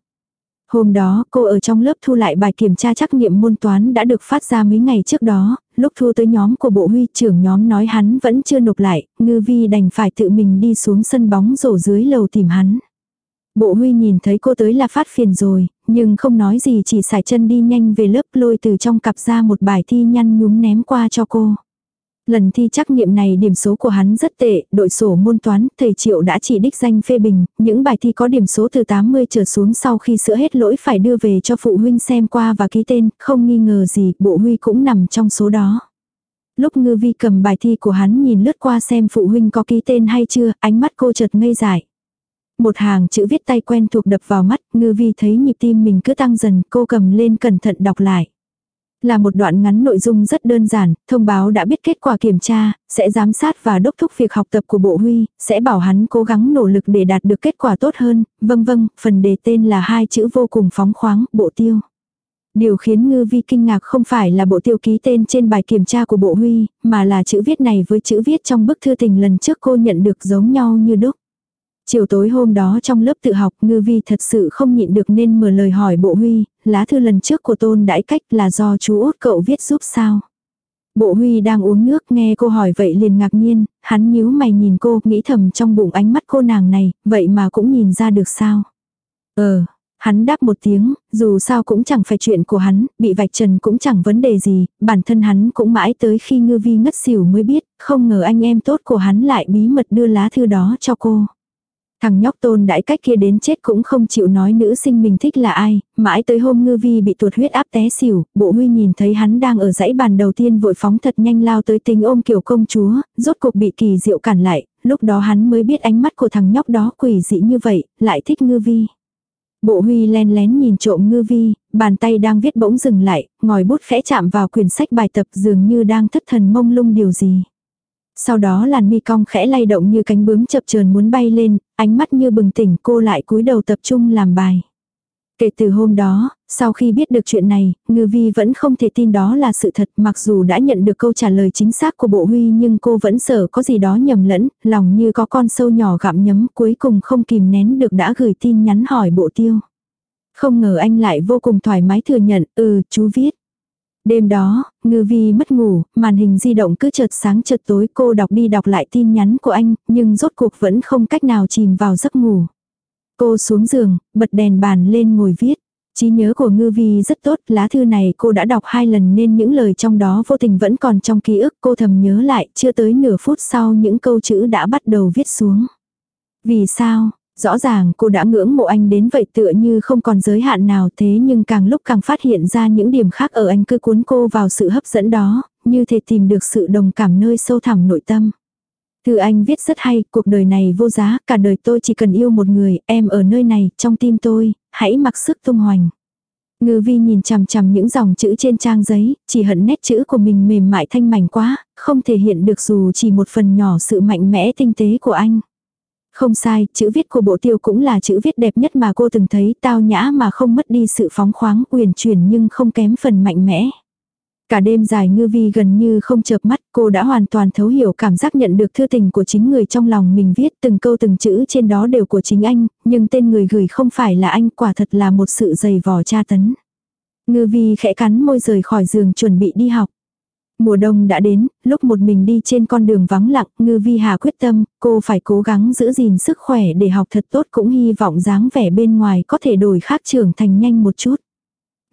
Hôm đó, cô ở trong lớp thu lại bài kiểm tra trắc nghiệm môn toán đã được phát ra mấy ngày trước đó, lúc thu tới nhóm của bộ huy trưởng nhóm nói hắn vẫn chưa nộp lại, ngư vi đành phải tự mình đi xuống sân bóng rổ dưới lầu tìm hắn. Bộ huy nhìn thấy cô tới là phát phiền rồi, nhưng không nói gì chỉ xài chân đi nhanh về lớp lôi từ trong cặp ra một bài thi nhăn nhúm ném qua cho cô. Lần thi trắc nghiệm này điểm số của hắn rất tệ, đội sổ môn toán, thầy Triệu đã chỉ đích danh phê bình, những bài thi có điểm số từ 80 trở xuống sau khi sửa hết lỗi phải đưa về cho phụ huynh xem qua và ký tên, không nghi ngờ gì, bộ huy cũng nằm trong số đó. Lúc ngư vi cầm bài thi của hắn nhìn lướt qua xem phụ huynh có ký tên hay chưa, ánh mắt cô chợt ngây dại. Một hàng chữ viết tay quen thuộc đập vào mắt, ngư vi thấy nhịp tim mình cứ tăng dần, cô cầm lên cẩn thận đọc lại. Là một đoạn ngắn nội dung rất đơn giản, thông báo đã biết kết quả kiểm tra, sẽ giám sát và đốc thúc việc học tập của bộ huy, sẽ bảo hắn cố gắng nỗ lực để đạt được kết quả tốt hơn, vâng vâng, phần đề tên là hai chữ vô cùng phóng khoáng, bộ tiêu. Điều khiến ngư vi kinh ngạc không phải là bộ tiêu ký tên trên bài kiểm tra của bộ huy, mà là chữ viết này với chữ viết trong bức thư tình lần trước cô nhận được giống nhau như đúc. Chiều tối hôm đó trong lớp tự học ngư vi thật sự không nhịn được nên mở lời hỏi bộ huy, lá thư lần trước của tôn đãi cách là do chú út cậu viết giúp sao. Bộ huy đang uống nước nghe cô hỏi vậy liền ngạc nhiên, hắn nhíu mày nhìn cô nghĩ thầm trong bụng ánh mắt cô nàng này, vậy mà cũng nhìn ra được sao. Ờ, hắn đáp một tiếng, dù sao cũng chẳng phải chuyện của hắn, bị vạch trần cũng chẳng vấn đề gì, bản thân hắn cũng mãi tới khi ngư vi ngất xỉu mới biết, không ngờ anh em tốt của hắn lại bí mật đưa lá thư đó cho cô. Thằng nhóc tôn đãi cách kia đến chết cũng không chịu nói nữ sinh mình thích là ai, mãi tới hôm ngư vi bị tuột huyết áp té xỉu, bộ huy nhìn thấy hắn đang ở dãy bàn đầu tiên vội phóng thật nhanh lao tới tính ôm kiểu công chúa, rốt cuộc bị kỳ diệu cản lại, lúc đó hắn mới biết ánh mắt của thằng nhóc đó quỷ dị như vậy, lại thích ngư vi. Bộ huy len lén nhìn trộm ngư vi, bàn tay đang viết bỗng dừng lại, ngòi bút khẽ chạm vào quyển sách bài tập dường như đang thất thần mông lung điều gì. Sau đó làn mi cong khẽ lay động như cánh bướm chập chờn muốn bay lên, ánh mắt như bừng tỉnh cô lại cúi đầu tập trung làm bài. Kể từ hôm đó, sau khi biết được chuyện này, ngư vi vẫn không thể tin đó là sự thật mặc dù đã nhận được câu trả lời chính xác của bộ huy nhưng cô vẫn sợ có gì đó nhầm lẫn, lòng như có con sâu nhỏ gặm nhấm cuối cùng không kìm nén được đã gửi tin nhắn hỏi bộ tiêu. Không ngờ anh lại vô cùng thoải mái thừa nhận, ừ, chú viết. Đêm đó, ngư vi mất ngủ, màn hình di động cứ chợt sáng chợt tối cô đọc đi đọc lại tin nhắn của anh, nhưng rốt cuộc vẫn không cách nào chìm vào giấc ngủ. Cô xuống giường, bật đèn bàn lên ngồi viết. trí nhớ của ngư vi rất tốt, lá thư này cô đã đọc hai lần nên những lời trong đó vô tình vẫn còn trong ký ức cô thầm nhớ lại, chưa tới nửa phút sau những câu chữ đã bắt đầu viết xuống. Vì sao, Rõ ràng cô đã ngưỡng mộ anh đến vậy tựa như không còn giới hạn nào thế nhưng càng lúc càng phát hiện ra những điểm khác ở anh cứ cuốn cô vào sự hấp dẫn đó, như thể tìm được sự đồng cảm nơi sâu thẳm nội tâm. Thư anh viết rất hay, cuộc đời này vô giá, cả đời tôi chỉ cần yêu một người, em ở nơi này, trong tim tôi, hãy mặc sức tung hoành. Ngư vi nhìn chằm chằm những dòng chữ trên trang giấy, chỉ hận nét chữ của mình mềm mại thanh mảnh quá, không thể hiện được dù chỉ một phần nhỏ sự mạnh mẽ tinh tế của anh. Không sai, chữ viết của bộ tiêu cũng là chữ viết đẹp nhất mà cô từng thấy, tao nhã mà không mất đi sự phóng khoáng, uyển chuyển nhưng không kém phần mạnh mẽ. Cả đêm dài ngư vi gần như không chợp mắt, cô đã hoàn toàn thấu hiểu cảm giác nhận được thư tình của chính người trong lòng mình viết, từng câu từng chữ trên đó đều của chính anh, nhưng tên người gửi không phải là anh, quả thật là một sự dày vò tra tấn. Ngư vi khẽ cắn môi rời khỏi giường chuẩn bị đi học. Mùa đông đã đến, lúc một mình đi trên con đường vắng lặng, ngư vi hà quyết tâm, cô phải cố gắng giữ gìn sức khỏe để học thật tốt cũng hy vọng dáng vẻ bên ngoài có thể đổi khác trưởng thành nhanh một chút.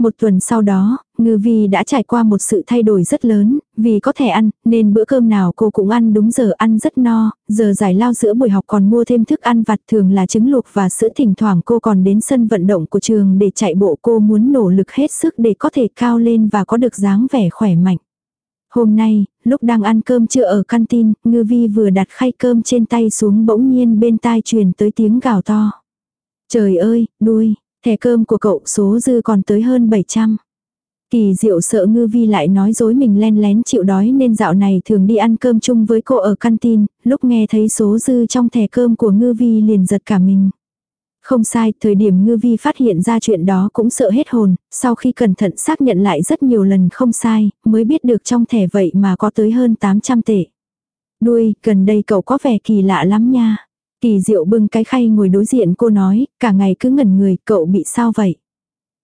Một tuần sau đó, ngư vi đã trải qua một sự thay đổi rất lớn, vì có thể ăn, nên bữa cơm nào cô cũng ăn đúng giờ ăn rất no, giờ giải lao giữa buổi học còn mua thêm thức ăn vặt thường là trứng luộc và sữa thỉnh thoảng cô còn đến sân vận động của trường để chạy bộ cô muốn nỗ lực hết sức để có thể cao lên và có được dáng vẻ khỏe mạnh. Hôm nay, lúc đang ăn cơm trưa ở canteen, ngư vi vừa đặt khay cơm trên tay xuống bỗng nhiên bên tai truyền tới tiếng gào to. Trời ơi, đuôi, thẻ cơm của cậu số dư còn tới hơn 700. Kỳ diệu sợ ngư vi lại nói dối mình len lén chịu đói nên dạo này thường đi ăn cơm chung với cô ở canteen, lúc nghe thấy số dư trong thẻ cơm của ngư vi liền giật cả mình. Không sai, thời điểm ngư vi phát hiện ra chuyện đó cũng sợ hết hồn, sau khi cẩn thận xác nhận lại rất nhiều lần không sai, mới biết được trong thẻ vậy mà có tới hơn 800 tệ. Đuôi, gần đây cậu có vẻ kỳ lạ lắm nha. Kỳ diệu bưng cái khay ngồi đối diện cô nói, cả ngày cứ ngẩn người, cậu bị sao vậy?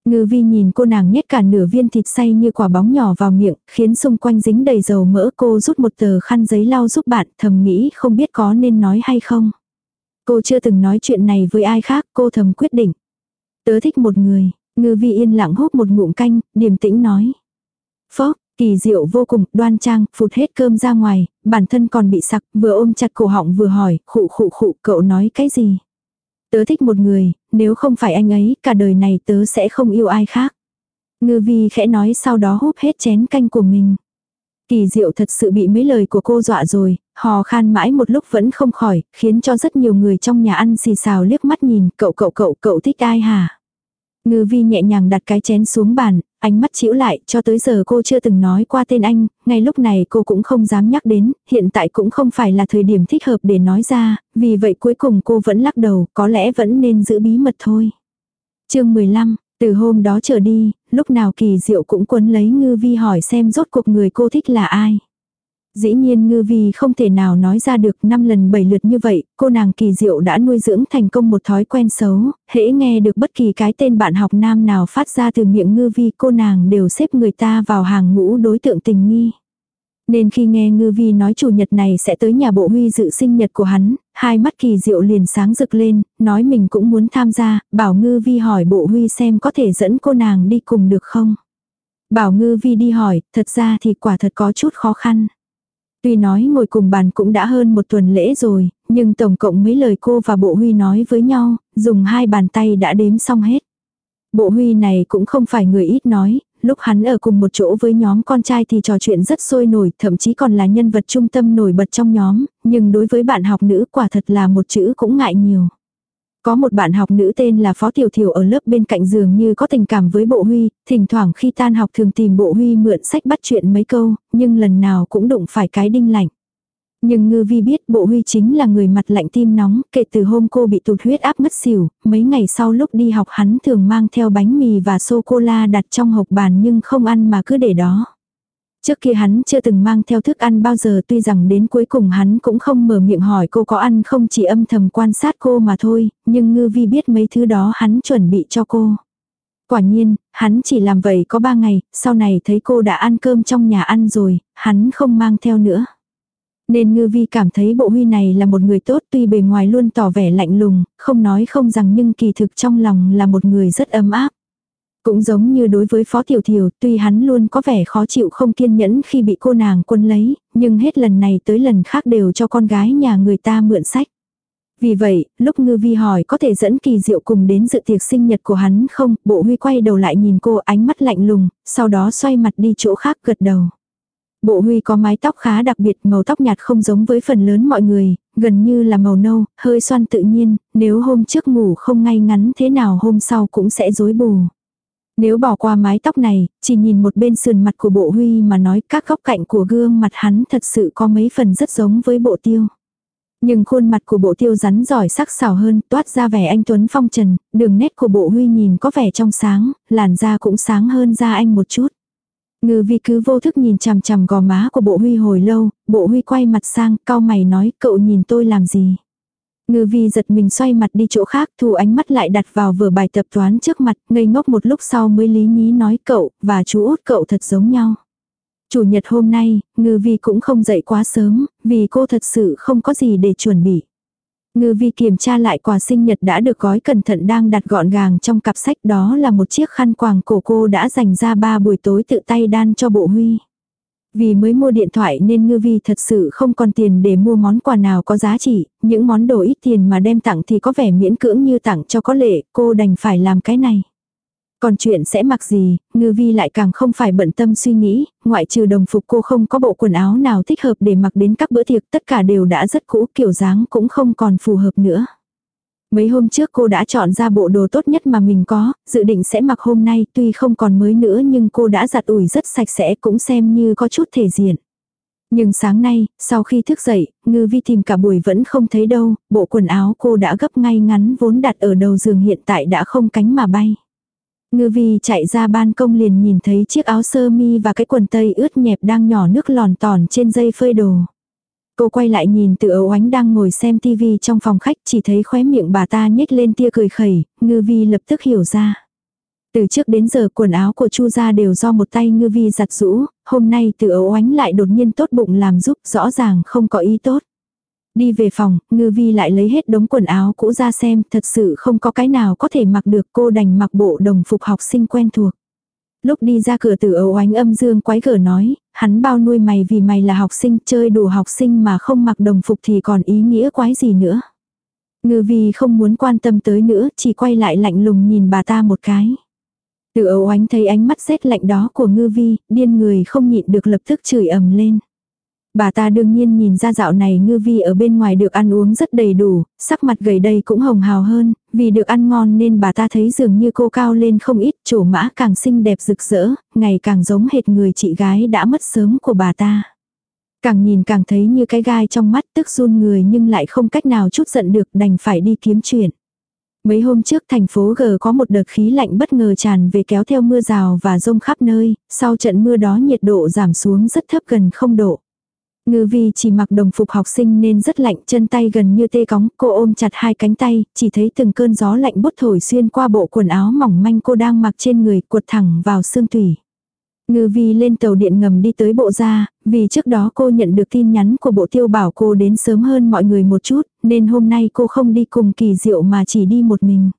Ngư vi nhìn cô nàng nhét cả nửa viên thịt xay như quả bóng nhỏ vào miệng, khiến xung quanh dính đầy dầu mỡ cô rút một tờ khăn giấy lau giúp bạn, thầm nghĩ không biết có nên nói hay không. Cô chưa từng nói chuyện này với ai khác, cô thầm quyết định. Tớ thích một người, ngư vi yên lặng hút một ngụm canh, điềm tĩnh nói. Phốc, kỳ diệu vô cùng, đoan trang, phụt hết cơm ra ngoài, bản thân còn bị sặc, vừa ôm chặt cổ họng vừa hỏi, khụ khụ khụ, cậu nói cái gì? Tớ thích một người, nếu không phải anh ấy, cả đời này tớ sẽ không yêu ai khác. Ngư vi khẽ nói sau đó húp hết chén canh của mình. Kỳ diệu thật sự bị mấy lời của cô dọa rồi, hò khan mãi một lúc vẫn không khỏi, khiến cho rất nhiều người trong nhà ăn xì xào liếc mắt nhìn, cậu cậu cậu cậu thích ai hả? Ngư vi nhẹ nhàng đặt cái chén xuống bàn, ánh mắt chĩu lại, cho tới giờ cô chưa từng nói qua tên anh, ngay lúc này cô cũng không dám nhắc đến, hiện tại cũng không phải là thời điểm thích hợp để nói ra, vì vậy cuối cùng cô vẫn lắc đầu, có lẽ vẫn nên giữ bí mật thôi. chương 15, từ hôm đó trở đi, lúc nào kỳ diệu cũng quấn lấy ngư vi hỏi xem rốt cuộc người cô thích là ai. Dĩ nhiên ngư vi không thể nào nói ra được năm lần bảy lượt như vậy, cô nàng kỳ diệu đã nuôi dưỡng thành công một thói quen xấu, hễ nghe được bất kỳ cái tên bạn học nam nào phát ra từ miệng ngư vi cô nàng đều xếp người ta vào hàng ngũ đối tượng tình nghi. Nên khi nghe ngư vi nói chủ nhật này sẽ tới nhà bộ huy dự sinh nhật của hắn, hai mắt kỳ diệu liền sáng rực lên, nói mình cũng muốn tham gia, bảo ngư vi hỏi bộ huy xem có thể dẫn cô nàng đi cùng được không. Bảo ngư vi đi hỏi, thật ra thì quả thật có chút khó khăn. Tuy nói ngồi cùng bàn cũng đã hơn một tuần lễ rồi, nhưng tổng cộng mấy lời cô và bộ huy nói với nhau, dùng hai bàn tay đã đếm xong hết. Bộ huy này cũng không phải người ít nói, lúc hắn ở cùng một chỗ với nhóm con trai thì trò chuyện rất sôi nổi, thậm chí còn là nhân vật trung tâm nổi bật trong nhóm, nhưng đối với bạn học nữ quả thật là một chữ cũng ngại nhiều. Có một bạn học nữ tên là Phó Tiểu Thiểu ở lớp bên cạnh giường như có tình cảm với Bộ Huy, thỉnh thoảng khi tan học thường tìm Bộ Huy mượn sách bắt chuyện mấy câu, nhưng lần nào cũng đụng phải cái đinh lạnh. Nhưng ngư vi biết bộ huy chính là người mặt lạnh tim nóng, kể từ hôm cô bị tụt huyết áp ngất xỉu, mấy ngày sau lúc đi học hắn thường mang theo bánh mì và sô-cô-la đặt trong hộp bàn nhưng không ăn mà cứ để đó. Trước kia hắn chưa từng mang theo thức ăn bao giờ tuy rằng đến cuối cùng hắn cũng không mở miệng hỏi cô có ăn không chỉ âm thầm quan sát cô mà thôi, nhưng ngư vi biết mấy thứ đó hắn chuẩn bị cho cô. Quả nhiên, hắn chỉ làm vậy có ba ngày, sau này thấy cô đã ăn cơm trong nhà ăn rồi, hắn không mang theo nữa. Nên ngư vi cảm thấy bộ huy này là một người tốt tuy bề ngoài luôn tỏ vẻ lạnh lùng, không nói không rằng nhưng kỳ thực trong lòng là một người rất ấm áp. Cũng giống như đối với Phó Tiểu Thiều, tuy hắn luôn có vẻ khó chịu không kiên nhẫn khi bị cô nàng quân lấy, nhưng hết lần này tới lần khác đều cho con gái nhà người ta mượn sách. Vì vậy, lúc ngư vi hỏi có thể dẫn kỳ diệu cùng đến dự tiệc sinh nhật của hắn không, bộ huy quay đầu lại nhìn cô ánh mắt lạnh lùng, sau đó xoay mặt đi chỗ khác gật đầu. Bộ huy có mái tóc khá đặc biệt, màu tóc nhạt không giống với phần lớn mọi người, gần như là màu nâu, hơi xoăn tự nhiên, nếu hôm trước ngủ không ngay ngắn thế nào hôm sau cũng sẽ rối bù. Nếu bỏ qua mái tóc này, chỉ nhìn một bên sườn mặt của bộ huy mà nói các góc cạnh của gương mặt hắn thật sự có mấy phần rất giống với bộ tiêu. Nhưng khuôn mặt của bộ tiêu rắn giỏi sắc sảo hơn, toát ra vẻ anh Tuấn phong trần, đường nét của bộ huy nhìn có vẻ trong sáng, làn da cũng sáng hơn da anh một chút. Ngư vi cứ vô thức nhìn chằm chằm gò má của bộ huy hồi lâu, bộ huy quay mặt sang, cao mày nói cậu nhìn tôi làm gì. Ngư vi giật mình xoay mặt đi chỗ khác, thu ánh mắt lại đặt vào vừa bài tập toán trước mặt, ngây ngốc một lúc sau mới lý nhí nói cậu, và chú út cậu thật giống nhau. Chủ nhật hôm nay, ngư vi cũng không dậy quá sớm, vì cô thật sự không có gì để chuẩn bị. Ngư vi kiểm tra lại quà sinh nhật đã được gói cẩn thận đang đặt gọn gàng trong cặp sách đó là một chiếc khăn quàng cổ cô đã dành ra ba buổi tối tự tay đan cho bộ huy. Vì mới mua điện thoại nên ngư vi thật sự không còn tiền để mua món quà nào có giá trị, những món đồ ít tiền mà đem tặng thì có vẻ miễn cưỡng như tặng cho có lệ, cô đành phải làm cái này. Còn chuyện sẽ mặc gì, ngư vi lại càng không phải bận tâm suy nghĩ, ngoại trừ đồng phục cô không có bộ quần áo nào thích hợp để mặc đến các bữa tiệc tất cả đều đã rất cũ kiểu dáng cũng không còn phù hợp nữa. Mấy hôm trước cô đã chọn ra bộ đồ tốt nhất mà mình có, dự định sẽ mặc hôm nay tuy không còn mới nữa nhưng cô đã giặt ủi rất sạch sẽ cũng xem như có chút thể diện. Nhưng sáng nay, sau khi thức dậy, ngư vi tìm cả buổi vẫn không thấy đâu, bộ quần áo cô đã gấp ngay ngắn vốn đặt ở đầu giường hiện tại đã không cánh mà bay. Ngư vi chạy ra ban công liền nhìn thấy chiếc áo sơ mi và cái quần tây ướt nhẹp đang nhỏ nước lòn tòn trên dây phơi đồ. Cô quay lại nhìn tự ấu ánh đang ngồi xem tivi trong phòng khách chỉ thấy khóe miệng bà ta nhếch lên tia cười khẩy, ngư vi lập tức hiểu ra. Từ trước đến giờ quần áo của chu gia đều do một tay ngư vi giặt rũ, hôm nay từ ấu ánh lại đột nhiên tốt bụng làm giúp rõ ràng không có ý tốt. Đi về phòng, ngư vi lại lấy hết đống quần áo cũ ra xem, thật sự không có cái nào có thể mặc được cô đành mặc bộ đồng phục học sinh quen thuộc. Lúc đi ra cửa tử ấu ánh âm dương quái gở nói, hắn bao nuôi mày vì mày là học sinh chơi đủ học sinh mà không mặc đồng phục thì còn ý nghĩa quái gì nữa. Ngư vi không muốn quan tâm tới nữa, chỉ quay lại lạnh lùng nhìn bà ta một cái. Từ ấu ánh thấy ánh mắt rét lạnh đó của ngư vi, điên người không nhịn được lập tức chửi ầm lên. Bà ta đương nhiên nhìn ra dạo này ngư vi ở bên ngoài được ăn uống rất đầy đủ, sắc mặt gầy đây cũng hồng hào hơn, vì được ăn ngon nên bà ta thấy dường như cô cao lên không ít, chỗ mã càng xinh đẹp rực rỡ, ngày càng giống hệt người chị gái đã mất sớm của bà ta. Càng nhìn càng thấy như cái gai trong mắt tức run người nhưng lại không cách nào chút giận được đành phải đi kiếm chuyện. Mấy hôm trước thành phố G có một đợt khí lạnh bất ngờ tràn về kéo theo mưa rào và rông khắp nơi, sau trận mưa đó nhiệt độ giảm xuống rất thấp gần không độ. Ngư vi chỉ mặc đồng phục học sinh nên rất lạnh chân tay gần như tê cóng, cô ôm chặt hai cánh tay, chỉ thấy từng cơn gió lạnh bút thổi xuyên qua bộ quần áo mỏng manh cô đang mặc trên người cuột thẳng vào xương thủy. Ngư vi lên tàu điện ngầm đi tới bộ ra, vì trước đó cô nhận được tin nhắn của bộ tiêu bảo cô đến sớm hơn mọi người một chút, nên hôm nay cô không đi cùng kỳ diệu mà chỉ đi một mình.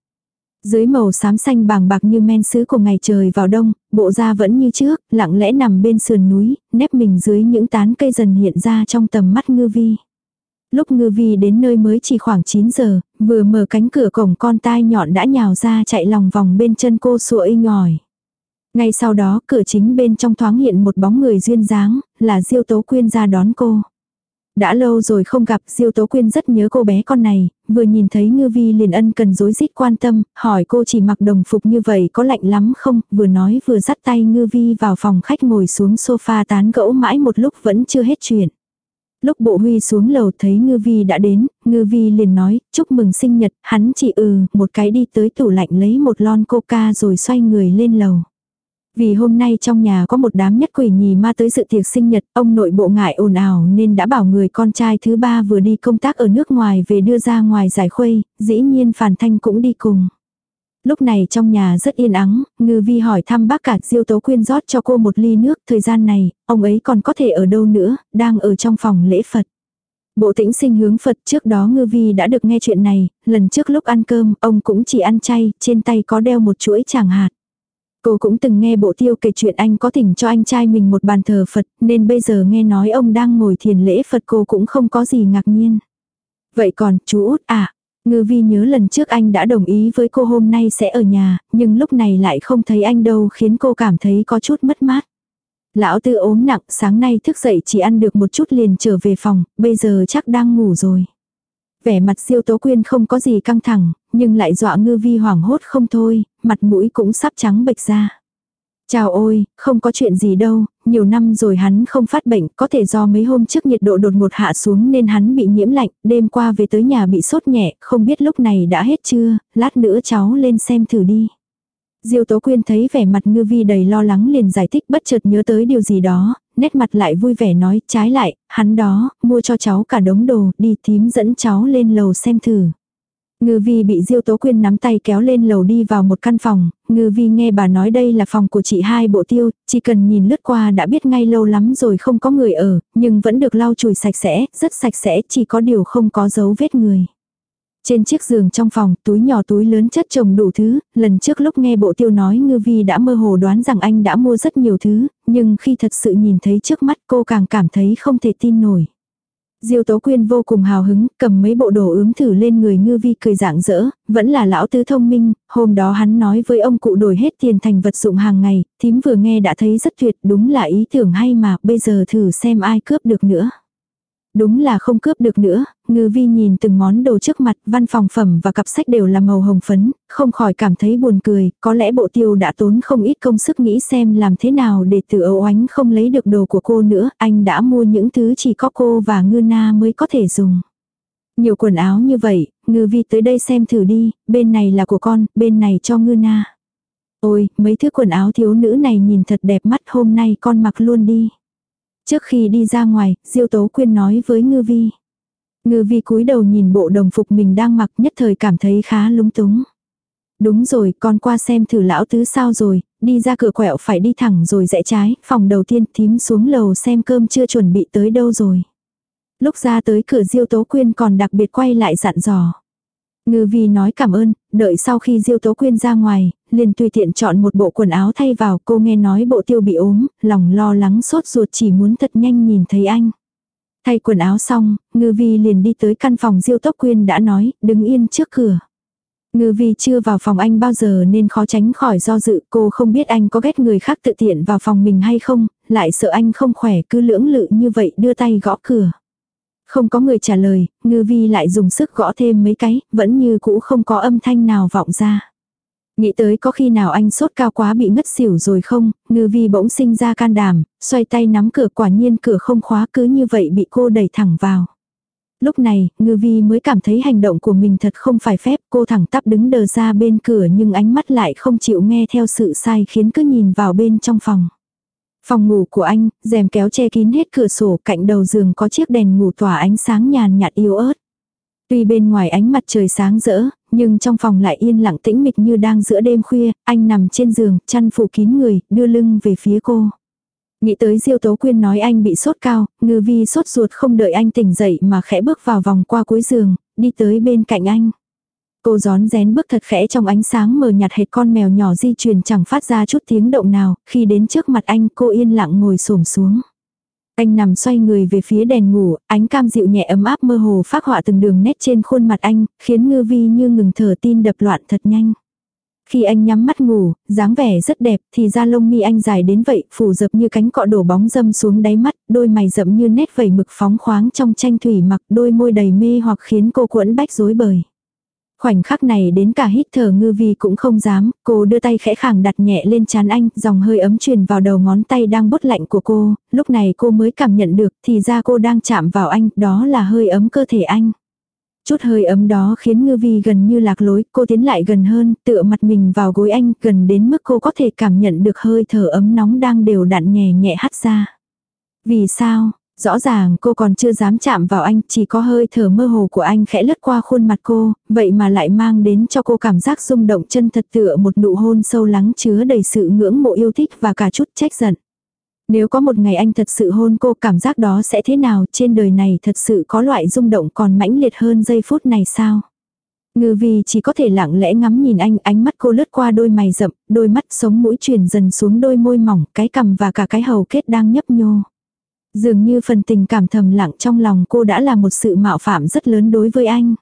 Dưới màu xám xanh bàng bạc như men sứ của ngày trời vào đông, bộ da vẫn như trước, lặng lẽ nằm bên sườn núi, nép mình dưới những tán cây dần hiện ra trong tầm mắt ngư vi. Lúc ngư vi đến nơi mới chỉ khoảng 9 giờ, vừa mở cánh cửa cổng con tai nhọn đã nhào ra chạy lòng vòng bên chân cô sụa y ngòi. Ngay sau đó cửa chính bên trong thoáng hiện một bóng người duyên dáng, là Diêu Tố Quyên ra đón cô. Đã lâu rồi không gặp, Diêu Tố Quyên rất nhớ cô bé con này, vừa nhìn thấy Ngư Vi liền ân cần dối rít quan tâm, hỏi cô chỉ mặc đồng phục như vậy có lạnh lắm không, vừa nói vừa dắt tay Ngư Vi vào phòng khách ngồi xuống sofa tán gẫu mãi một lúc vẫn chưa hết chuyện. Lúc bộ huy xuống lầu thấy Ngư Vi đã đến, Ngư Vi liền nói, chúc mừng sinh nhật, hắn chỉ ừ, một cái đi tới tủ lạnh lấy một lon coca rồi xoay người lên lầu. Vì hôm nay trong nhà có một đám nhất quỷ nhì ma tới dự tiệc sinh nhật, ông nội bộ ngại ồn ào nên đã bảo người con trai thứ ba vừa đi công tác ở nước ngoài về đưa ra ngoài giải khuây, dĩ nhiên Phàn Thanh cũng đi cùng. Lúc này trong nhà rất yên ắng, ngư vi hỏi thăm bác cả diêu tố quyên rót cho cô một ly nước, thời gian này, ông ấy còn có thể ở đâu nữa, đang ở trong phòng lễ Phật. Bộ tĩnh sinh hướng Phật trước đó ngư vi đã được nghe chuyện này, lần trước lúc ăn cơm, ông cũng chỉ ăn chay, trên tay có đeo một chuỗi tràng hạt. Cô cũng từng nghe bộ tiêu kể chuyện anh có thỉnh cho anh trai mình một bàn thờ Phật, nên bây giờ nghe nói ông đang ngồi thiền lễ Phật cô cũng không có gì ngạc nhiên. Vậy còn, chú út à, ngư vi nhớ lần trước anh đã đồng ý với cô hôm nay sẽ ở nhà, nhưng lúc này lại không thấy anh đâu khiến cô cảm thấy có chút mất mát. Lão tư ốm nặng, sáng nay thức dậy chỉ ăn được một chút liền trở về phòng, bây giờ chắc đang ngủ rồi. Vẻ mặt siêu tố quyên không có gì căng thẳng, nhưng lại dọa ngư vi hoảng hốt không thôi, mặt mũi cũng sắp trắng bệch ra. Chào ôi, không có chuyện gì đâu, nhiều năm rồi hắn không phát bệnh, có thể do mấy hôm trước nhiệt độ đột ngột hạ xuống nên hắn bị nhiễm lạnh, đêm qua về tới nhà bị sốt nhẹ, không biết lúc này đã hết chưa, lát nữa cháu lên xem thử đi. Diêu Tố Quyên thấy vẻ mặt ngư vi đầy lo lắng liền giải thích bất chợt nhớ tới điều gì đó, nét mặt lại vui vẻ nói trái lại, hắn đó, mua cho cháu cả đống đồ, đi thím dẫn cháu lên lầu xem thử. Ngư vi bị Diêu Tố Quyên nắm tay kéo lên lầu đi vào một căn phòng, ngư vi nghe bà nói đây là phòng của chị hai bộ tiêu, chỉ cần nhìn lướt qua đã biết ngay lâu lắm rồi không có người ở, nhưng vẫn được lau chùi sạch sẽ, rất sạch sẽ, chỉ có điều không có dấu vết người. Trên chiếc giường trong phòng, túi nhỏ túi lớn chất chồng đủ thứ, lần trước lúc nghe bộ tiêu nói ngư vi đã mơ hồ đoán rằng anh đã mua rất nhiều thứ, nhưng khi thật sự nhìn thấy trước mắt cô càng cảm thấy không thể tin nổi. Diêu Tố Quyên vô cùng hào hứng, cầm mấy bộ đồ ướm thử lên người ngư vi cười dạng dỡ, vẫn là lão tứ thông minh, hôm đó hắn nói với ông cụ đổi hết tiền thành vật dụng hàng ngày, thím vừa nghe đã thấy rất tuyệt, đúng là ý tưởng hay mà, bây giờ thử xem ai cướp được nữa. Đúng là không cướp được nữa, ngư vi nhìn từng món đồ trước mặt, văn phòng phẩm và cặp sách đều là màu hồng phấn, không khỏi cảm thấy buồn cười, có lẽ bộ tiêu đã tốn không ít công sức nghĩ xem làm thế nào để từ ấu ánh không lấy được đồ của cô nữa, anh đã mua những thứ chỉ có cô và ngư na mới có thể dùng. Nhiều quần áo như vậy, ngư vi tới đây xem thử đi, bên này là của con, bên này cho ngư na. Ôi, mấy thứ quần áo thiếu nữ này nhìn thật đẹp mắt hôm nay con mặc luôn đi. Trước khi đi ra ngoài, Diêu Tố Quyên nói với Ngư Vi. Ngư Vi cúi đầu nhìn bộ đồng phục mình đang mặc nhất thời cảm thấy khá lúng túng. Đúng rồi, con qua xem thử lão tứ sao rồi, đi ra cửa quẹo phải đi thẳng rồi rẽ trái, phòng đầu tiên thím xuống lầu xem cơm chưa chuẩn bị tới đâu rồi. Lúc ra tới cửa Diêu Tố Quyên còn đặc biệt quay lại dặn dò. Ngư vi nói cảm ơn, đợi sau khi Diêu Tố Quyên ra ngoài, liền tùy tiện chọn một bộ quần áo thay vào cô nghe nói bộ tiêu bị ốm, lòng lo lắng sốt ruột chỉ muốn thật nhanh nhìn thấy anh. Thay quần áo xong, ngư vi liền đi tới căn phòng Diêu Tố Quyên đã nói, đứng yên trước cửa. Ngư vi chưa vào phòng anh bao giờ nên khó tránh khỏi do dự cô không biết anh có ghét người khác tự tiện vào phòng mình hay không, lại sợ anh không khỏe cứ lưỡng lự như vậy đưa tay gõ cửa. Không có người trả lời, ngư vi lại dùng sức gõ thêm mấy cái, vẫn như cũ không có âm thanh nào vọng ra. Nghĩ tới có khi nào anh sốt cao quá bị ngất xỉu rồi không, ngư vi bỗng sinh ra can đảm, xoay tay nắm cửa quả nhiên cửa không khóa cứ như vậy bị cô đẩy thẳng vào. Lúc này, ngư vi mới cảm thấy hành động của mình thật không phải phép, cô thẳng tắp đứng đờ ra bên cửa nhưng ánh mắt lại không chịu nghe theo sự sai khiến cứ nhìn vào bên trong phòng. Phòng ngủ của anh, rèm kéo che kín hết cửa sổ, cạnh đầu giường có chiếc đèn ngủ tỏa ánh sáng nhàn nhạt yếu ớt. Tuy bên ngoài ánh mặt trời sáng rỡ, nhưng trong phòng lại yên lặng tĩnh mịch như đang giữa đêm khuya, anh nằm trên giường, chăn phủ kín người, đưa lưng về phía cô. Nghĩ tới Diêu Tố Quyên nói anh bị sốt cao, ngư vi sốt ruột không đợi anh tỉnh dậy mà khẽ bước vào vòng qua cuối giường, đi tới bên cạnh anh. Cô gión rén bước thật khẽ trong ánh sáng mờ nhạt hệt con mèo nhỏ di chuyển chẳng phát ra chút tiếng động nào, khi đến trước mặt anh cô yên lặng ngồi xổm xuống. Anh nằm xoay người về phía đèn ngủ, ánh cam dịu nhẹ ấm áp mơ hồ phát họa từng đường nét trên khuôn mặt anh, khiến ngư vi như ngừng thở tin đập loạn thật nhanh. Khi anh nhắm mắt ngủ, dáng vẻ rất đẹp, thì da lông mi anh dài đến vậy, phủ dập như cánh cọ đổ bóng dâm xuống đáy mắt, đôi mày rậm như nét vẩy mực phóng khoáng trong tranh thủy mặc, đôi môi đầy mê hoặc khiến cô quẫn bách rối bời. Khoảnh khắc này đến cả hít thở ngư vi cũng không dám, cô đưa tay khẽ khàng đặt nhẹ lên chán anh, dòng hơi ấm truyền vào đầu ngón tay đang bốt lạnh của cô, lúc này cô mới cảm nhận được thì ra cô đang chạm vào anh, đó là hơi ấm cơ thể anh. Chút hơi ấm đó khiến ngư vi gần như lạc lối, cô tiến lại gần hơn, tựa mặt mình vào gối anh, gần đến mức cô có thể cảm nhận được hơi thở ấm nóng đang đều đặn nhẹ nhẹ hắt ra. Vì sao, Rõ ràng cô còn chưa dám chạm vào anh, chỉ có hơi thở mơ hồ của anh khẽ lướt qua khuôn mặt cô, vậy mà lại mang đến cho cô cảm giác rung động chân thật tựa một nụ hôn sâu lắng chứa đầy sự ngưỡng mộ yêu thích và cả chút trách giận. Nếu có một ngày anh thật sự hôn cô cảm giác đó sẽ thế nào trên đời này thật sự có loại rung động còn mãnh liệt hơn giây phút này sao? Ngư vi chỉ có thể lặng lẽ ngắm nhìn anh, ánh mắt cô lướt qua đôi mày rậm, đôi mắt sống mũi chuyển dần xuống đôi môi mỏng, cái cằm và cả cái hầu kết đang nhấp nhô. Dường như phần tình cảm thầm lặng trong lòng cô đã là một sự mạo phạm rất lớn đối với anh.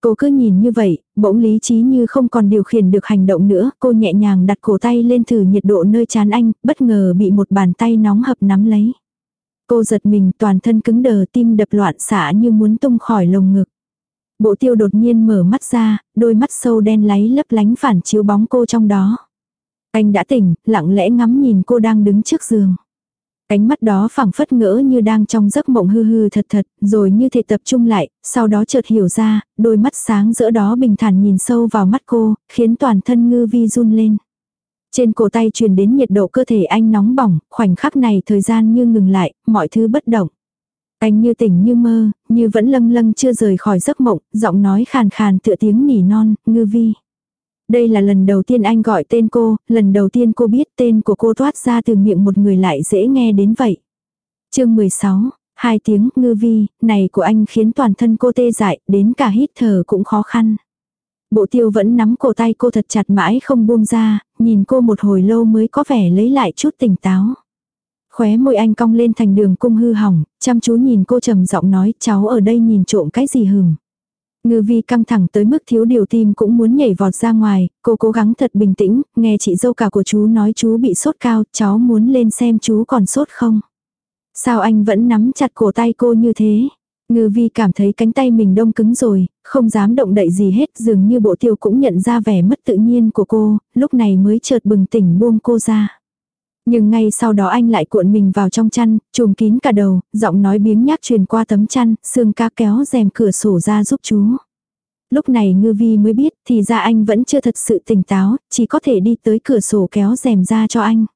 Cô cứ nhìn như vậy, bỗng lý trí như không còn điều khiển được hành động nữa, cô nhẹ nhàng đặt cổ tay lên thử nhiệt độ nơi chán anh, bất ngờ bị một bàn tay nóng hập nắm lấy. Cô giật mình toàn thân cứng đờ tim đập loạn xạ như muốn tung khỏi lồng ngực. Bộ tiêu đột nhiên mở mắt ra, đôi mắt sâu đen láy lấp lánh phản chiếu bóng cô trong đó. Anh đã tỉnh, lặng lẽ ngắm nhìn cô đang đứng trước giường. Cánh mắt đó phẳng phất ngỡ như đang trong giấc mộng hư hư thật thật, rồi như thể tập trung lại, sau đó chợt hiểu ra, đôi mắt sáng rỡ đó bình thản nhìn sâu vào mắt cô, khiến toàn thân ngư vi run lên. Trên cổ tay truyền đến nhiệt độ cơ thể anh nóng bỏng, khoảnh khắc này thời gian như ngừng lại, mọi thứ bất động. Anh như tỉnh như mơ, như vẫn lâng lâng chưa rời khỏi giấc mộng, giọng nói khàn khàn tựa tiếng nỉ non, ngư vi. Đây là lần đầu tiên anh gọi tên cô, lần đầu tiên cô biết tên của cô thoát ra từ miệng một người lại dễ nghe đến vậy. chương 16, hai tiếng ngư vi, này của anh khiến toàn thân cô tê dại, đến cả hít thở cũng khó khăn. Bộ tiêu vẫn nắm cổ tay cô thật chặt mãi không buông ra, nhìn cô một hồi lâu mới có vẻ lấy lại chút tỉnh táo. Khóe môi anh cong lên thành đường cung hư hỏng, chăm chú nhìn cô trầm giọng nói cháu ở đây nhìn trộm cái gì hừng. Ngư vi căng thẳng tới mức thiếu điều tim cũng muốn nhảy vọt ra ngoài, cô cố gắng thật bình tĩnh, nghe chị dâu cả của chú nói chú bị sốt cao, cháu muốn lên xem chú còn sốt không. Sao anh vẫn nắm chặt cổ tay cô như thế? Ngư vi cảm thấy cánh tay mình đông cứng rồi, không dám động đậy gì hết dường như bộ tiêu cũng nhận ra vẻ mất tự nhiên của cô, lúc này mới chợt bừng tỉnh buông cô ra. Nhưng ngay sau đó anh lại cuộn mình vào trong chăn, trùm kín cả đầu, giọng nói biếng nhác truyền qua tấm chăn, xương ca kéo rèm cửa sổ ra giúp chú. Lúc này ngư vi mới biết thì ra anh vẫn chưa thật sự tỉnh táo, chỉ có thể đi tới cửa sổ kéo rèm ra cho anh.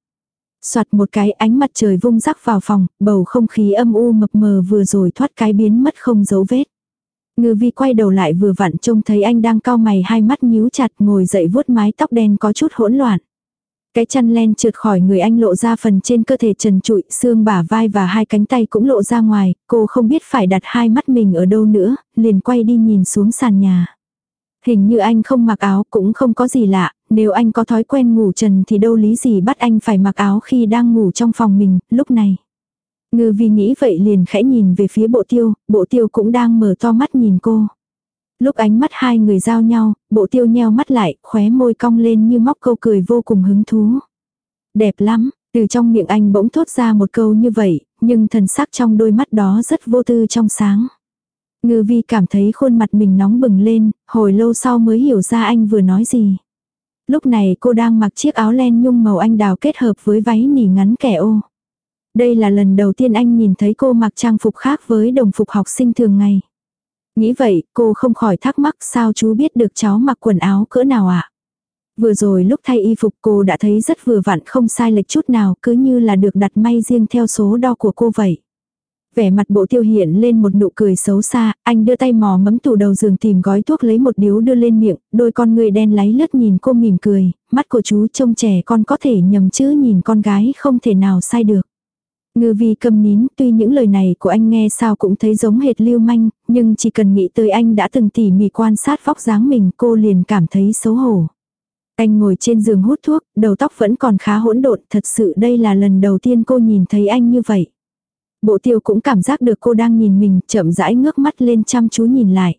Soạt một cái ánh mặt trời vung rắc vào phòng, bầu không khí âm u mập mờ vừa rồi thoát cái biến mất không dấu vết. Ngư vi quay đầu lại vừa vặn trông thấy anh đang cao mày hai mắt nhíu chặt ngồi dậy vuốt mái tóc đen có chút hỗn loạn. Cái chăn len trượt khỏi người anh lộ ra phần trên cơ thể trần trụi, xương bả vai và hai cánh tay cũng lộ ra ngoài, cô không biết phải đặt hai mắt mình ở đâu nữa, liền quay đi nhìn xuống sàn nhà. Hình như anh không mặc áo cũng không có gì lạ, nếu anh có thói quen ngủ trần thì đâu lý gì bắt anh phải mặc áo khi đang ngủ trong phòng mình, lúc này. Ngư vì nghĩ vậy liền khẽ nhìn về phía bộ tiêu, bộ tiêu cũng đang mở to mắt nhìn cô. Lúc ánh mắt hai người giao nhau, bộ tiêu nheo mắt lại, khóe môi cong lên như móc câu cười vô cùng hứng thú. Đẹp lắm, từ trong miệng anh bỗng thốt ra một câu như vậy, nhưng thần sắc trong đôi mắt đó rất vô tư trong sáng. Ngư vi cảm thấy khuôn mặt mình nóng bừng lên, hồi lâu sau mới hiểu ra anh vừa nói gì. Lúc này cô đang mặc chiếc áo len nhung màu anh đào kết hợp với váy nỉ ngắn kẻ ô. Đây là lần đầu tiên anh nhìn thấy cô mặc trang phục khác với đồng phục học sinh thường ngày. Nghĩ vậy, cô không khỏi thắc mắc sao chú biết được cháu mặc quần áo cỡ nào ạ? À? Vừa rồi lúc thay y phục cô đã thấy rất vừa vặn không sai lệch chút nào cứ như là được đặt may riêng theo số đo của cô vậy. Vẻ mặt bộ tiêu hiện lên một nụ cười xấu xa, anh đưa tay mò mấm tủ đầu giường tìm gói thuốc lấy một điếu đưa lên miệng, đôi con người đen láy lướt nhìn cô mỉm cười, mắt của chú trông trẻ con có thể nhầm chứ nhìn con gái không thể nào sai được. Ngư vi cầm nín, tuy những lời này của anh nghe sao cũng thấy giống hệt lưu manh, nhưng chỉ cần nghĩ tới anh đã từng tỉ mỉ quan sát vóc dáng mình cô liền cảm thấy xấu hổ. Anh ngồi trên giường hút thuốc, đầu tóc vẫn còn khá hỗn độn, thật sự đây là lần đầu tiên cô nhìn thấy anh như vậy. Bộ tiêu cũng cảm giác được cô đang nhìn mình, chậm rãi ngước mắt lên chăm chú nhìn lại.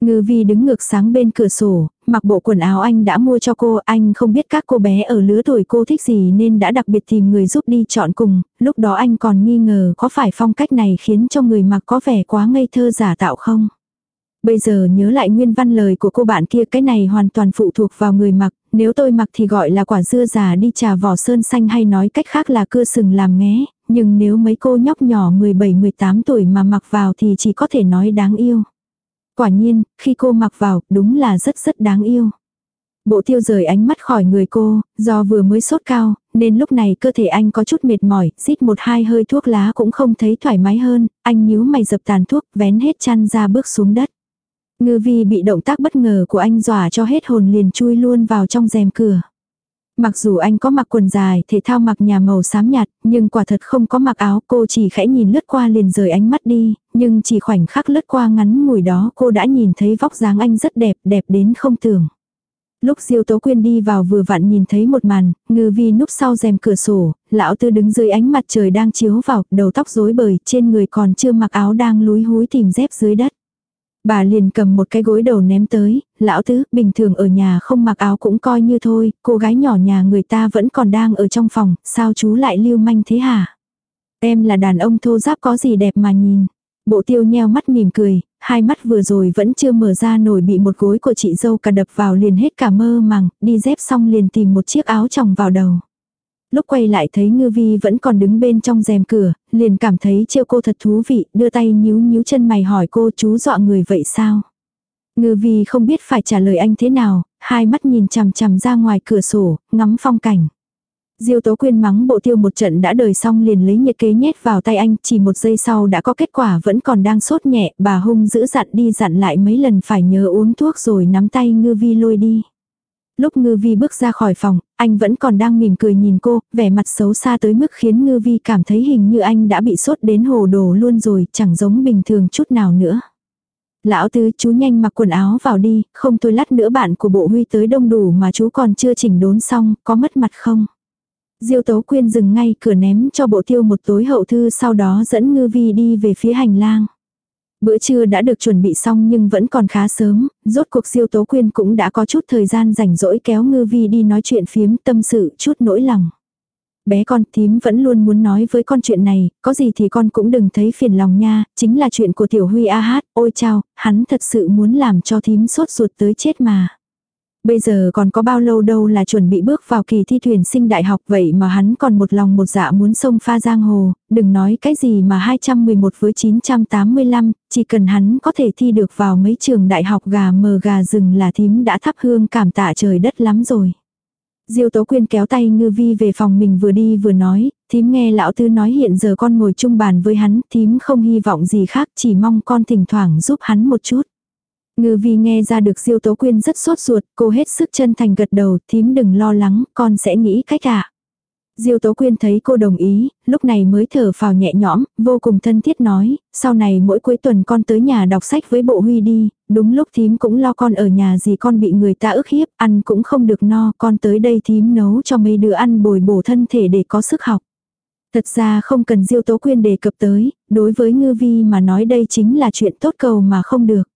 Ngư vi đứng ngược sáng bên cửa sổ, mặc bộ quần áo anh đã mua cho cô, anh không biết các cô bé ở lứa tuổi cô thích gì nên đã đặc biệt tìm người giúp đi chọn cùng, lúc đó anh còn nghi ngờ có phải phong cách này khiến cho người mặc có vẻ quá ngây thơ giả tạo không. Bây giờ nhớ lại nguyên văn lời của cô bạn kia cái này hoàn toàn phụ thuộc vào người mặc, nếu tôi mặc thì gọi là quả dưa già đi trà vỏ sơn xanh hay nói cách khác là cưa sừng làm nghé, nhưng nếu mấy cô nhóc nhỏ 17-18 tuổi mà mặc vào thì chỉ có thể nói đáng yêu. Quả nhiên, khi cô mặc vào, đúng là rất rất đáng yêu. Bộ tiêu rời ánh mắt khỏi người cô, do vừa mới sốt cao, nên lúc này cơ thể anh có chút mệt mỏi, rít một hai hơi thuốc lá cũng không thấy thoải mái hơn, anh nhíu mày dập tàn thuốc, vén hết chăn ra bước xuống đất. Ngư vi bị động tác bất ngờ của anh dọa cho hết hồn liền chui luôn vào trong rèm cửa. Mặc dù anh có mặc quần dài, thể thao mặc nhà màu xám nhạt, nhưng quả thật không có mặc áo, cô chỉ khẽ nhìn lướt qua liền rời ánh mắt đi, nhưng chỉ khoảnh khắc lướt qua ngắn ngủi đó cô đã nhìn thấy vóc dáng anh rất đẹp, đẹp đến không tưởng. Lúc Diêu Tố Quyên đi vào vừa vặn nhìn thấy một màn, ngư vi núp sau rèm cửa sổ, lão tư đứng dưới ánh mặt trời đang chiếu vào, đầu tóc rối bời, trên người còn chưa mặc áo đang lúi húi tìm dép dưới đất. Bà liền cầm một cái gối đầu ném tới, lão tứ, bình thường ở nhà không mặc áo cũng coi như thôi, cô gái nhỏ nhà người ta vẫn còn đang ở trong phòng, sao chú lại lưu manh thế hả? Em là đàn ông thô giáp có gì đẹp mà nhìn. Bộ tiêu nheo mắt mỉm cười, hai mắt vừa rồi vẫn chưa mở ra nổi bị một gối của chị dâu cả đập vào liền hết cả mơ màng, đi dép xong liền tìm một chiếc áo chồng vào đầu. Lúc quay lại thấy ngư vi vẫn còn đứng bên trong rèm cửa, liền cảm thấy trêu cô thật thú vị, đưa tay nhíu nhíu chân mày hỏi cô chú dọa người vậy sao? Ngư vi không biết phải trả lời anh thế nào, hai mắt nhìn chằm chằm ra ngoài cửa sổ, ngắm phong cảnh. Diêu Tố Quyên mắng bộ tiêu một trận đã đời xong liền lấy nhiệt kế nhét vào tay anh, chỉ một giây sau đã có kết quả vẫn còn đang sốt nhẹ, bà hung giữ dặn đi dặn lại mấy lần phải nhớ uống thuốc rồi nắm tay ngư vi lôi đi. Lúc ngư vi bước ra khỏi phòng, anh vẫn còn đang mỉm cười nhìn cô, vẻ mặt xấu xa tới mức khiến ngư vi cảm thấy hình như anh đã bị sốt đến hồ đồ luôn rồi, chẳng giống bình thường chút nào nữa. Lão tứ chú nhanh mặc quần áo vào đi, không tôi lát nữa bạn của bộ huy tới đông đủ mà chú còn chưa chỉnh đốn xong, có mất mặt không? Diêu Tố Quyên dừng ngay cửa ném cho bộ tiêu một tối hậu thư sau đó dẫn ngư vi đi về phía hành lang. Bữa trưa đã được chuẩn bị xong nhưng vẫn còn khá sớm, rốt cuộc siêu Tố Quyên cũng đã có chút thời gian rảnh rỗi kéo ngư vi đi nói chuyện phiếm tâm sự chút nỗi lòng. Bé con thím vẫn luôn muốn nói với con chuyện này, có gì thì con cũng đừng thấy phiền lòng nha, chính là chuyện của tiểu huy a hát, ôi chao, hắn thật sự muốn làm cho thím sốt ruột tới chết mà. Bây giờ còn có bao lâu đâu là chuẩn bị bước vào kỳ thi tuyển sinh đại học vậy mà hắn còn một lòng một dạ muốn sông pha giang hồ, đừng nói cái gì mà 211 với 985, chỉ cần hắn có thể thi được vào mấy trường đại học gà mờ gà rừng là thím đã thắp hương cảm tạ trời đất lắm rồi. Diêu Tố Quyên kéo tay Ngư Vi về phòng mình vừa đi vừa nói, thím nghe lão tư nói hiện giờ con ngồi chung bàn với hắn, thím không hy vọng gì khác, chỉ mong con thỉnh thoảng giúp hắn một chút. Ngư vi nghe ra được Diêu Tố Quyên rất sốt ruột, cô hết sức chân thành gật đầu, thím đừng lo lắng, con sẽ nghĩ cách ạ. À. Diêu Tố Quyên thấy cô đồng ý, lúc này mới thở phào nhẹ nhõm, vô cùng thân thiết nói, sau này mỗi cuối tuần con tới nhà đọc sách với bộ huy đi, đúng lúc thím cũng lo con ở nhà gì con bị người ta ức hiếp, ăn cũng không được no, con tới đây thím nấu cho mấy đứa ăn bồi bổ thân thể để có sức học. Thật ra không cần Diêu Tố Quyên đề cập tới, đối với Ngư Vi mà nói đây chính là chuyện tốt cầu mà không được.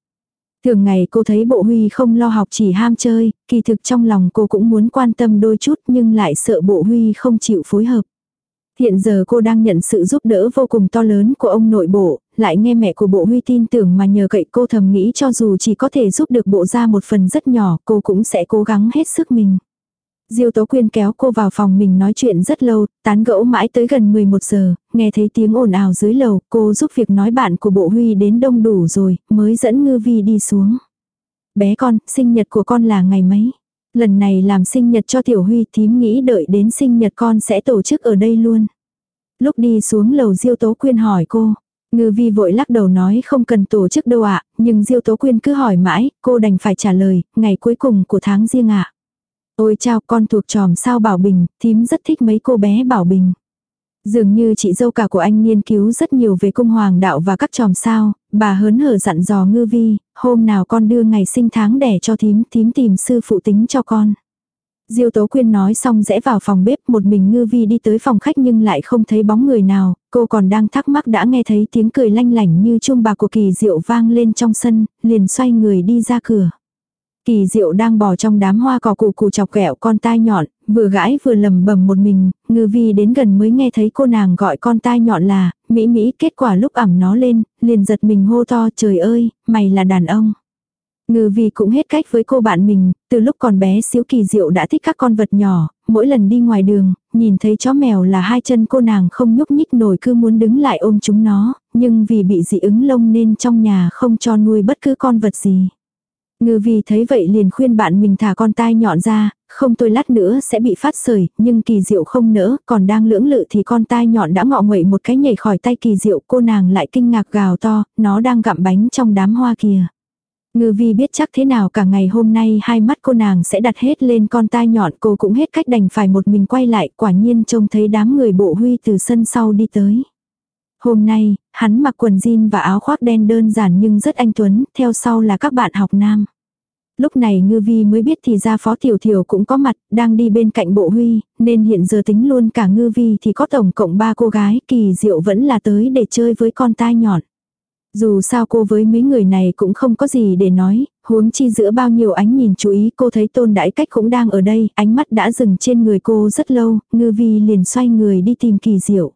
Thường ngày cô thấy bộ huy không lo học chỉ ham chơi, kỳ thực trong lòng cô cũng muốn quan tâm đôi chút nhưng lại sợ bộ huy không chịu phối hợp. Hiện giờ cô đang nhận sự giúp đỡ vô cùng to lớn của ông nội bộ, lại nghe mẹ của bộ huy tin tưởng mà nhờ cậy cô thầm nghĩ cho dù chỉ có thể giúp được bộ ra một phần rất nhỏ cô cũng sẽ cố gắng hết sức mình. Diêu Tố Quyên kéo cô vào phòng mình nói chuyện rất lâu, tán gẫu mãi tới gần 11 giờ, nghe thấy tiếng ồn ào dưới lầu, cô giúp việc nói bạn của bộ Huy đến đông đủ rồi, mới dẫn Ngư Vi đi xuống. Bé con, sinh nhật của con là ngày mấy? Lần này làm sinh nhật cho Tiểu Huy thím nghĩ đợi đến sinh nhật con sẽ tổ chức ở đây luôn. Lúc đi xuống lầu Diêu Tố Quyên hỏi cô. Ngư vi vội lắc đầu nói không cần tổ chức đâu ạ, nhưng Diêu Tố Quyên cứ hỏi mãi, cô đành phải trả lời, ngày cuối cùng của tháng riêng ạ. Ôi chao con thuộc tròm sao Bảo Bình, thím rất thích mấy cô bé Bảo Bình. Dường như chị dâu cả của anh nghiên cứu rất nhiều về cung hoàng đạo và các tròm sao, bà hớn hở dặn dò ngư vi, hôm nào con đưa ngày sinh tháng đẻ cho thím, thím tìm sư phụ tính cho con. Diêu Tố Quyên nói xong rẽ vào phòng bếp một mình ngư vi đi tới phòng khách nhưng lại không thấy bóng người nào, cô còn đang thắc mắc đã nghe thấy tiếng cười lanh lảnh như chuông bạc của kỳ diệu vang lên trong sân, liền xoay người đi ra cửa. Kỳ diệu đang bò trong đám hoa cỏ cụ cụ chọc kẹo con tai nhọn, vừa gãi vừa lầm bầm một mình, ngư vi đến gần mới nghe thấy cô nàng gọi con tai nhọn là, Mỹ Mỹ kết quả lúc ẩm nó lên, liền giật mình hô to trời ơi, mày là đàn ông. Ngư vi cũng hết cách với cô bạn mình, từ lúc còn bé xíu kỳ diệu đã thích các con vật nhỏ, mỗi lần đi ngoài đường, nhìn thấy chó mèo là hai chân cô nàng không nhúc nhích nổi cứ muốn đứng lại ôm chúng nó, nhưng vì bị dị ứng lông nên trong nhà không cho nuôi bất cứ con vật gì. Ngư vi thấy vậy liền khuyên bạn mình thả con tai nhọn ra, không tôi lát nữa sẽ bị phát sởi, nhưng kỳ diệu không nỡ, còn đang lưỡng lự thì con tai nhọn đã ngọ nguậy một cái nhảy khỏi tay kỳ diệu, cô nàng lại kinh ngạc gào to, nó đang gặm bánh trong đám hoa kìa. Ngư vi biết chắc thế nào cả ngày hôm nay hai mắt cô nàng sẽ đặt hết lên con tai nhọn cô cũng hết cách đành phải một mình quay lại quả nhiên trông thấy đám người bộ huy từ sân sau đi tới. Hôm nay, hắn mặc quần jean và áo khoác đen đơn giản nhưng rất anh tuấn, theo sau là các bạn học nam. Lúc này ngư vi mới biết thì ra phó tiểu thiểu cũng có mặt, đang đi bên cạnh bộ huy, nên hiện giờ tính luôn cả ngư vi thì có tổng cộng ba cô gái, kỳ diệu vẫn là tới để chơi với con tai nhọn. Dù sao cô với mấy người này cũng không có gì để nói, huống chi giữa bao nhiêu ánh nhìn chú ý cô thấy tôn đãi cách cũng đang ở đây, ánh mắt đã dừng trên người cô rất lâu, ngư vi liền xoay người đi tìm kỳ diệu.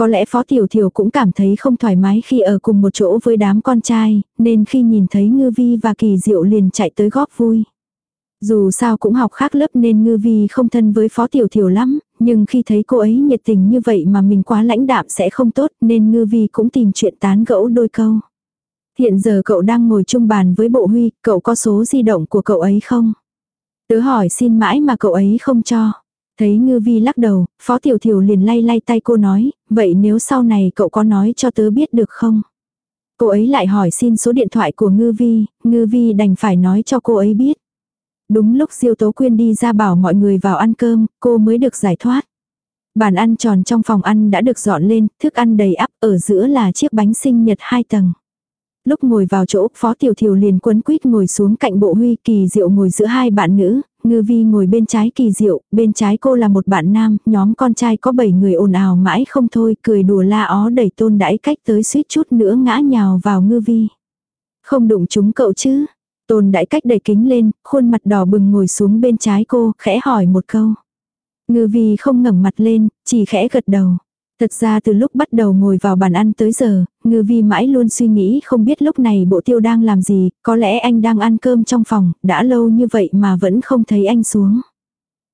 Có lẽ Phó Tiểu Thiểu cũng cảm thấy không thoải mái khi ở cùng một chỗ với đám con trai, nên khi nhìn thấy Ngư Vi và Kỳ Diệu liền chạy tới góp vui. Dù sao cũng học khác lớp nên Ngư Vi không thân với Phó Tiểu Thiểu lắm, nhưng khi thấy cô ấy nhiệt tình như vậy mà mình quá lãnh đạm sẽ không tốt nên Ngư Vi cũng tìm chuyện tán gẫu đôi câu. Hiện giờ cậu đang ngồi chung bàn với Bộ Huy, cậu có số di động của cậu ấy không? Tớ hỏi xin mãi mà cậu ấy không cho. Thấy ngư vi lắc đầu, phó tiểu thiểu liền lay lay tay cô nói, vậy nếu sau này cậu có nói cho tớ biết được không? Cô ấy lại hỏi xin số điện thoại của ngư vi, ngư vi đành phải nói cho cô ấy biết. Đúng lúc Diêu Tố Quyên đi ra bảo mọi người vào ăn cơm, cô mới được giải thoát. Bàn ăn tròn trong phòng ăn đã được dọn lên, thức ăn đầy ắp, ở giữa là chiếc bánh sinh nhật hai tầng. Lúc ngồi vào chỗ, Phó Tiểu Thiều liền quấn quýt ngồi xuống cạnh bộ huy kỳ diệu ngồi giữa hai bạn nữ, ngư vi ngồi bên trái kỳ diệu, bên trái cô là một bạn nam, nhóm con trai có bảy người ồn ào mãi không thôi, cười đùa la ó đẩy tôn đãi cách tới suýt chút nữa ngã nhào vào ngư vi. Không đụng chúng cậu chứ? Tôn đãi cách đẩy kính lên, khuôn mặt đỏ bừng ngồi xuống bên trái cô, khẽ hỏi một câu. Ngư vi không ngẩng mặt lên, chỉ khẽ gật đầu. Thật ra từ lúc bắt đầu ngồi vào bàn ăn tới giờ, ngư vi mãi luôn suy nghĩ không biết lúc này bộ tiêu đang làm gì, có lẽ anh đang ăn cơm trong phòng, đã lâu như vậy mà vẫn không thấy anh xuống.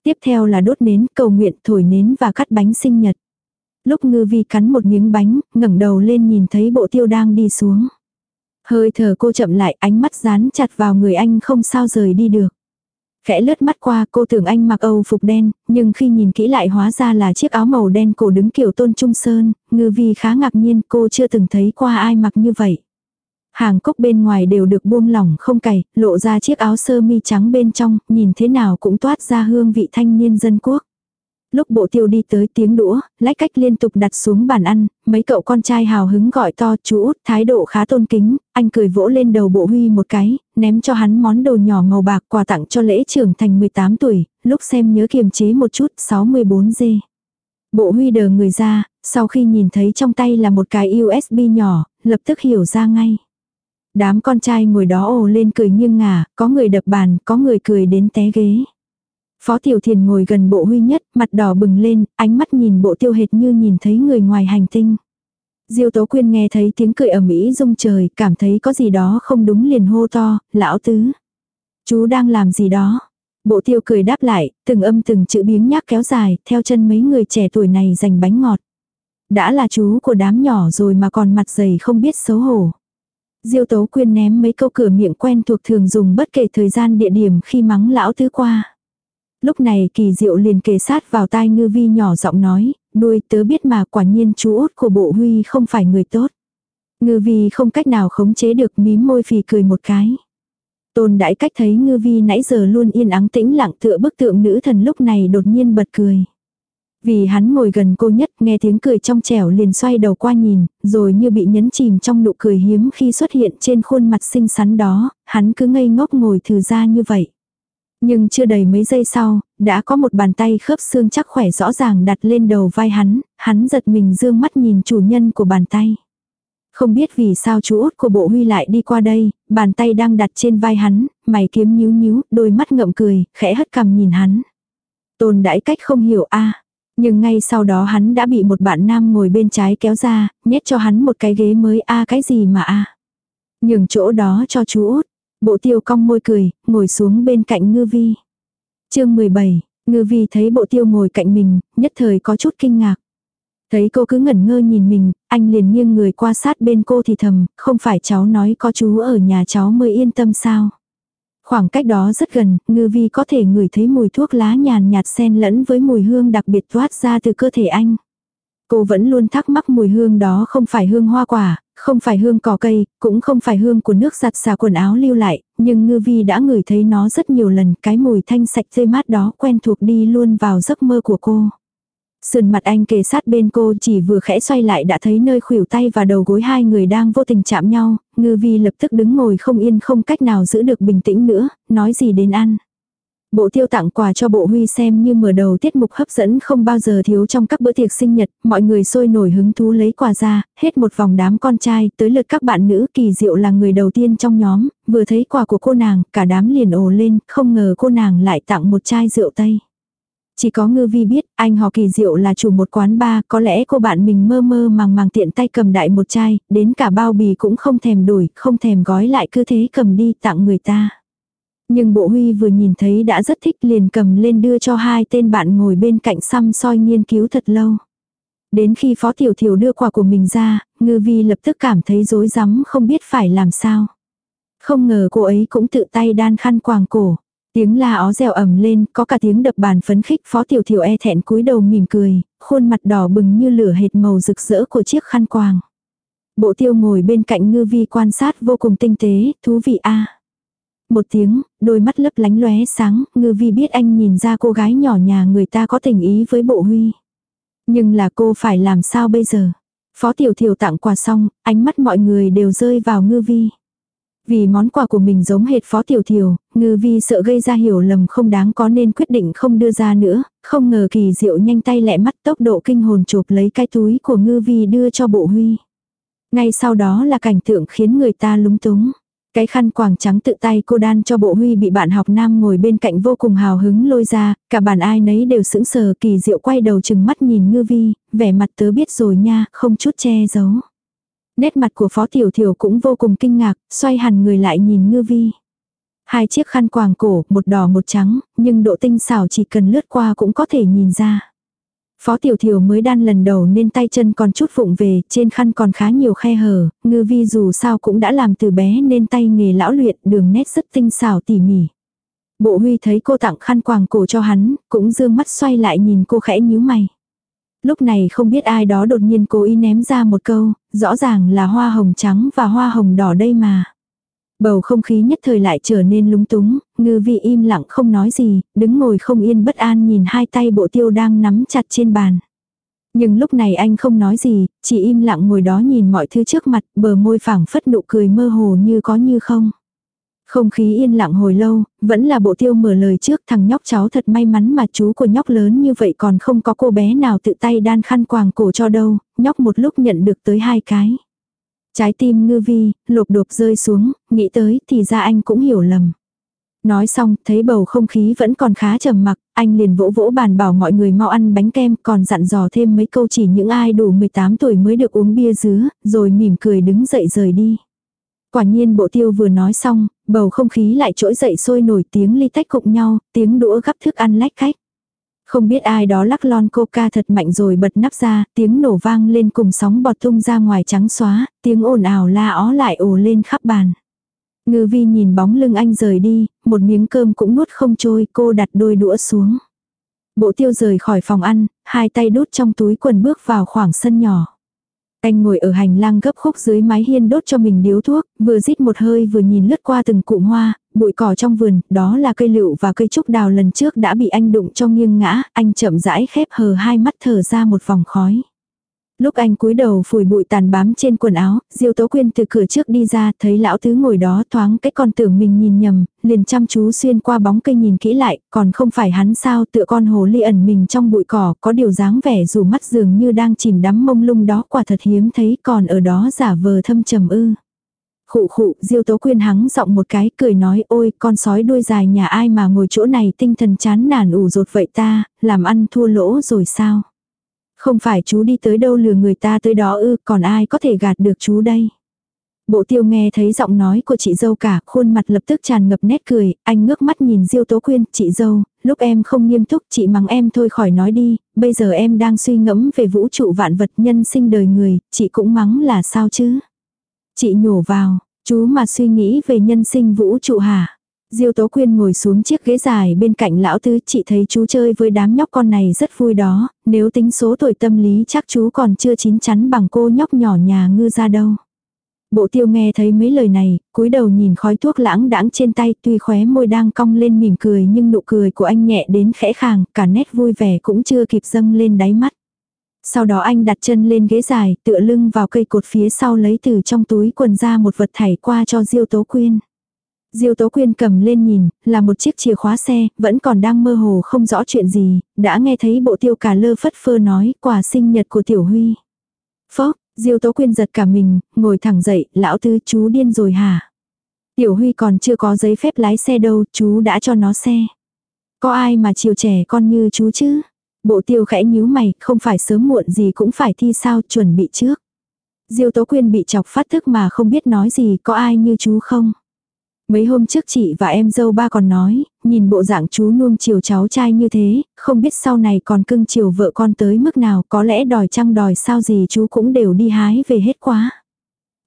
Tiếp theo là đốt nến, cầu nguyện, thổi nến và cắt bánh sinh nhật. Lúc ngư vi cắn một miếng bánh, ngẩng đầu lên nhìn thấy bộ tiêu đang đi xuống. Hơi thở cô chậm lại ánh mắt dán chặt vào người anh không sao rời đi được. Khẽ lướt mắt qua cô tưởng anh mặc âu phục đen, nhưng khi nhìn kỹ lại hóa ra là chiếc áo màu đen cổ đứng kiểu tôn trung sơn, ngư vi khá ngạc nhiên cô chưa từng thấy qua ai mặc như vậy. Hàng cốc bên ngoài đều được buông lỏng không cày, lộ ra chiếc áo sơ mi trắng bên trong, nhìn thế nào cũng toát ra hương vị thanh niên dân quốc. Lúc bộ tiêu đi tới tiếng đũa, lách cách liên tục đặt xuống bàn ăn, mấy cậu con trai hào hứng gọi to chú út thái độ khá tôn kính, anh cười vỗ lên đầu bộ huy một cái, ném cho hắn món đồ nhỏ màu bạc quà tặng cho lễ trưởng thành 18 tuổi, lúc xem nhớ kiềm chế một chút 64 g Bộ huy đờ người ra, sau khi nhìn thấy trong tay là một cái USB nhỏ, lập tức hiểu ra ngay. Đám con trai ngồi đó ồ lên cười nghiêng ngả, có người đập bàn, có người cười đến té ghế. Phó Tiểu Thiền ngồi gần bộ huy nhất, mặt đỏ bừng lên, ánh mắt nhìn bộ tiêu hệt như nhìn thấy người ngoài hành tinh. Diêu Tố Quyên nghe thấy tiếng cười ở Mỹ rung trời, cảm thấy có gì đó không đúng liền hô to, lão tứ. Chú đang làm gì đó? Bộ tiêu cười đáp lại, từng âm từng chữ biếng nhác kéo dài, theo chân mấy người trẻ tuổi này giành bánh ngọt. Đã là chú của đám nhỏ rồi mà còn mặt dày không biết xấu hổ. Diêu Tố Quyên ném mấy câu cửa miệng quen thuộc thường dùng bất kể thời gian địa điểm khi mắng lão tứ qua. Lúc này kỳ diệu liền kề sát vào tai ngư vi nhỏ giọng nói, đuôi tớ biết mà quả nhiên chú út của bộ huy không phải người tốt. Ngư vi không cách nào khống chế được mím môi phì cười một cái. Tôn đãi cách thấy ngư vi nãy giờ luôn yên ắng tĩnh lặng tựa bức tượng nữ thần lúc này đột nhiên bật cười. Vì hắn ngồi gần cô nhất nghe tiếng cười trong trẻo liền xoay đầu qua nhìn, rồi như bị nhấn chìm trong nụ cười hiếm khi xuất hiện trên khuôn mặt xinh xắn đó, hắn cứ ngây ngốc ngồi thử ra như vậy. Nhưng chưa đầy mấy giây sau, đã có một bàn tay khớp xương chắc khỏe rõ ràng đặt lên đầu vai hắn, hắn giật mình dương mắt nhìn chủ nhân của bàn tay. Không biết vì sao chú út của bộ huy lại đi qua đây, bàn tay đang đặt trên vai hắn, mày kiếm nhíu nhíu, đôi mắt ngậm cười, khẽ hất cằm nhìn hắn. Tôn đãi cách không hiểu a Nhưng ngay sau đó hắn đã bị một bạn nam ngồi bên trái kéo ra, nhét cho hắn một cái ghế mới a cái gì mà a Nhường chỗ đó cho chú út. Bộ tiêu cong môi cười, ngồi xuống bên cạnh ngư vi. chương 17, ngư vi thấy bộ tiêu ngồi cạnh mình, nhất thời có chút kinh ngạc. Thấy cô cứ ngẩn ngơ nhìn mình, anh liền nghiêng người qua sát bên cô thì thầm, không phải cháu nói có chú ở nhà cháu mới yên tâm sao. Khoảng cách đó rất gần, ngư vi có thể ngửi thấy mùi thuốc lá nhàn nhạt xen lẫn với mùi hương đặc biệt thoát ra từ cơ thể anh. Cô vẫn luôn thắc mắc mùi hương đó không phải hương hoa quả, không phải hương cỏ cây, cũng không phải hương của nước giặt xà quần áo lưu lại, nhưng ngư vi đã ngửi thấy nó rất nhiều lần, cái mùi thanh sạch tươi mát đó quen thuộc đi luôn vào giấc mơ của cô. Sườn mặt anh kề sát bên cô chỉ vừa khẽ xoay lại đã thấy nơi khuỷu tay và đầu gối hai người đang vô tình chạm nhau, ngư vi lập tức đứng ngồi không yên không cách nào giữ được bình tĩnh nữa, nói gì đến ăn. Bộ tiêu tặng quà cho bộ huy xem như mở đầu tiết mục hấp dẫn không bao giờ thiếu trong các bữa tiệc sinh nhật, mọi người sôi nổi hứng thú lấy quà ra, hết một vòng đám con trai, tới lượt các bạn nữ kỳ diệu là người đầu tiên trong nhóm, vừa thấy quà của cô nàng, cả đám liền ồ lên, không ngờ cô nàng lại tặng một chai rượu tây. Chỉ có ngư vi biết, anh họ kỳ diệu là chủ một quán bar, có lẽ cô bạn mình mơ mơ màng màng tiện tay cầm đại một chai, đến cả bao bì cũng không thèm đổi, không thèm gói lại cứ thế cầm đi tặng người ta. Nhưng bộ huy vừa nhìn thấy đã rất thích liền cầm lên đưa cho hai tên bạn ngồi bên cạnh xăm soi nghiên cứu thật lâu. Đến khi phó tiểu thiểu đưa quà của mình ra, ngư vi lập tức cảm thấy rối rắm không biết phải làm sao. Không ngờ cô ấy cũng tự tay đan khăn quàng cổ. Tiếng la ó reo ầm lên, có cả tiếng đập bàn phấn khích phó tiểu thiểu e thẹn cúi đầu mỉm cười, khuôn mặt đỏ bừng như lửa hệt màu rực rỡ của chiếc khăn quàng. Bộ tiêu ngồi bên cạnh ngư vi quan sát vô cùng tinh tế, thú vị a một tiếng, đôi mắt lấp lánh lóe sáng, ngư vi biết anh nhìn ra cô gái nhỏ nhà người ta có tình ý với bộ huy. Nhưng là cô phải làm sao bây giờ? Phó tiểu thiểu tặng quà xong, ánh mắt mọi người đều rơi vào ngư vi. Vì món quà của mình giống hệt phó tiểu thiểu, ngư vi sợ gây ra hiểu lầm không đáng có nên quyết định không đưa ra nữa, không ngờ kỳ diệu nhanh tay lẹ mắt tốc độ kinh hồn chụp lấy cái túi của ngư vi đưa cho bộ huy. Ngay sau đó là cảnh tượng khiến người ta lúng túng. Cái khăn quàng trắng tự tay cô đan cho bộ huy bị bạn học nam ngồi bên cạnh vô cùng hào hứng lôi ra, cả bàn ai nấy đều sững sờ kỳ diệu quay đầu chừng mắt nhìn ngư vi, vẻ mặt tớ biết rồi nha, không chút che giấu. Nét mặt của phó tiểu thiểu cũng vô cùng kinh ngạc, xoay hẳn người lại nhìn ngư vi. Hai chiếc khăn quàng cổ, một đỏ một trắng, nhưng độ tinh xảo chỉ cần lướt qua cũng có thể nhìn ra. Phó Tiểu Thiểu mới đan lần đầu nên tay chân còn chút vụng về, trên khăn còn khá nhiều khe hở, ngư vi dù sao cũng đã làm từ bé nên tay nghề lão luyện đường nét rất tinh xảo tỉ mỉ. Bộ huy thấy cô tặng khăn quàng cổ cho hắn, cũng dương mắt xoay lại nhìn cô khẽ nhíu mày. Lúc này không biết ai đó đột nhiên cố ý ném ra một câu, rõ ràng là hoa hồng trắng và hoa hồng đỏ đây mà. Bầu không khí nhất thời lại trở nên lúng túng, ngư vi im lặng không nói gì, đứng ngồi không yên bất an nhìn hai tay bộ tiêu đang nắm chặt trên bàn. Nhưng lúc này anh không nói gì, chỉ im lặng ngồi đó nhìn mọi thứ trước mặt, bờ môi phẳng phất nụ cười mơ hồ như có như không. Không khí yên lặng hồi lâu, vẫn là bộ tiêu mở lời trước thằng nhóc cháu thật may mắn mà chú của nhóc lớn như vậy còn không có cô bé nào tự tay đan khăn quàng cổ cho đâu, nhóc một lúc nhận được tới hai cái. Trái tim ngư vi, lột đột rơi xuống, nghĩ tới thì ra anh cũng hiểu lầm. Nói xong, thấy bầu không khí vẫn còn khá trầm mặc, anh liền vỗ vỗ bàn bảo mọi người mau ăn bánh kem, còn dặn dò thêm mấy câu chỉ những ai đủ 18 tuổi mới được uống bia dứa, rồi mỉm cười đứng dậy rời đi. Quả nhiên bộ tiêu vừa nói xong, bầu không khí lại trỗi dậy sôi nổi tiếng ly tách cụng nhau, tiếng đũa gắp thức ăn lách khách. Không biết ai đó lắc lon coca thật mạnh rồi bật nắp ra, tiếng nổ vang lên cùng sóng bọt tung ra ngoài trắng xóa, tiếng ồn ào la ó lại ồ lên khắp bàn. Ngư vi nhìn bóng lưng anh rời đi, một miếng cơm cũng nuốt không trôi, cô đặt đôi đũa xuống. Bộ tiêu rời khỏi phòng ăn, hai tay đút trong túi quần bước vào khoảng sân nhỏ. Anh ngồi ở hành lang gấp khúc dưới mái hiên đốt cho mình điếu thuốc, vừa rít một hơi vừa nhìn lướt qua từng cụm hoa, bụi cỏ trong vườn, đó là cây lựu và cây trúc đào lần trước đã bị anh đụng cho nghiêng ngã, anh chậm rãi khép hờ hai mắt thở ra một vòng khói. Lúc anh cúi đầu phủi bụi tàn bám trên quần áo, Diêu Tố Quyên từ cửa trước đi ra, thấy lão tứ ngồi đó thoáng cái con tưởng mình nhìn nhầm, liền chăm chú xuyên qua bóng cây nhìn kỹ lại, còn không phải hắn sao tựa con hồ ly ẩn mình trong bụi cỏ, có điều dáng vẻ dù mắt dường như đang chìm đắm mông lung đó quả thật hiếm thấy còn ở đó giả vờ thâm trầm ư. Khụ khụ, Diêu Tố Quyên hắng giọng một cái, cười nói ôi, con sói đuôi dài nhà ai mà ngồi chỗ này tinh thần chán nản ủ rột vậy ta, làm ăn thua lỗ rồi sao? Không phải chú đi tới đâu lừa người ta tới đó ư, còn ai có thể gạt được chú đây? Bộ tiêu nghe thấy giọng nói của chị dâu cả, khuôn mặt lập tức tràn ngập nét cười, anh ngước mắt nhìn Diêu Tố Quyên, chị dâu, lúc em không nghiêm túc chị mắng em thôi khỏi nói đi, bây giờ em đang suy ngẫm về vũ trụ vạn vật nhân sinh đời người, chị cũng mắng là sao chứ? Chị nhổ vào, chú mà suy nghĩ về nhân sinh vũ trụ hả? Diêu Tố Quyên ngồi xuống chiếc ghế dài bên cạnh lão tứ, chị thấy chú chơi với đám nhóc con này rất vui đó, nếu tính số tuổi tâm lý chắc chú còn chưa chín chắn bằng cô nhóc nhỏ nhà ngư ra đâu. Bộ tiêu nghe thấy mấy lời này, cúi đầu nhìn khói thuốc lãng đãng trên tay tuy khóe môi đang cong lên mỉm cười nhưng nụ cười của anh nhẹ đến khẽ khàng, cả nét vui vẻ cũng chưa kịp dâng lên đáy mắt. Sau đó anh đặt chân lên ghế dài, tựa lưng vào cây cột phía sau lấy từ trong túi quần ra một vật thảy qua cho Diêu Tố Quyên. Diêu Tố Quyên cầm lên nhìn, là một chiếc chìa khóa xe, vẫn còn đang mơ hồ không rõ chuyện gì, đã nghe thấy bộ tiêu cả lơ phất phơ nói quà sinh nhật của Tiểu Huy. Phốc, Diêu Tố Quyên giật cả mình, ngồi thẳng dậy, lão tứ chú điên rồi hả? Tiểu Huy còn chưa có giấy phép lái xe đâu, chú đã cho nó xe. Có ai mà chiều trẻ con như chú chứ? Bộ tiêu khẽ nhíu mày, không phải sớm muộn gì cũng phải thi sao, chuẩn bị trước. Diêu Tố Quyên bị chọc phát thức mà không biết nói gì, có ai như chú không? Mấy hôm trước chị và em dâu ba còn nói, nhìn bộ dạng chú nuông chiều cháu trai như thế, không biết sau này còn cưng chiều vợ con tới mức nào, có lẽ đòi trăng đòi sao gì chú cũng đều đi hái về hết quá.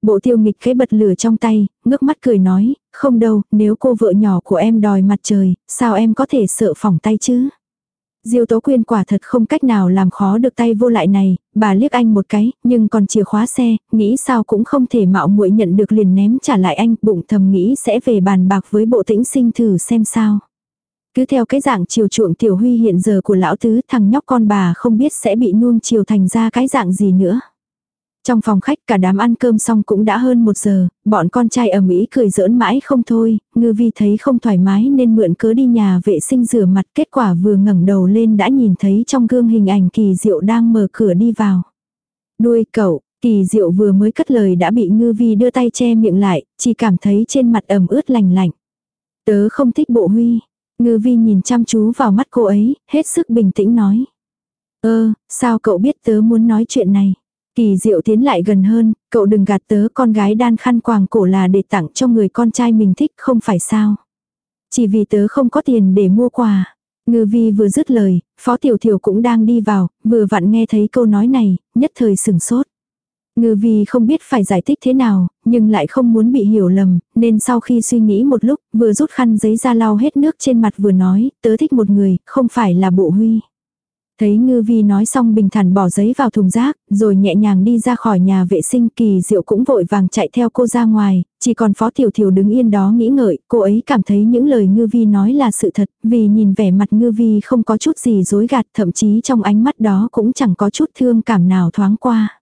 Bộ tiêu nghịch cái bật lửa trong tay, ngước mắt cười nói, không đâu, nếu cô vợ nhỏ của em đòi mặt trời, sao em có thể sợ phỏng tay chứ? Diêu Tố Quyên quả thật không cách nào làm khó được tay vô lại này, bà liếc anh một cái, nhưng còn chìa khóa xe, nghĩ sao cũng không thể mạo muội nhận được liền ném trả lại anh, bụng thầm nghĩ sẽ về bàn bạc với bộ tĩnh sinh thử xem sao. Cứ theo cái dạng chiều chuộng tiểu huy hiện giờ của lão tứ thằng nhóc con bà không biết sẽ bị nuông chiều thành ra cái dạng gì nữa. Trong phòng khách cả đám ăn cơm xong cũng đã hơn một giờ, bọn con trai ở Mỹ cười giỡn mãi không thôi, ngư vi thấy không thoải mái nên mượn cớ đi nhà vệ sinh rửa mặt kết quả vừa ngẩng đầu lên đã nhìn thấy trong gương hình ảnh kỳ diệu đang mở cửa đi vào. Đuôi cậu, kỳ diệu vừa mới cất lời đã bị ngư vi đưa tay che miệng lại, chỉ cảm thấy trên mặt ẩm ướt lành lạnh. Tớ không thích bộ huy. Ngư vi nhìn chăm chú vào mắt cô ấy, hết sức bình tĩnh nói. Ơ, sao cậu biết tớ muốn nói chuyện này? Kỳ diệu tiến lại gần hơn, cậu đừng gạt tớ con gái đan khăn quàng cổ là để tặng cho người con trai mình thích không phải sao. Chỉ vì tớ không có tiền để mua quà. Ngư vi vừa dứt lời, phó tiểu thiểu cũng đang đi vào, vừa vặn nghe thấy câu nói này, nhất thời sừng sốt. Ngư vi không biết phải giải thích thế nào, nhưng lại không muốn bị hiểu lầm, nên sau khi suy nghĩ một lúc, vừa rút khăn giấy ra lau hết nước trên mặt vừa nói, tớ thích một người, không phải là bộ huy. Thấy ngư vi nói xong bình thản bỏ giấy vào thùng rác, rồi nhẹ nhàng đi ra khỏi nhà vệ sinh kỳ diệu cũng vội vàng chạy theo cô ra ngoài, chỉ còn phó tiểu thiểu đứng yên đó nghĩ ngợi, cô ấy cảm thấy những lời ngư vi nói là sự thật, vì nhìn vẻ mặt ngư vi không có chút gì dối gạt, thậm chí trong ánh mắt đó cũng chẳng có chút thương cảm nào thoáng qua.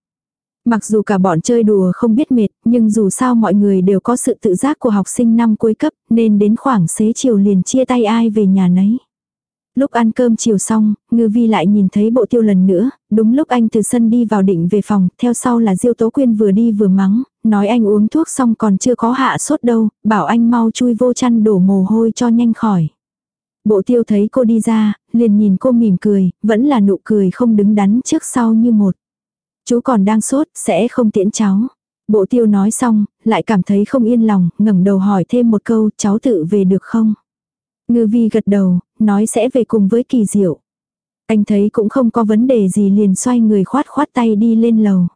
Mặc dù cả bọn chơi đùa không biết mệt, nhưng dù sao mọi người đều có sự tự giác của học sinh năm cuối cấp, nên đến khoảng xế chiều liền chia tay ai về nhà nấy. Lúc ăn cơm chiều xong, ngư vi lại nhìn thấy bộ tiêu lần nữa, đúng lúc anh từ sân đi vào định về phòng, theo sau là Diêu Tố Quyên vừa đi vừa mắng, nói anh uống thuốc xong còn chưa có hạ sốt đâu, bảo anh mau chui vô chăn đổ mồ hôi cho nhanh khỏi. Bộ tiêu thấy cô đi ra, liền nhìn cô mỉm cười, vẫn là nụ cười không đứng đắn trước sau như một. Chú còn đang sốt, sẽ không tiễn cháu. Bộ tiêu nói xong, lại cảm thấy không yên lòng, ngẩng đầu hỏi thêm một câu, cháu tự về được không? Ngư vi gật đầu, nói sẽ về cùng với kỳ diệu. Anh thấy cũng không có vấn đề gì liền xoay người khoát khoát tay đi lên lầu.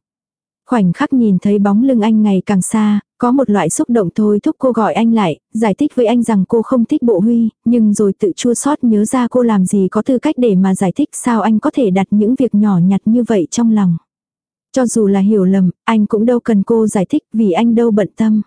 Khoảnh khắc nhìn thấy bóng lưng anh ngày càng xa, có một loại xúc động thôi thúc cô gọi anh lại, giải thích với anh rằng cô không thích bộ huy, nhưng rồi tự chua xót nhớ ra cô làm gì có tư cách để mà giải thích sao anh có thể đặt những việc nhỏ nhặt như vậy trong lòng. Cho dù là hiểu lầm, anh cũng đâu cần cô giải thích vì anh đâu bận tâm.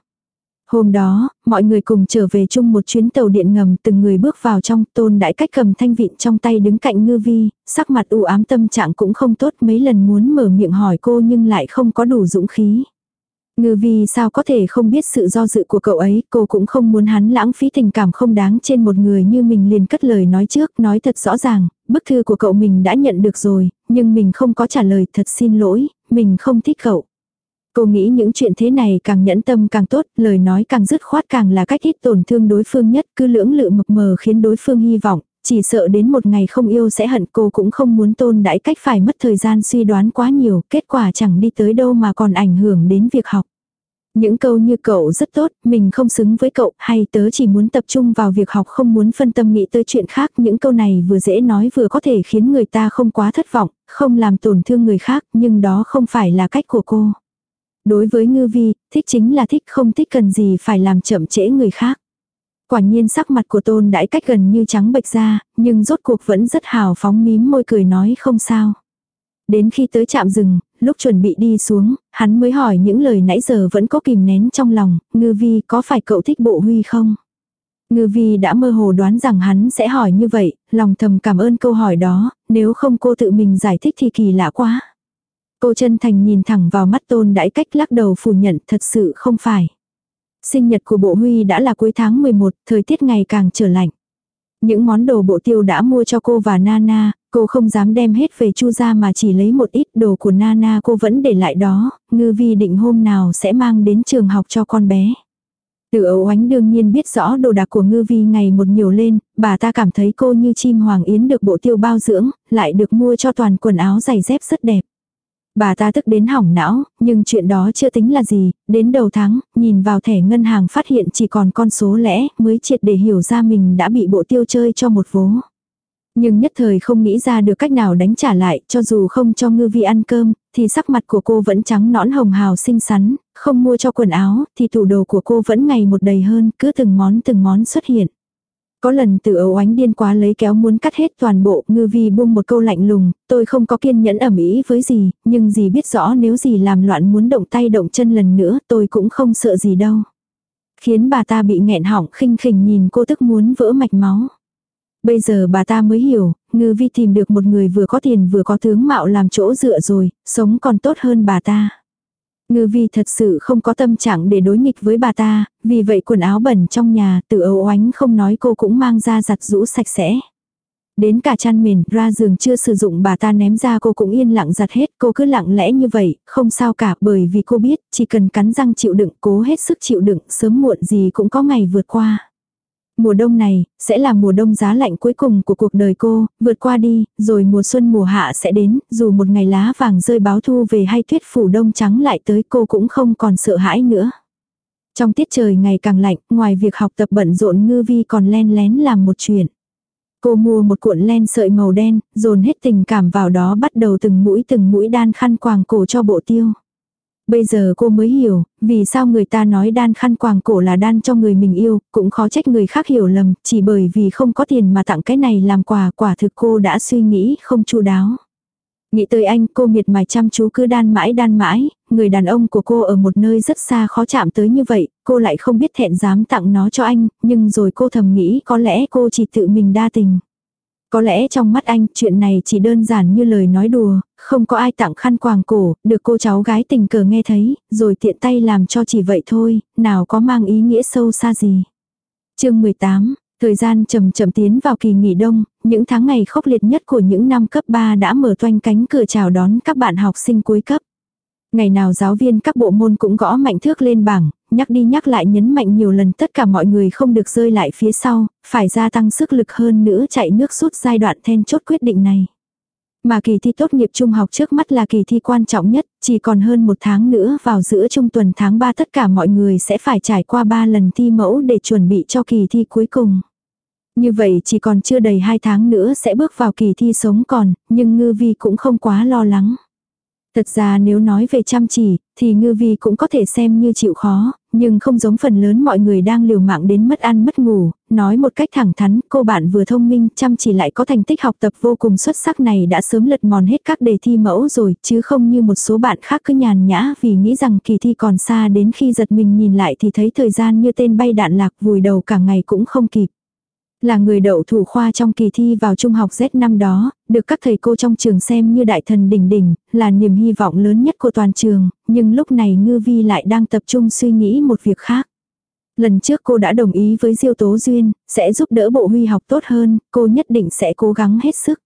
Hôm đó, mọi người cùng trở về chung một chuyến tàu điện ngầm từng người bước vào trong tôn đại cách cầm thanh vịn trong tay đứng cạnh ngư vi, sắc mặt u ám tâm trạng cũng không tốt mấy lần muốn mở miệng hỏi cô nhưng lại không có đủ dũng khí. Ngư vi sao có thể không biết sự do dự của cậu ấy, cô cũng không muốn hắn lãng phí tình cảm không đáng trên một người như mình liền cất lời nói trước, nói thật rõ ràng, bức thư của cậu mình đã nhận được rồi, nhưng mình không có trả lời thật xin lỗi, mình không thích cậu. Cô nghĩ những chuyện thế này càng nhẫn tâm càng tốt, lời nói càng dứt khoát càng là cách ít tổn thương đối phương nhất, cứ lưỡng lự mập mờ khiến đối phương hy vọng, chỉ sợ đến một ngày không yêu sẽ hận cô cũng không muốn tôn đãi cách phải mất thời gian suy đoán quá nhiều, kết quả chẳng đi tới đâu mà còn ảnh hưởng đến việc học. Những câu như cậu rất tốt, mình không xứng với cậu, hay tớ chỉ muốn tập trung vào việc học không muốn phân tâm nghĩ tới chuyện khác. Những câu này vừa dễ nói vừa có thể khiến người ta không quá thất vọng, không làm tổn thương người khác, nhưng đó không phải là cách của cô. Đối với ngư vi, thích chính là thích không thích cần gì phải làm chậm trễ người khác. Quả nhiên sắc mặt của tôn đãi cách gần như trắng bệch ra, nhưng rốt cuộc vẫn rất hào phóng mím môi cười nói không sao. Đến khi tới trạm rừng, lúc chuẩn bị đi xuống, hắn mới hỏi những lời nãy giờ vẫn có kìm nén trong lòng, ngư vi có phải cậu thích bộ huy không? Ngư vi đã mơ hồ đoán rằng hắn sẽ hỏi như vậy, lòng thầm cảm ơn câu hỏi đó, nếu không cô tự mình giải thích thì kỳ lạ quá. Cô chân thành nhìn thẳng vào mắt tôn đãi cách lắc đầu phủ nhận thật sự không phải. Sinh nhật của bộ huy đã là cuối tháng 11, thời tiết ngày càng trở lạnh. Những món đồ bộ tiêu đã mua cho cô và Nana, cô không dám đem hết về chu ra mà chỉ lấy một ít đồ của Nana cô vẫn để lại đó, ngư vi định hôm nào sẽ mang đến trường học cho con bé. Từ ấu ánh đương nhiên biết rõ đồ đạc của ngư vi ngày một nhiều lên, bà ta cảm thấy cô như chim hoàng yến được bộ tiêu bao dưỡng, lại được mua cho toàn quần áo giày dép rất đẹp. Bà ta tức đến hỏng não, nhưng chuyện đó chưa tính là gì, đến đầu tháng, nhìn vào thẻ ngân hàng phát hiện chỉ còn con số lẽ, mới triệt để hiểu ra mình đã bị bộ tiêu chơi cho một vố. Nhưng nhất thời không nghĩ ra được cách nào đánh trả lại, cho dù không cho ngư vi ăn cơm, thì sắc mặt của cô vẫn trắng nõn hồng hào xinh xắn, không mua cho quần áo, thì tủ đồ của cô vẫn ngày một đầy hơn, cứ từng món từng món xuất hiện. Có lần từ ấu ánh điên quá lấy kéo muốn cắt hết toàn bộ, ngư vi buông một câu lạnh lùng, tôi không có kiên nhẫn ẩm ý với gì, nhưng gì biết rõ nếu gì làm loạn muốn động tay động chân lần nữa, tôi cũng không sợ gì đâu. Khiến bà ta bị nghẹn họng khinh khỉnh nhìn cô tức muốn vỡ mạch máu. Bây giờ bà ta mới hiểu, ngư vi tìm được một người vừa có tiền vừa có tướng mạo làm chỗ dựa rồi, sống còn tốt hơn bà ta. Ngư vi thật sự không có tâm trạng để đối nghịch với bà ta, vì vậy quần áo bẩn trong nhà tự ấu oánh không nói cô cũng mang ra giặt rũ sạch sẽ. Đến cả chăn mền, ra giường chưa sử dụng bà ta ném ra cô cũng yên lặng giặt hết, cô cứ lặng lẽ như vậy, không sao cả bởi vì cô biết, chỉ cần cắn răng chịu đựng, cố hết sức chịu đựng, sớm muộn gì cũng có ngày vượt qua. Mùa đông này, sẽ là mùa đông giá lạnh cuối cùng của cuộc đời cô, vượt qua đi, rồi mùa xuân mùa hạ sẽ đến, dù một ngày lá vàng rơi báo thu về hay tuyết phủ đông trắng lại tới cô cũng không còn sợ hãi nữa. Trong tiết trời ngày càng lạnh, ngoài việc học tập bận rộn ngư vi còn len lén làm một chuyện. Cô mua một cuộn len sợi màu đen, dồn hết tình cảm vào đó bắt đầu từng mũi từng mũi đan khăn quàng cổ cho bộ tiêu. Bây giờ cô mới hiểu, vì sao người ta nói đan khăn quàng cổ là đan cho người mình yêu, cũng khó trách người khác hiểu lầm, chỉ bởi vì không có tiền mà tặng cái này làm quà, quả thực cô đã suy nghĩ không chu đáo. Nghĩ tới anh, cô miệt mài chăm chú cứ đan mãi đan mãi, người đàn ông của cô ở một nơi rất xa khó chạm tới như vậy, cô lại không biết thẹn dám tặng nó cho anh, nhưng rồi cô thầm nghĩ có lẽ cô chỉ tự mình đa tình. Có lẽ trong mắt anh chuyện này chỉ đơn giản như lời nói đùa, không có ai tặng khăn quàng cổ, được cô cháu gái tình cờ nghe thấy, rồi tiện tay làm cho chỉ vậy thôi, nào có mang ý nghĩa sâu xa gì. chương 18, thời gian chậm chậm tiến vào kỳ nghỉ đông, những tháng ngày khốc liệt nhất của những năm cấp 3 đã mở toanh cánh cửa chào đón các bạn học sinh cuối cấp. Ngày nào giáo viên các bộ môn cũng gõ mạnh thước lên bảng, nhắc đi nhắc lại nhấn mạnh nhiều lần tất cả mọi người không được rơi lại phía sau, phải gia tăng sức lực hơn nữa chạy nước rút giai đoạn then chốt quyết định này. Mà kỳ thi tốt nghiệp trung học trước mắt là kỳ thi quan trọng nhất, chỉ còn hơn một tháng nữa vào giữa trung tuần tháng 3 tất cả mọi người sẽ phải trải qua 3 lần thi mẫu để chuẩn bị cho kỳ thi cuối cùng. Như vậy chỉ còn chưa đầy 2 tháng nữa sẽ bước vào kỳ thi sống còn, nhưng ngư vi cũng không quá lo lắng. Thật ra nếu nói về chăm chỉ, thì ngư vi cũng có thể xem như chịu khó, nhưng không giống phần lớn mọi người đang liều mạng đến mất ăn mất ngủ, nói một cách thẳng thắn, cô bạn vừa thông minh, chăm chỉ lại có thành tích học tập vô cùng xuất sắc này đã sớm lật mòn hết các đề thi mẫu rồi, chứ không như một số bạn khác cứ nhàn nhã vì nghĩ rằng kỳ thi còn xa đến khi giật mình nhìn lại thì thấy thời gian như tên bay đạn lạc vùi đầu cả ngày cũng không kịp. Là người đậu thủ khoa trong kỳ thi vào trung học Z năm đó, được các thầy cô trong trường xem như đại thần đỉnh đỉnh, là niềm hy vọng lớn nhất của toàn trường, nhưng lúc này ngư vi lại đang tập trung suy nghĩ một việc khác. Lần trước cô đã đồng ý với Diêu Tố Duyên, sẽ giúp đỡ bộ huy học tốt hơn, cô nhất định sẽ cố gắng hết sức.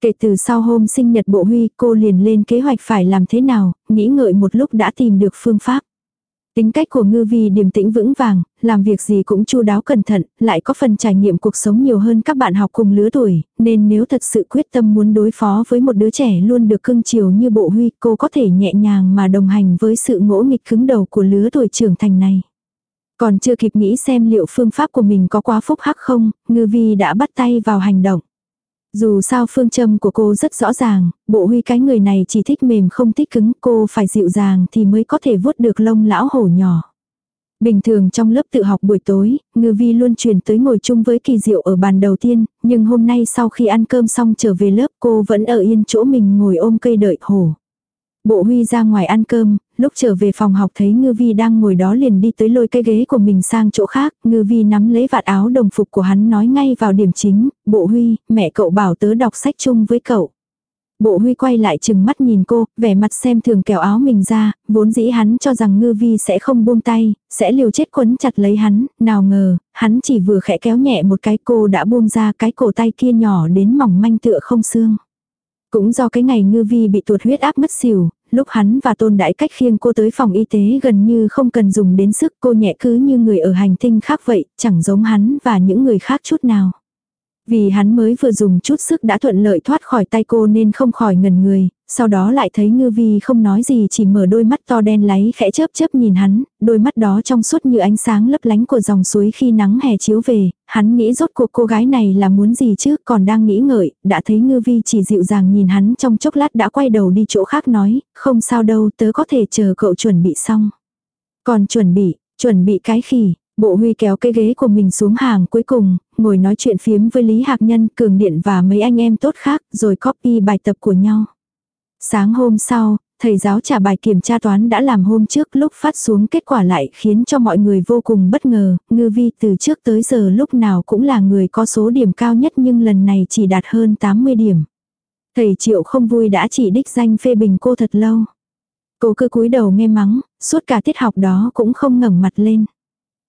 Kể từ sau hôm sinh nhật bộ huy, cô liền lên kế hoạch phải làm thế nào, nghĩ ngợi một lúc đã tìm được phương pháp. Tính cách của ngư vi điềm tĩnh vững vàng, làm việc gì cũng chu đáo cẩn thận, lại có phần trải nghiệm cuộc sống nhiều hơn các bạn học cùng lứa tuổi, nên nếu thật sự quyết tâm muốn đối phó với một đứa trẻ luôn được cưng chiều như bộ huy, cô có thể nhẹ nhàng mà đồng hành với sự ngỗ nghịch cứng đầu của lứa tuổi trưởng thành này. Còn chưa kịp nghĩ xem liệu phương pháp của mình có quá phúc hắc không, ngư vi đã bắt tay vào hành động. Dù sao phương châm của cô rất rõ ràng, bộ huy cái người này chỉ thích mềm không thích cứng, cô phải dịu dàng thì mới có thể vuốt được lông lão hổ nhỏ. Bình thường trong lớp tự học buổi tối, ngư vi luôn truyền tới ngồi chung với kỳ diệu ở bàn đầu tiên, nhưng hôm nay sau khi ăn cơm xong trở về lớp cô vẫn ở yên chỗ mình ngồi ôm cây đợi hổ. Bộ huy ra ngoài ăn cơm, lúc trở về phòng học thấy ngư vi đang ngồi đó liền đi tới lôi cái ghế của mình sang chỗ khác, ngư vi nắm lấy vạt áo đồng phục của hắn nói ngay vào điểm chính, bộ huy, mẹ cậu bảo tớ đọc sách chung với cậu. Bộ huy quay lại chừng mắt nhìn cô, vẻ mặt xem thường kéo áo mình ra, vốn dĩ hắn cho rằng ngư vi sẽ không buông tay, sẽ liều chết quấn chặt lấy hắn, nào ngờ, hắn chỉ vừa khẽ kéo nhẹ một cái cô đã buông ra cái cổ tay kia nhỏ đến mỏng manh tựa không xương. Cũng do cái ngày ngư vi bị tuột huyết áp mất xỉu, lúc hắn và tôn đại cách khiêng cô tới phòng y tế gần như không cần dùng đến sức cô nhẹ cứ như người ở hành tinh khác vậy, chẳng giống hắn và những người khác chút nào. Vì hắn mới vừa dùng chút sức đã thuận lợi thoát khỏi tay cô nên không khỏi ngần người, sau đó lại thấy ngư vi không nói gì chỉ mở đôi mắt to đen láy khẽ chớp chớp nhìn hắn, đôi mắt đó trong suốt như ánh sáng lấp lánh của dòng suối khi nắng hè chiếu về, hắn nghĩ rốt cuộc cô gái này là muốn gì chứ, còn đang nghĩ ngợi, đã thấy ngư vi chỉ dịu dàng nhìn hắn trong chốc lát đã quay đầu đi chỗ khác nói, không sao đâu tớ có thể chờ cậu chuẩn bị xong. Còn chuẩn bị, chuẩn bị cái khỉ, Bộ huy kéo cái ghế của mình xuống hàng cuối cùng, ngồi nói chuyện phiếm với Lý Hạc Nhân, Cường Điện và mấy anh em tốt khác, rồi copy bài tập của nhau. Sáng hôm sau, thầy giáo trả bài kiểm tra toán đã làm hôm trước lúc phát xuống kết quả lại khiến cho mọi người vô cùng bất ngờ, ngư vi từ trước tới giờ lúc nào cũng là người có số điểm cao nhất nhưng lần này chỉ đạt hơn 80 điểm. Thầy Triệu không vui đã chỉ đích danh phê bình cô thật lâu. Cô cứ cúi đầu nghe mắng, suốt cả tiết học đó cũng không ngẩng mặt lên.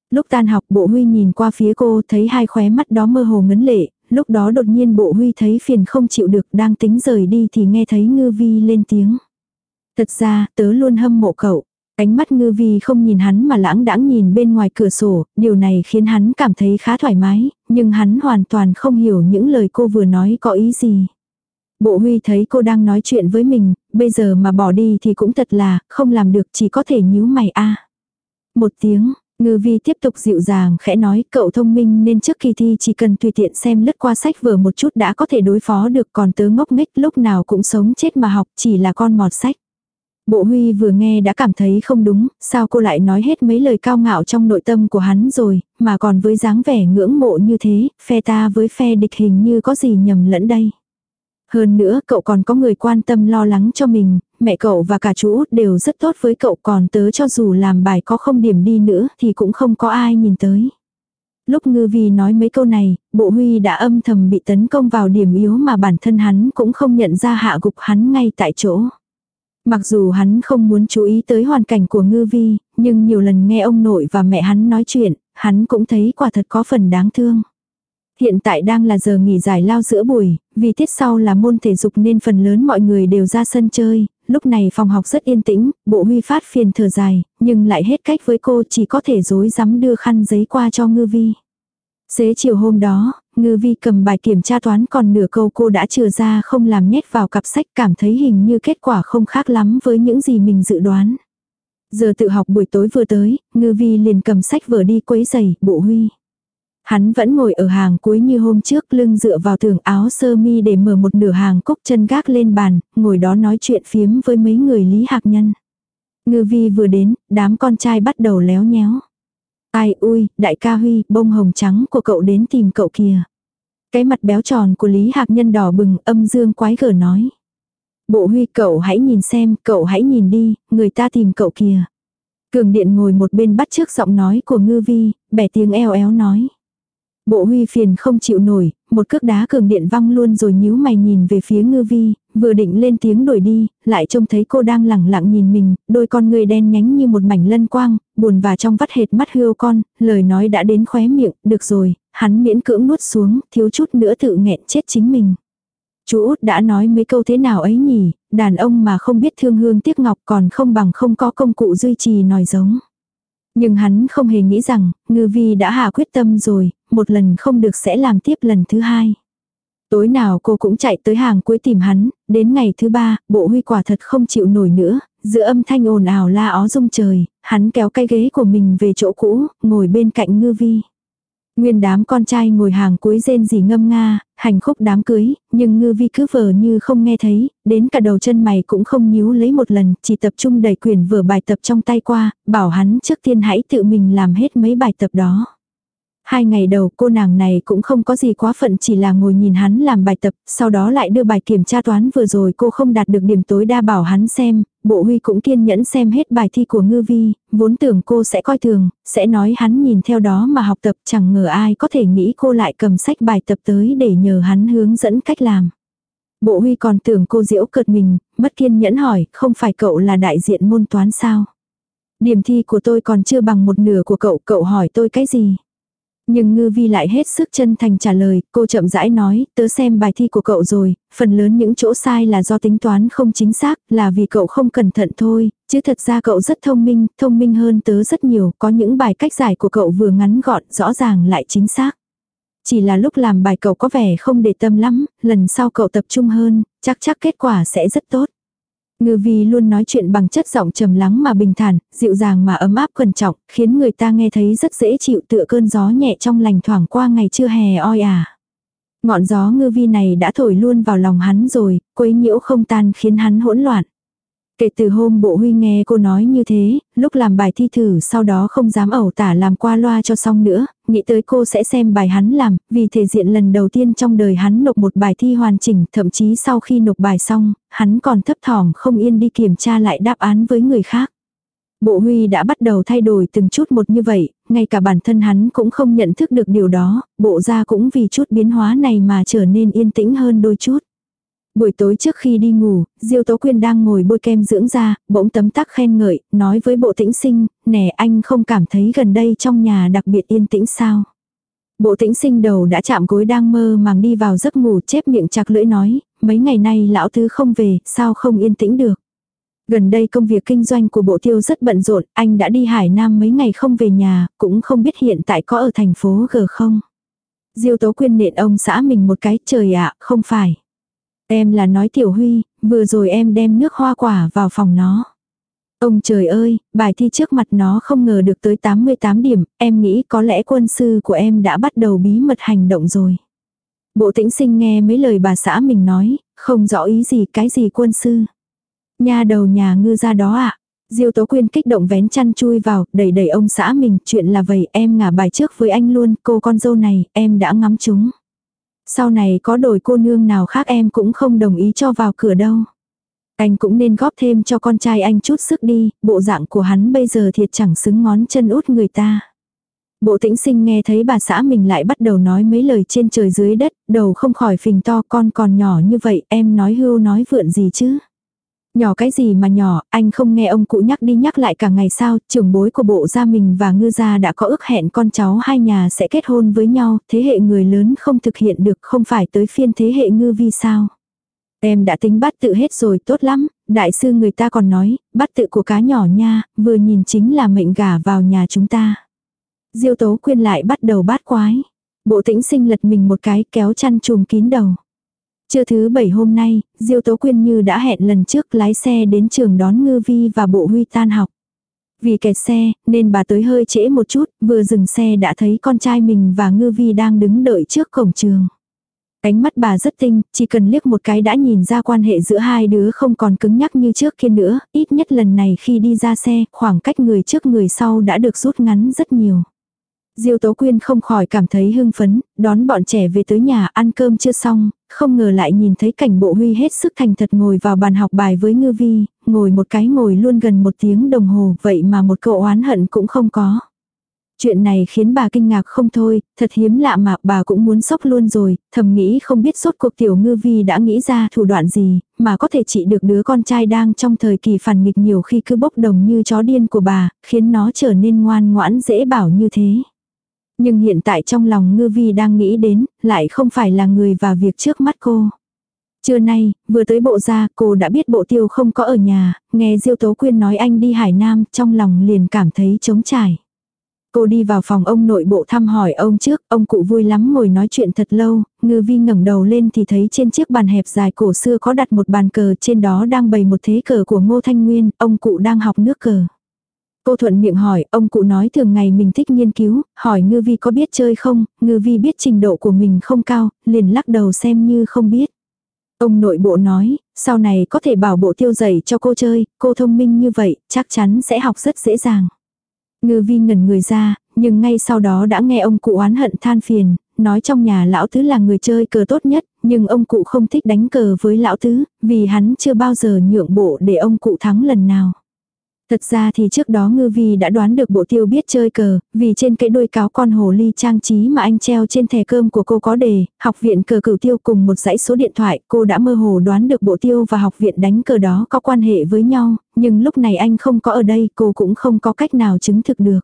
Lúc tan học bộ huy nhìn qua phía cô thấy hai khóe mắt đó mơ hồ ngấn lệ, lúc đó đột nhiên bộ huy thấy phiền không chịu được đang tính rời đi thì nghe thấy ngư vi lên tiếng. Thật ra tớ luôn hâm mộ cậu. Ánh mắt ngư vi không nhìn hắn mà lãng đãng nhìn bên ngoài cửa sổ, điều này khiến hắn cảm thấy khá thoải mái, nhưng hắn hoàn toàn không hiểu những lời cô vừa nói có ý gì. Bộ huy thấy cô đang nói chuyện với mình, bây giờ mà bỏ đi thì cũng thật là, không làm được chỉ có thể nhíu mày a Một tiếng, Ngư vi tiếp tục dịu dàng khẽ nói cậu thông minh nên trước kỳ thi chỉ cần tùy tiện xem lướt qua sách vở một chút đã có thể đối phó được còn tớ ngốc nghếch lúc nào cũng sống chết mà học chỉ là con mọt sách. Bộ huy vừa nghe đã cảm thấy không đúng, sao cô lại nói hết mấy lời cao ngạo trong nội tâm của hắn rồi, mà còn với dáng vẻ ngưỡng mộ như thế, phe ta với phe địch hình như có gì nhầm lẫn đây. Hơn nữa cậu còn có người quan tâm lo lắng cho mình, mẹ cậu và cả chú út đều rất tốt với cậu còn tớ cho dù làm bài có không điểm đi nữa thì cũng không có ai nhìn tới. Lúc ngư vi nói mấy câu này, bộ huy đã âm thầm bị tấn công vào điểm yếu mà bản thân hắn cũng không nhận ra hạ gục hắn ngay tại chỗ. Mặc dù hắn không muốn chú ý tới hoàn cảnh của ngư vi, nhưng nhiều lần nghe ông nội và mẹ hắn nói chuyện, hắn cũng thấy quả thật có phần đáng thương. Hiện tại đang là giờ nghỉ giải lao giữa buổi, vì tiết sau là môn thể dục nên phần lớn mọi người đều ra sân chơi, lúc này phòng học rất yên tĩnh, bộ huy phát phiền thở dài, nhưng lại hết cách với cô chỉ có thể dối rắm đưa khăn giấy qua cho ngư vi. Xế chiều hôm đó, ngư vi cầm bài kiểm tra toán còn nửa câu cô đã trừ ra không làm nhét vào cặp sách cảm thấy hình như kết quả không khác lắm với những gì mình dự đoán. Giờ tự học buổi tối vừa tới, ngư vi liền cầm sách vở đi quấy giày, bộ huy. Hắn vẫn ngồi ở hàng cuối như hôm trước lưng dựa vào tường áo sơ mi để mở một nửa hàng cúc chân gác lên bàn, ngồi đó nói chuyện phiếm với mấy người Lý Hạc Nhân. Ngư vi vừa đến, đám con trai bắt đầu léo nhéo. Ai ui, đại ca Huy, bông hồng trắng của cậu đến tìm cậu kìa. Cái mặt béo tròn của Lý Hạc Nhân đỏ bừng âm dương quái gở nói. Bộ Huy cậu hãy nhìn xem, cậu hãy nhìn đi, người ta tìm cậu kìa. Cường điện ngồi một bên bắt trước giọng nói của ngư vi, bẻ tiếng eo éo nói. Bộ huy phiền không chịu nổi, một cước đá cường điện văng luôn rồi nhíu mày nhìn về phía ngư vi, vừa định lên tiếng đuổi đi, lại trông thấy cô đang lẳng lặng nhìn mình, đôi con người đen nhánh như một mảnh lân quang, buồn và trong vắt hệt mắt hươu con, lời nói đã đến khóe miệng, được rồi, hắn miễn cưỡng nuốt xuống, thiếu chút nữa tự nghẹn chết chính mình. Chú út đã nói mấy câu thế nào ấy nhỉ, đàn ông mà không biết thương hương tiếc ngọc còn không bằng không có công cụ duy trì nòi giống. Nhưng hắn không hề nghĩ rằng, ngư vi đã hạ quyết tâm rồi, một lần không được sẽ làm tiếp lần thứ hai. Tối nào cô cũng chạy tới hàng cuối tìm hắn, đến ngày thứ ba, bộ huy quả thật không chịu nổi nữa, giữa âm thanh ồn ào la ó rung trời, hắn kéo cái ghế của mình về chỗ cũ, ngồi bên cạnh ngư vi. Nguyên đám con trai ngồi hàng cuối rên rỉ ngâm nga, hành khúc đám cưới, nhưng ngư vi cứ vờ như không nghe thấy, đến cả đầu chân mày cũng không nhíu lấy một lần, chỉ tập trung đẩy quyển vừa bài tập trong tay qua, bảo hắn trước tiên hãy tự mình làm hết mấy bài tập đó. Hai ngày đầu cô nàng này cũng không có gì quá phận chỉ là ngồi nhìn hắn làm bài tập, sau đó lại đưa bài kiểm tra toán vừa rồi cô không đạt được điểm tối đa bảo hắn xem, bộ huy cũng kiên nhẫn xem hết bài thi của ngư vi, vốn tưởng cô sẽ coi thường, sẽ nói hắn nhìn theo đó mà học tập chẳng ngờ ai có thể nghĩ cô lại cầm sách bài tập tới để nhờ hắn hướng dẫn cách làm. Bộ huy còn tưởng cô diễu cợt mình, mất kiên nhẫn hỏi, không phải cậu là đại diện môn toán sao? Điểm thi của tôi còn chưa bằng một nửa của cậu, cậu hỏi tôi cái gì? Nhưng ngư vi lại hết sức chân thành trả lời, cô chậm rãi nói, tớ xem bài thi của cậu rồi, phần lớn những chỗ sai là do tính toán không chính xác, là vì cậu không cẩn thận thôi, chứ thật ra cậu rất thông minh, thông minh hơn tớ rất nhiều, có những bài cách giải của cậu vừa ngắn gọn, rõ ràng lại chính xác. Chỉ là lúc làm bài cậu có vẻ không để tâm lắm, lần sau cậu tập trung hơn, chắc chắc kết quả sẽ rất tốt. Ngư vi luôn nói chuyện bằng chất giọng trầm lắng mà bình thản, dịu dàng mà ấm áp quần trọng, khiến người ta nghe thấy rất dễ chịu tựa cơn gió nhẹ trong lành thoảng qua ngày trưa hè oi ả. Ngọn gió ngư vi này đã thổi luôn vào lòng hắn rồi, quấy nhiễu không tan khiến hắn hỗn loạn. Kể từ hôm bộ huy nghe cô nói như thế, lúc làm bài thi thử sau đó không dám ẩu tả làm qua loa cho xong nữa, nghĩ tới cô sẽ xem bài hắn làm, vì thể diện lần đầu tiên trong đời hắn nộp một bài thi hoàn chỉnh, thậm chí sau khi nộp bài xong, hắn còn thấp thỏm không yên đi kiểm tra lại đáp án với người khác. Bộ huy đã bắt đầu thay đổi từng chút một như vậy, ngay cả bản thân hắn cũng không nhận thức được điều đó, bộ ra cũng vì chút biến hóa này mà trở nên yên tĩnh hơn đôi chút. Buổi tối trước khi đi ngủ, Diêu Tố Quyên đang ngồi bôi kem dưỡng da, bỗng tấm tắc khen ngợi, nói với bộ tĩnh sinh, nè anh không cảm thấy gần đây trong nhà đặc biệt yên tĩnh sao. Bộ tĩnh sinh đầu đã chạm gối đang mơ màng đi vào giấc ngủ chép miệng chặt lưỡi nói, mấy ngày nay lão tứ không về, sao không yên tĩnh được. Gần đây công việc kinh doanh của bộ tiêu rất bận rộn, anh đã đi Hải Nam mấy ngày không về nhà, cũng không biết hiện tại có ở thành phố G không. Diêu Tố Quyên nện ông xã mình một cái, trời ạ, không phải. Em là nói Tiểu Huy, vừa rồi em đem nước hoa quả vào phòng nó. Ông trời ơi, bài thi trước mặt nó không ngờ được tới 88 điểm, em nghĩ có lẽ quân sư của em đã bắt đầu bí mật hành động rồi. Bộ tĩnh sinh nghe mấy lời bà xã mình nói, không rõ ý gì cái gì quân sư. Nhà đầu nhà ngư ra đó ạ. À? Diêu Tố Quyên kích động vén chăn chui vào, đẩy đẩy ông xã mình, chuyện là vậy, em ngả bài trước với anh luôn, cô con dâu này, em đã ngắm chúng. Sau này có đổi cô nương nào khác em cũng không đồng ý cho vào cửa đâu. Anh cũng nên góp thêm cho con trai anh chút sức đi, bộ dạng của hắn bây giờ thiệt chẳng xứng ngón chân út người ta. Bộ tĩnh sinh nghe thấy bà xã mình lại bắt đầu nói mấy lời trên trời dưới đất, đầu không khỏi phình to con còn nhỏ như vậy, em nói hưu nói vượn gì chứ. Nhỏ cái gì mà nhỏ, anh không nghe ông cụ nhắc đi nhắc lại cả ngày sao, trưởng bối của bộ gia mình và ngư gia đã có ước hẹn con cháu hai nhà sẽ kết hôn với nhau, thế hệ người lớn không thực hiện được không phải tới phiên thế hệ ngư vi sao. Em đã tính bắt tự hết rồi tốt lắm, đại sư người ta còn nói, bắt tự của cá nhỏ nha, vừa nhìn chính là mệnh gả vào nhà chúng ta. Diêu tố quyên lại bắt đầu bát quái. Bộ tĩnh sinh lật mình một cái kéo chăn chùm kín đầu. Trưa thứ bảy hôm nay, Diêu Tố Quyên như đã hẹn lần trước lái xe đến trường đón Ngư Vi và Bộ Huy tan học. Vì kẹt xe, nên bà tới hơi trễ một chút, vừa dừng xe đã thấy con trai mình và Ngư Vi đang đứng đợi trước cổng trường. Ánh mắt bà rất tinh, chỉ cần liếc một cái đã nhìn ra quan hệ giữa hai đứa không còn cứng nhắc như trước kia nữa, ít nhất lần này khi đi ra xe, khoảng cách người trước người sau đã được rút ngắn rất nhiều. Diêu Tố Quyên không khỏi cảm thấy hưng phấn, đón bọn trẻ về tới nhà ăn cơm chưa xong, không ngờ lại nhìn thấy cảnh bộ huy hết sức thành thật ngồi vào bàn học bài với ngư vi, ngồi một cái ngồi luôn gần một tiếng đồng hồ, vậy mà một cậu oán hận cũng không có. Chuyện này khiến bà kinh ngạc không thôi, thật hiếm lạ mà bà cũng muốn sốc luôn rồi, thầm nghĩ không biết sốt cuộc tiểu ngư vi đã nghĩ ra thủ đoạn gì, mà có thể trị được đứa con trai đang trong thời kỳ phản nghịch nhiều khi cứ bốc đồng như chó điên của bà, khiến nó trở nên ngoan ngoãn dễ bảo như thế. Nhưng hiện tại trong lòng ngư vi đang nghĩ đến, lại không phải là người và việc trước mắt cô. Trưa nay, vừa tới bộ ra, cô đã biết bộ tiêu không có ở nhà, nghe Diêu Tố Quyên nói anh đi Hải Nam, trong lòng liền cảm thấy trống trải. Cô đi vào phòng ông nội bộ thăm hỏi ông trước, ông cụ vui lắm ngồi nói chuyện thật lâu, ngư vi ngẩng đầu lên thì thấy trên chiếc bàn hẹp dài cổ xưa có đặt một bàn cờ trên đó đang bày một thế cờ của Ngô Thanh Nguyên, ông cụ đang học nước cờ. Cô thuận miệng hỏi, ông cụ nói thường ngày mình thích nghiên cứu, hỏi ngư vi có biết chơi không, ngư vi biết trình độ của mình không cao, liền lắc đầu xem như không biết. Ông nội bộ nói, sau này có thể bảo bộ tiêu dạy cho cô chơi, cô thông minh như vậy, chắc chắn sẽ học rất dễ dàng. Ngư vi ngẩn người ra, nhưng ngay sau đó đã nghe ông cụ oán hận than phiền, nói trong nhà lão tứ là người chơi cờ tốt nhất, nhưng ông cụ không thích đánh cờ với lão tứ, vì hắn chưa bao giờ nhượng bộ để ông cụ thắng lần nào. Thật ra thì trước đó ngư vi đã đoán được bộ tiêu biết chơi cờ, vì trên cái đuôi cáo con hồ ly trang trí mà anh treo trên thẻ cơm của cô có đề, học viện cờ cửu tiêu cùng một dãy số điện thoại, cô đã mơ hồ đoán được bộ tiêu và học viện đánh cờ đó có quan hệ với nhau, nhưng lúc này anh không có ở đây cô cũng không có cách nào chứng thực được.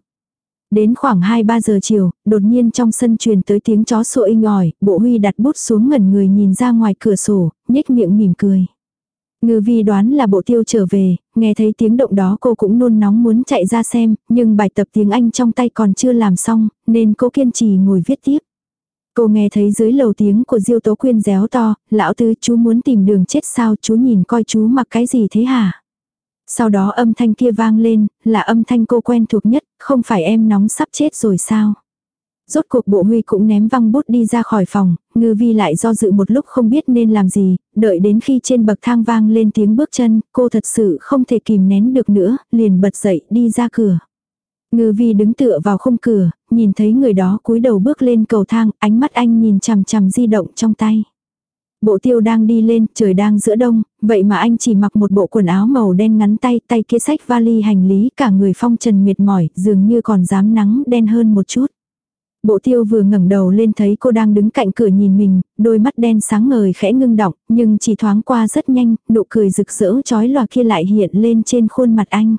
Đến khoảng 2-3 giờ chiều, đột nhiên trong sân truyền tới tiếng chó sủa inh ỏi, bộ huy đặt bút xuống ngẩn người nhìn ra ngoài cửa sổ, nhếch miệng mỉm cười. Ngư vi đoán là bộ tiêu trở về, nghe thấy tiếng động đó cô cũng nôn nóng muốn chạy ra xem, nhưng bài tập tiếng Anh trong tay còn chưa làm xong, nên cô kiên trì ngồi viết tiếp. Cô nghe thấy dưới lầu tiếng của Diêu Tố Quyên réo to, lão tứ chú muốn tìm đường chết sao chú nhìn coi chú mặc cái gì thế hả? Sau đó âm thanh kia vang lên, là âm thanh cô quen thuộc nhất, không phải em nóng sắp chết rồi sao? Rốt cuộc bộ huy cũng ném văng bút đi ra khỏi phòng, ngư vi lại do dự một lúc không biết nên làm gì, đợi đến khi trên bậc thang vang lên tiếng bước chân, cô thật sự không thể kìm nén được nữa, liền bật dậy đi ra cửa. Ngư vi đứng tựa vào khung cửa, nhìn thấy người đó cúi đầu bước lên cầu thang, ánh mắt anh nhìn chằm chằm di động trong tay. Bộ tiêu đang đi lên, trời đang giữa đông, vậy mà anh chỉ mặc một bộ quần áo màu đen ngắn tay, tay kia sách vali hành lý, cả người phong trần mệt mỏi, dường như còn dám nắng đen hơn một chút. Bộ tiêu vừa ngẩng đầu lên thấy cô đang đứng cạnh cửa nhìn mình, đôi mắt đen sáng ngời khẽ ngưng động, nhưng chỉ thoáng qua rất nhanh, nụ cười rực rỡ chói lòa kia lại hiện lên trên khuôn mặt anh.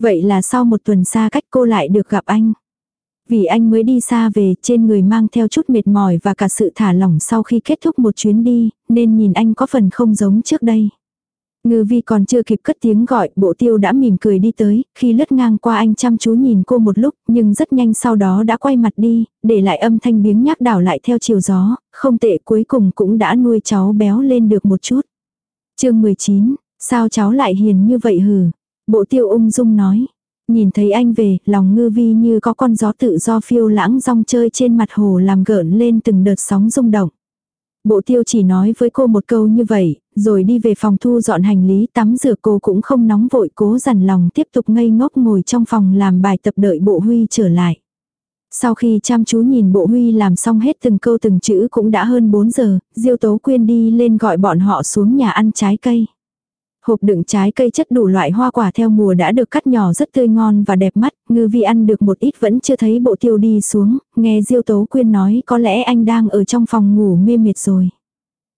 Vậy là sau một tuần xa cách cô lại được gặp anh. Vì anh mới đi xa về, trên người mang theo chút mệt mỏi và cả sự thả lỏng sau khi kết thúc một chuyến đi, nên nhìn anh có phần không giống trước đây. Ngư vi còn chưa kịp cất tiếng gọi, bộ tiêu đã mỉm cười đi tới, khi lướt ngang qua anh chăm chú nhìn cô một lúc, nhưng rất nhanh sau đó đã quay mặt đi, để lại âm thanh biếng nhác đảo lại theo chiều gió, không tệ cuối cùng cũng đã nuôi cháu béo lên được một chút. chương 19, sao cháu lại hiền như vậy hử? Bộ tiêu ung dung nói. Nhìn thấy anh về, lòng ngư vi như có con gió tự do phiêu lãng rong chơi trên mặt hồ làm gợn lên từng đợt sóng rung động. Bộ tiêu chỉ nói với cô một câu như vậy, rồi đi về phòng thu dọn hành lý tắm rửa cô cũng không nóng vội cố dằn lòng tiếp tục ngây ngốc ngồi trong phòng làm bài tập đợi bộ huy trở lại. Sau khi chăm chú nhìn bộ huy làm xong hết từng câu từng chữ cũng đã hơn 4 giờ, Diêu Tố Quyên đi lên gọi bọn họ xuống nhà ăn trái cây. Hộp đựng trái cây chất đủ loại hoa quả theo mùa đã được cắt nhỏ rất tươi ngon và đẹp mắt, ngư vi ăn được một ít vẫn chưa thấy bộ tiêu đi xuống, nghe Diêu Tố Quyên nói có lẽ anh đang ở trong phòng ngủ mê mệt rồi.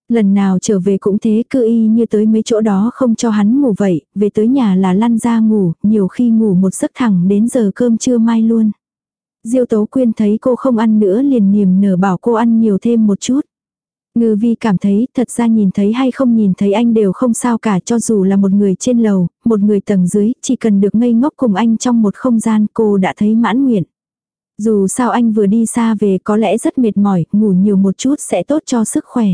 Lần nào trở về cũng thế cứ y như tới mấy chỗ đó không cho hắn ngủ vậy, về tới nhà là lăn ra ngủ, nhiều khi ngủ một giấc thẳng đến giờ cơm trưa mai luôn. Diêu Tố Quyên thấy cô không ăn nữa liền niềm nở bảo cô ăn nhiều thêm một chút. Ngư vi cảm thấy thật ra nhìn thấy hay không nhìn thấy anh đều không sao cả cho dù là một người trên lầu, một người tầng dưới, chỉ cần được ngây ngốc cùng anh trong một không gian cô đã thấy mãn nguyện. Dù sao anh vừa đi xa về có lẽ rất mệt mỏi, ngủ nhiều một chút sẽ tốt cho sức khỏe.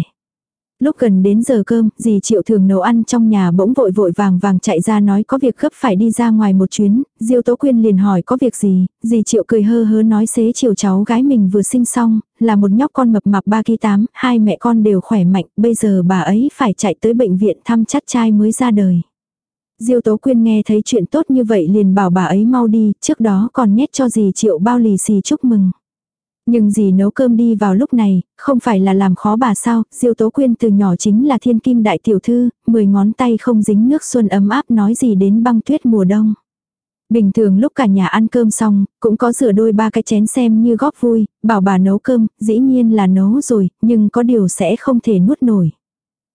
Lúc gần đến giờ cơm, dì Triệu thường nấu ăn trong nhà bỗng vội vội vàng vàng chạy ra nói có việc gấp phải đi ra ngoài một chuyến, Diêu Tố Quyên liền hỏi có việc gì, dì Triệu cười hơ hớ nói xế chiều cháu gái mình vừa sinh xong, là một nhóc con mập mạp 3 kg 8, hai mẹ con đều khỏe mạnh, bây giờ bà ấy phải chạy tới bệnh viện thăm chắt trai mới ra đời. Diêu Tố Quyên nghe thấy chuyện tốt như vậy liền bảo bà ấy mau đi, trước đó còn nhét cho dì Triệu bao lì xì chúc mừng. Nhưng gì nấu cơm đi vào lúc này, không phải là làm khó bà sao, Diêu Tố Quyên từ nhỏ chính là thiên kim đại tiểu thư, mười ngón tay không dính nước xuân ấm áp nói gì đến băng tuyết mùa đông. Bình thường lúc cả nhà ăn cơm xong, cũng có rửa đôi ba cái chén xem như góp vui, bảo bà nấu cơm, dĩ nhiên là nấu rồi, nhưng có điều sẽ không thể nuốt nổi.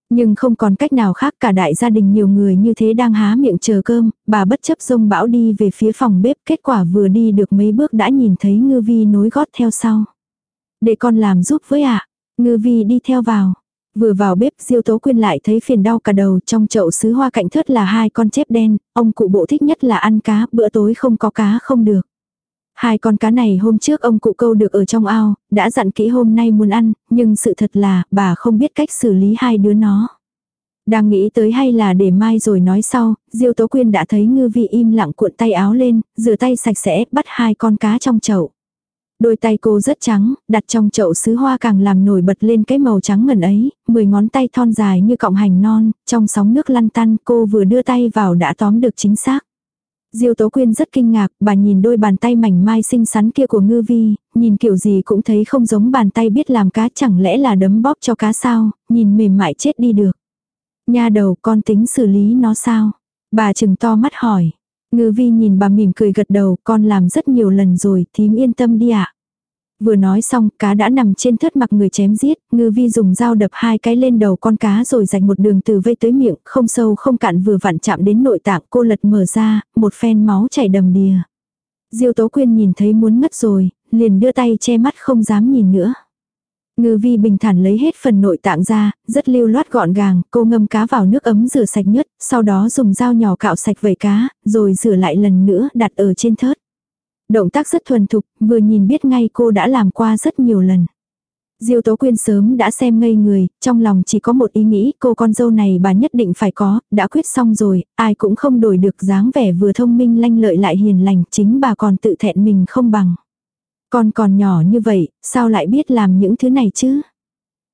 Nhưng không còn cách nào khác cả đại gia đình nhiều người như thế đang há miệng chờ cơm, bà bất chấp rông bão đi về phía phòng bếp, kết quả vừa đi được mấy bước đã nhìn thấy ngư vi nối gót theo sau. Để con làm giúp với ạ. Ngư vi đi theo vào. Vừa vào bếp diêu tố quyên lại thấy phiền đau cả đầu trong chậu sứ hoa cạnh thớt là hai con chép đen, ông cụ bộ thích nhất là ăn cá, bữa tối không có cá không được. Hai con cá này hôm trước ông cụ câu được ở trong ao, đã dặn kỹ hôm nay muốn ăn, nhưng sự thật là bà không biết cách xử lý hai đứa nó. Đang nghĩ tới hay là để mai rồi nói sau, Diêu Tố Quyên đã thấy Ngư vị im lặng cuộn tay áo lên, rửa tay sạch sẽ, bắt hai con cá trong chậu. Đôi tay cô rất trắng, đặt trong chậu sứ hoa càng làm nổi bật lên cái màu trắng ngần ấy, mười ngón tay thon dài như cọng hành non, trong sóng nước lăn tăn cô vừa đưa tay vào đã tóm được chính xác. Diêu Tố Quyên rất kinh ngạc, bà nhìn đôi bàn tay mảnh mai xinh xắn kia của ngư vi, nhìn kiểu gì cũng thấy không giống bàn tay biết làm cá chẳng lẽ là đấm bóp cho cá sao, nhìn mềm mại chết đi được. Nha đầu con tính xử lý nó sao? Bà chừng to mắt hỏi. Ngư vi nhìn bà mỉm cười gật đầu, con làm rất nhiều lần rồi, thím yên tâm đi ạ. Vừa nói xong, cá đã nằm trên thớt mặc người chém giết, ngư vi dùng dao đập hai cái lên đầu con cá rồi rạch một đường từ vây tới miệng, không sâu không cạn vừa vặn chạm đến nội tạng cô lật mở ra, một phen máu chảy đầm đìa. Diêu Tố Quyên nhìn thấy muốn ngất rồi, liền đưa tay che mắt không dám nhìn nữa. Ngư vi bình thản lấy hết phần nội tạng ra, rất lưu loát gọn gàng, cô ngâm cá vào nước ấm rửa sạch nhất, sau đó dùng dao nhỏ cạo sạch vẩy cá, rồi rửa lại lần nữa đặt ở trên thớt. Động tác rất thuần thục, vừa nhìn biết ngay cô đã làm qua rất nhiều lần. Diêu Tố Quyên sớm đã xem ngây người, trong lòng chỉ có một ý nghĩ cô con dâu này bà nhất định phải có, đã quyết xong rồi, ai cũng không đổi được dáng vẻ vừa thông minh lanh lợi lại hiền lành, chính bà còn tự thẹn mình không bằng. Con còn nhỏ như vậy, sao lại biết làm những thứ này chứ?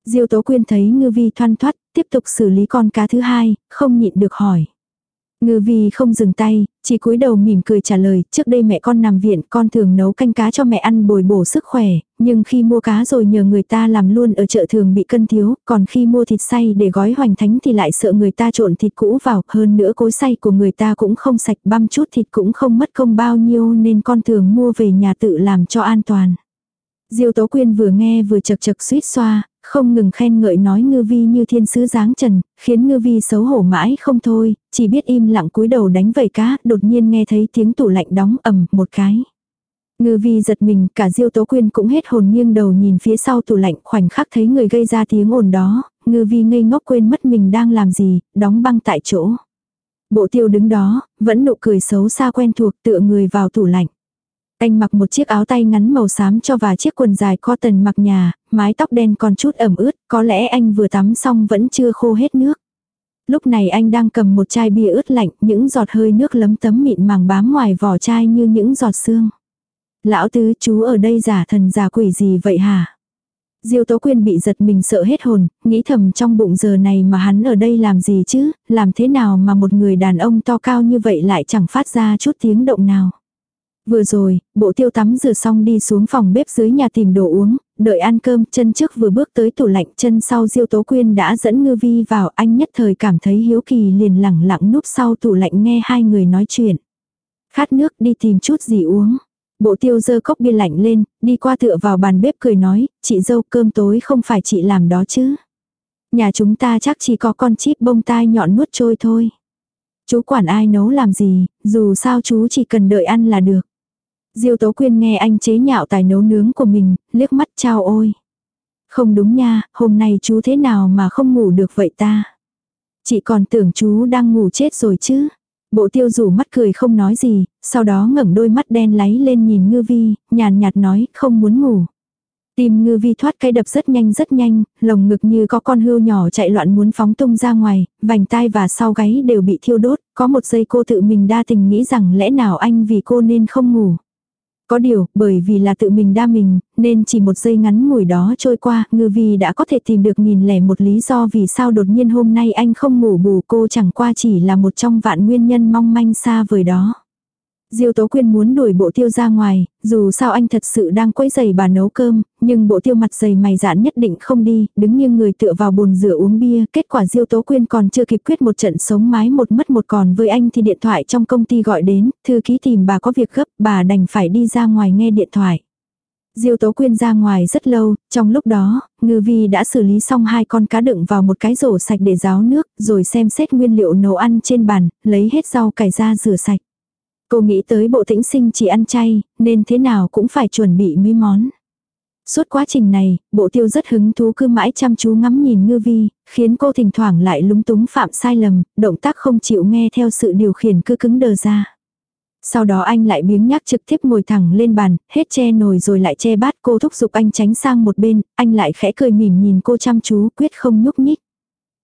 Diêu Tố Quyên thấy ngư vi thoăn thoát, tiếp tục xử lý con cá thứ hai, không nhịn được hỏi. Ngư vi không dừng tay, chỉ cúi đầu mỉm cười trả lời, trước đây mẹ con nằm viện, con thường nấu canh cá cho mẹ ăn bồi bổ sức khỏe, nhưng khi mua cá rồi nhờ người ta làm luôn ở chợ thường bị cân thiếu, còn khi mua thịt xay để gói hoành thánh thì lại sợ người ta trộn thịt cũ vào, hơn nữa cối xay của người ta cũng không sạch, băm chút thịt cũng không mất công bao nhiêu nên con thường mua về nhà tự làm cho an toàn. Diêu Tố Quyên vừa nghe vừa chật chật suýt xoa, không ngừng khen ngợi nói ngư vi như thiên sứ dáng trần, khiến ngư vi xấu hổ mãi không thôi, chỉ biết im lặng cúi đầu đánh vầy cá, đột nhiên nghe thấy tiếng tủ lạnh đóng ầm một cái. Ngư vi giật mình, cả diêu tố quyên cũng hết hồn nghiêng đầu nhìn phía sau tủ lạnh khoảnh khắc thấy người gây ra tiếng ồn đó, ngư vi ngây ngốc quên mất mình đang làm gì, đóng băng tại chỗ. Bộ tiêu đứng đó, vẫn nụ cười xấu xa quen thuộc tựa người vào tủ lạnh. Anh mặc một chiếc áo tay ngắn màu xám cho và chiếc quần dài cotton mặc nhà, mái tóc đen còn chút ẩm ướt, có lẽ anh vừa tắm xong vẫn chưa khô hết nước. Lúc này anh đang cầm một chai bia ướt lạnh, những giọt hơi nước lấm tấm mịn màng bám ngoài vỏ chai như những giọt xương. Lão tứ chú ở đây giả thần giả quỷ gì vậy hả? Diêu Tố Quyên bị giật mình sợ hết hồn, nghĩ thầm trong bụng giờ này mà hắn ở đây làm gì chứ, làm thế nào mà một người đàn ông to cao như vậy lại chẳng phát ra chút tiếng động nào. Vừa rồi, bộ tiêu tắm rửa xong đi xuống phòng bếp dưới nhà tìm đồ uống, đợi ăn cơm, chân trước vừa bước tới tủ lạnh, chân sau Diêu Tố Quyên đã dẫn Ngư Vi vào, anh nhất thời cảm thấy hiếu kỳ liền lẳng lặng núp sau tủ lạnh nghe hai người nói chuyện. Khát nước đi tìm chút gì uống. Bộ tiêu dơ cốc bia lạnh lên, đi qua tựa vào bàn bếp cười nói, chị dâu cơm tối không phải chị làm đó chứ. Nhà chúng ta chắc chỉ có con chip bông tai nhọn nuốt trôi thôi. Chú quản ai nấu làm gì, dù sao chú chỉ cần đợi ăn là được. Diêu Tố Quyên nghe anh chế nhạo tài nấu nướng của mình, liếc mắt trao ôi. Không đúng nha, hôm nay chú thế nào mà không ngủ được vậy ta? Chị còn tưởng chú đang ngủ chết rồi chứ. Bộ tiêu rủ mắt cười không nói gì, sau đó ngẩng đôi mắt đen láy lên nhìn ngư vi, nhàn nhạt nói không muốn ngủ. Tim ngư vi thoát cái đập rất nhanh rất nhanh, lồng ngực như có con hươu nhỏ chạy loạn muốn phóng tung ra ngoài, vành tai và sau gáy đều bị thiêu đốt, có một giây cô tự mình đa tình nghĩ rằng lẽ nào anh vì cô nên không ngủ. Có điều, bởi vì là tự mình đa mình, nên chỉ một giây ngắn ngủi đó trôi qua, ngư vi đã có thể tìm được nghìn lẻ một lý do vì sao đột nhiên hôm nay anh không ngủ bù cô chẳng qua chỉ là một trong vạn nguyên nhân mong manh xa vời đó. Diêu Tố Quyên muốn đuổi bộ tiêu ra ngoài, dù sao anh thật sự đang quấy giày bà nấu cơm, nhưng bộ tiêu mặt dày mày dạn nhất định không đi, đứng nghiêng người tựa vào bồn rửa uống bia, kết quả Diêu Tố Quyên còn chưa kịp quyết một trận sống mái một mất một còn với anh thì điện thoại trong công ty gọi đến, thư ký tìm bà có việc gấp, bà đành phải đi ra ngoài nghe điện thoại. Diêu Tố Quyên ra ngoài rất lâu, trong lúc đó, Ngư Vi đã xử lý xong hai con cá đựng vào một cái rổ sạch để ráo nước, rồi xem xét nguyên liệu nấu ăn trên bàn, lấy hết rau cải ra rửa sạch. Cô nghĩ tới bộ tĩnh sinh chỉ ăn chay, nên thế nào cũng phải chuẩn bị mấy món. Suốt quá trình này, bộ tiêu rất hứng thú cứ mãi chăm chú ngắm nhìn ngư vi, khiến cô thỉnh thoảng lại lúng túng phạm sai lầm, động tác không chịu nghe theo sự điều khiển cứ cứng đờ ra. Sau đó anh lại biếng nhác trực tiếp ngồi thẳng lên bàn, hết che nồi rồi lại che bát cô thúc giục anh tránh sang một bên, anh lại khẽ cười mỉm nhìn cô chăm chú quyết không nhúc nhích.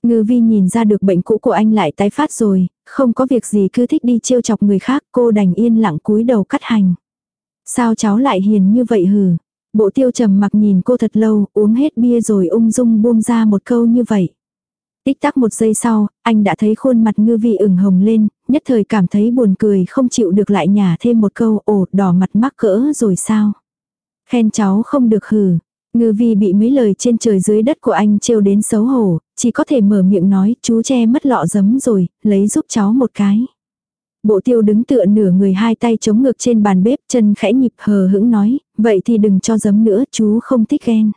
Ngư vi nhìn ra được bệnh cũ của anh lại tái phát rồi, không có việc gì cứ thích đi trêu chọc người khác, cô đành yên lặng cúi đầu cắt hành. Sao cháu lại hiền như vậy hử? Bộ tiêu trầm mặc nhìn cô thật lâu, uống hết bia rồi ung dung buông ra một câu như vậy. Tích tắc một giây sau, anh đã thấy khuôn mặt ngư vi ửng hồng lên, nhất thời cảm thấy buồn cười không chịu được lại nhả thêm một câu ồ đỏ mặt mắc cỡ rồi sao. Khen cháu không được hử. Ngư vi bị mấy lời trên trời dưới đất của anh trêu đến xấu hổ, chỉ có thể mở miệng nói chú che mất lọ giấm rồi, lấy giúp cháu một cái. Bộ tiêu đứng tựa nửa người hai tay chống ngực trên bàn bếp chân khẽ nhịp hờ hững nói, vậy thì đừng cho giấm nữa chú không thích ghen.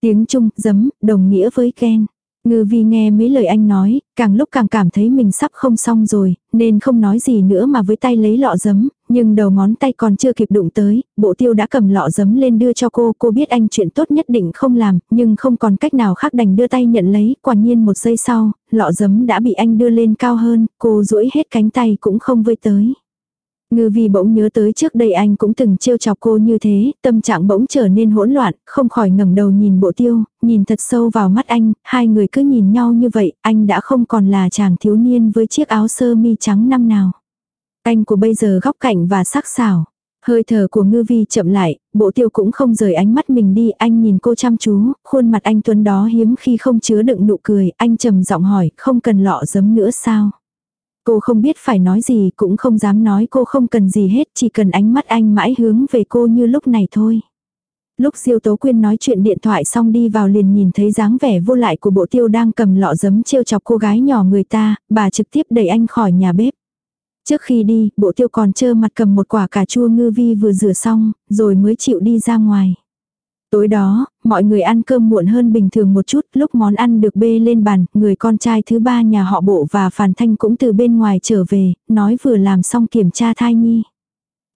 Tiếng Trung, giấm, đồng nghĩa với ghen. Ngư vi nghe mấy lời anh nói, càng lúc càng cảm thấy mình sắp không xong rồi, nên không nói gì nữa mà với tay lấy lọ giấm, nhưng đầu ngón tay còn chưa kịp đụng tới, bộ tiêu đã cầm lọ giấm lên đưa cho cô, cô biết anh chuyện tốt nhất định không làm, nhưng không còn cách nào khác đành đưa tay nhận lấy, quả nhiên một giây sau, lọ giấm đã bị anh đưa lên cao hơn, cô duỗi hết cánh tay cũng không vơi tới. Ngư vi bỗng nhớ tới trước đây anh cũng từng trêu chọc cô như thế, tâm trạng bỗng trở nên hỗn loạn, không khỏi ngẩng đầu nhìn bộ tiêu, nhìn thật sâu vào mắt anh, hai người cứ nhìn nhau như vậy, anh đã không còn là chàng thiếu niên với chiếc áo sơ mi trắng năm nào. Anh của bây giờ góc cạnh và sắc sảo. Hơi thở của ngư vi chậm lại, bộ tiêu cũng không rời ánh mắt mình đi, anh nhìn cô chăm chú, khuôn mặt anh tuấn đó hiếm khi không chứa đựng nụ cười, anh trầm giọng hỏi, không cần lọ giấm nữa sao? Cô không biết phải nói gì cũng không dám nói cô không cần gì hết chỉ cần ánh mắt anh mãi hướng về cô như lúc này thôi. Lúc Diêu Tố Quyên nói chuyện điện thoại xong đi vào liền nhìn thấy dáng vẻ vô lại của bộ tiêu đang cầm lọ giấm trêu chọc cô gái nhỏ người ta, bà trực tiếp đẩy anh khỏi nhà bếp. Trước khi đi, bộ tiêu còn trơ mặt cầm một quả cà chua ngư vi vừa rửa xong, rồi mới chịu đi ra ngoài. Tối đó, mọi người ăn cơm muộn hơn bình thường một chút, lúc món ăn được bê lên bàn, người con trai thứ ba nhà họ bộ và Phàn Thanh cũng từ bên ngoài trở về, nói vừa làm xong kiểm tra thai nhi.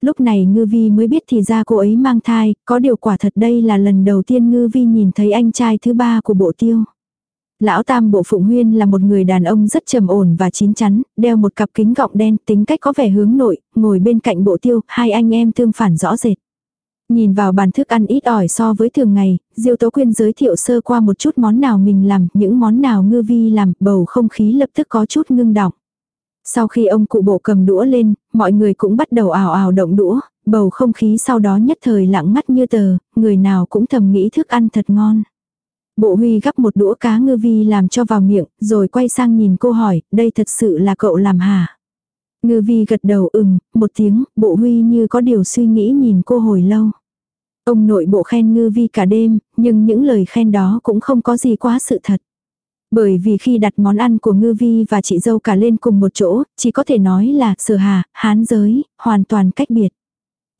Lúc này ngư vi mới biết thì ra cô ấy mang thai, có điều quả thật đây là lần đầu tiên ngư vi nhìn thấy anh trai thứ ba của bộ tiêu. Lão Tam Bộ Phụng Huyên là một người đàn ông rất trầm ổn và chín chắn, đeo một cặp kính gọng đen, tính cách có vẻ hướng nội, ngồi bên cạnh bộ tiêu, hai anh em tương phản rõ rệt. Nhìn vào bàn thức ăn ít ỏi so với thường ngày, Diêu Tố Quyên giới thiệu sơ qua một chút món nào mình làm, những món nào ngư vi làm, bầu không khí lập tức có chút ngưng đọng. Sau khi ông cụ bộ cầm đũa lên, mọi người cũng bắt đầu ảo ảo động đũa, bầu không khí sau đó nhất thời lặng ngắt như tờ, người nào cũng thầm nghĩ thức ăn thật ngon. Bộ huy gắp một đũa cá ngư vi làm cho vào miệng, rồi quay sang nhìn cô hỏi, đây thật sự là cậu làm hả? Ngư vi gật đầu ừm, một tiếng, bộ huy như có điều suy nghĩ nhìn cô hồi lâu. Ông nội bộ khen ngư vi cả đêm, nhưng những lời khen đó cũng không có gì quá sự thật. Bởi vì khi đặt món ăn của ngư vi và chị dâu cả lên cùng một chỗ, chỉ có thể nói là sở hà, hán giới, hoàn toàn cách biệt.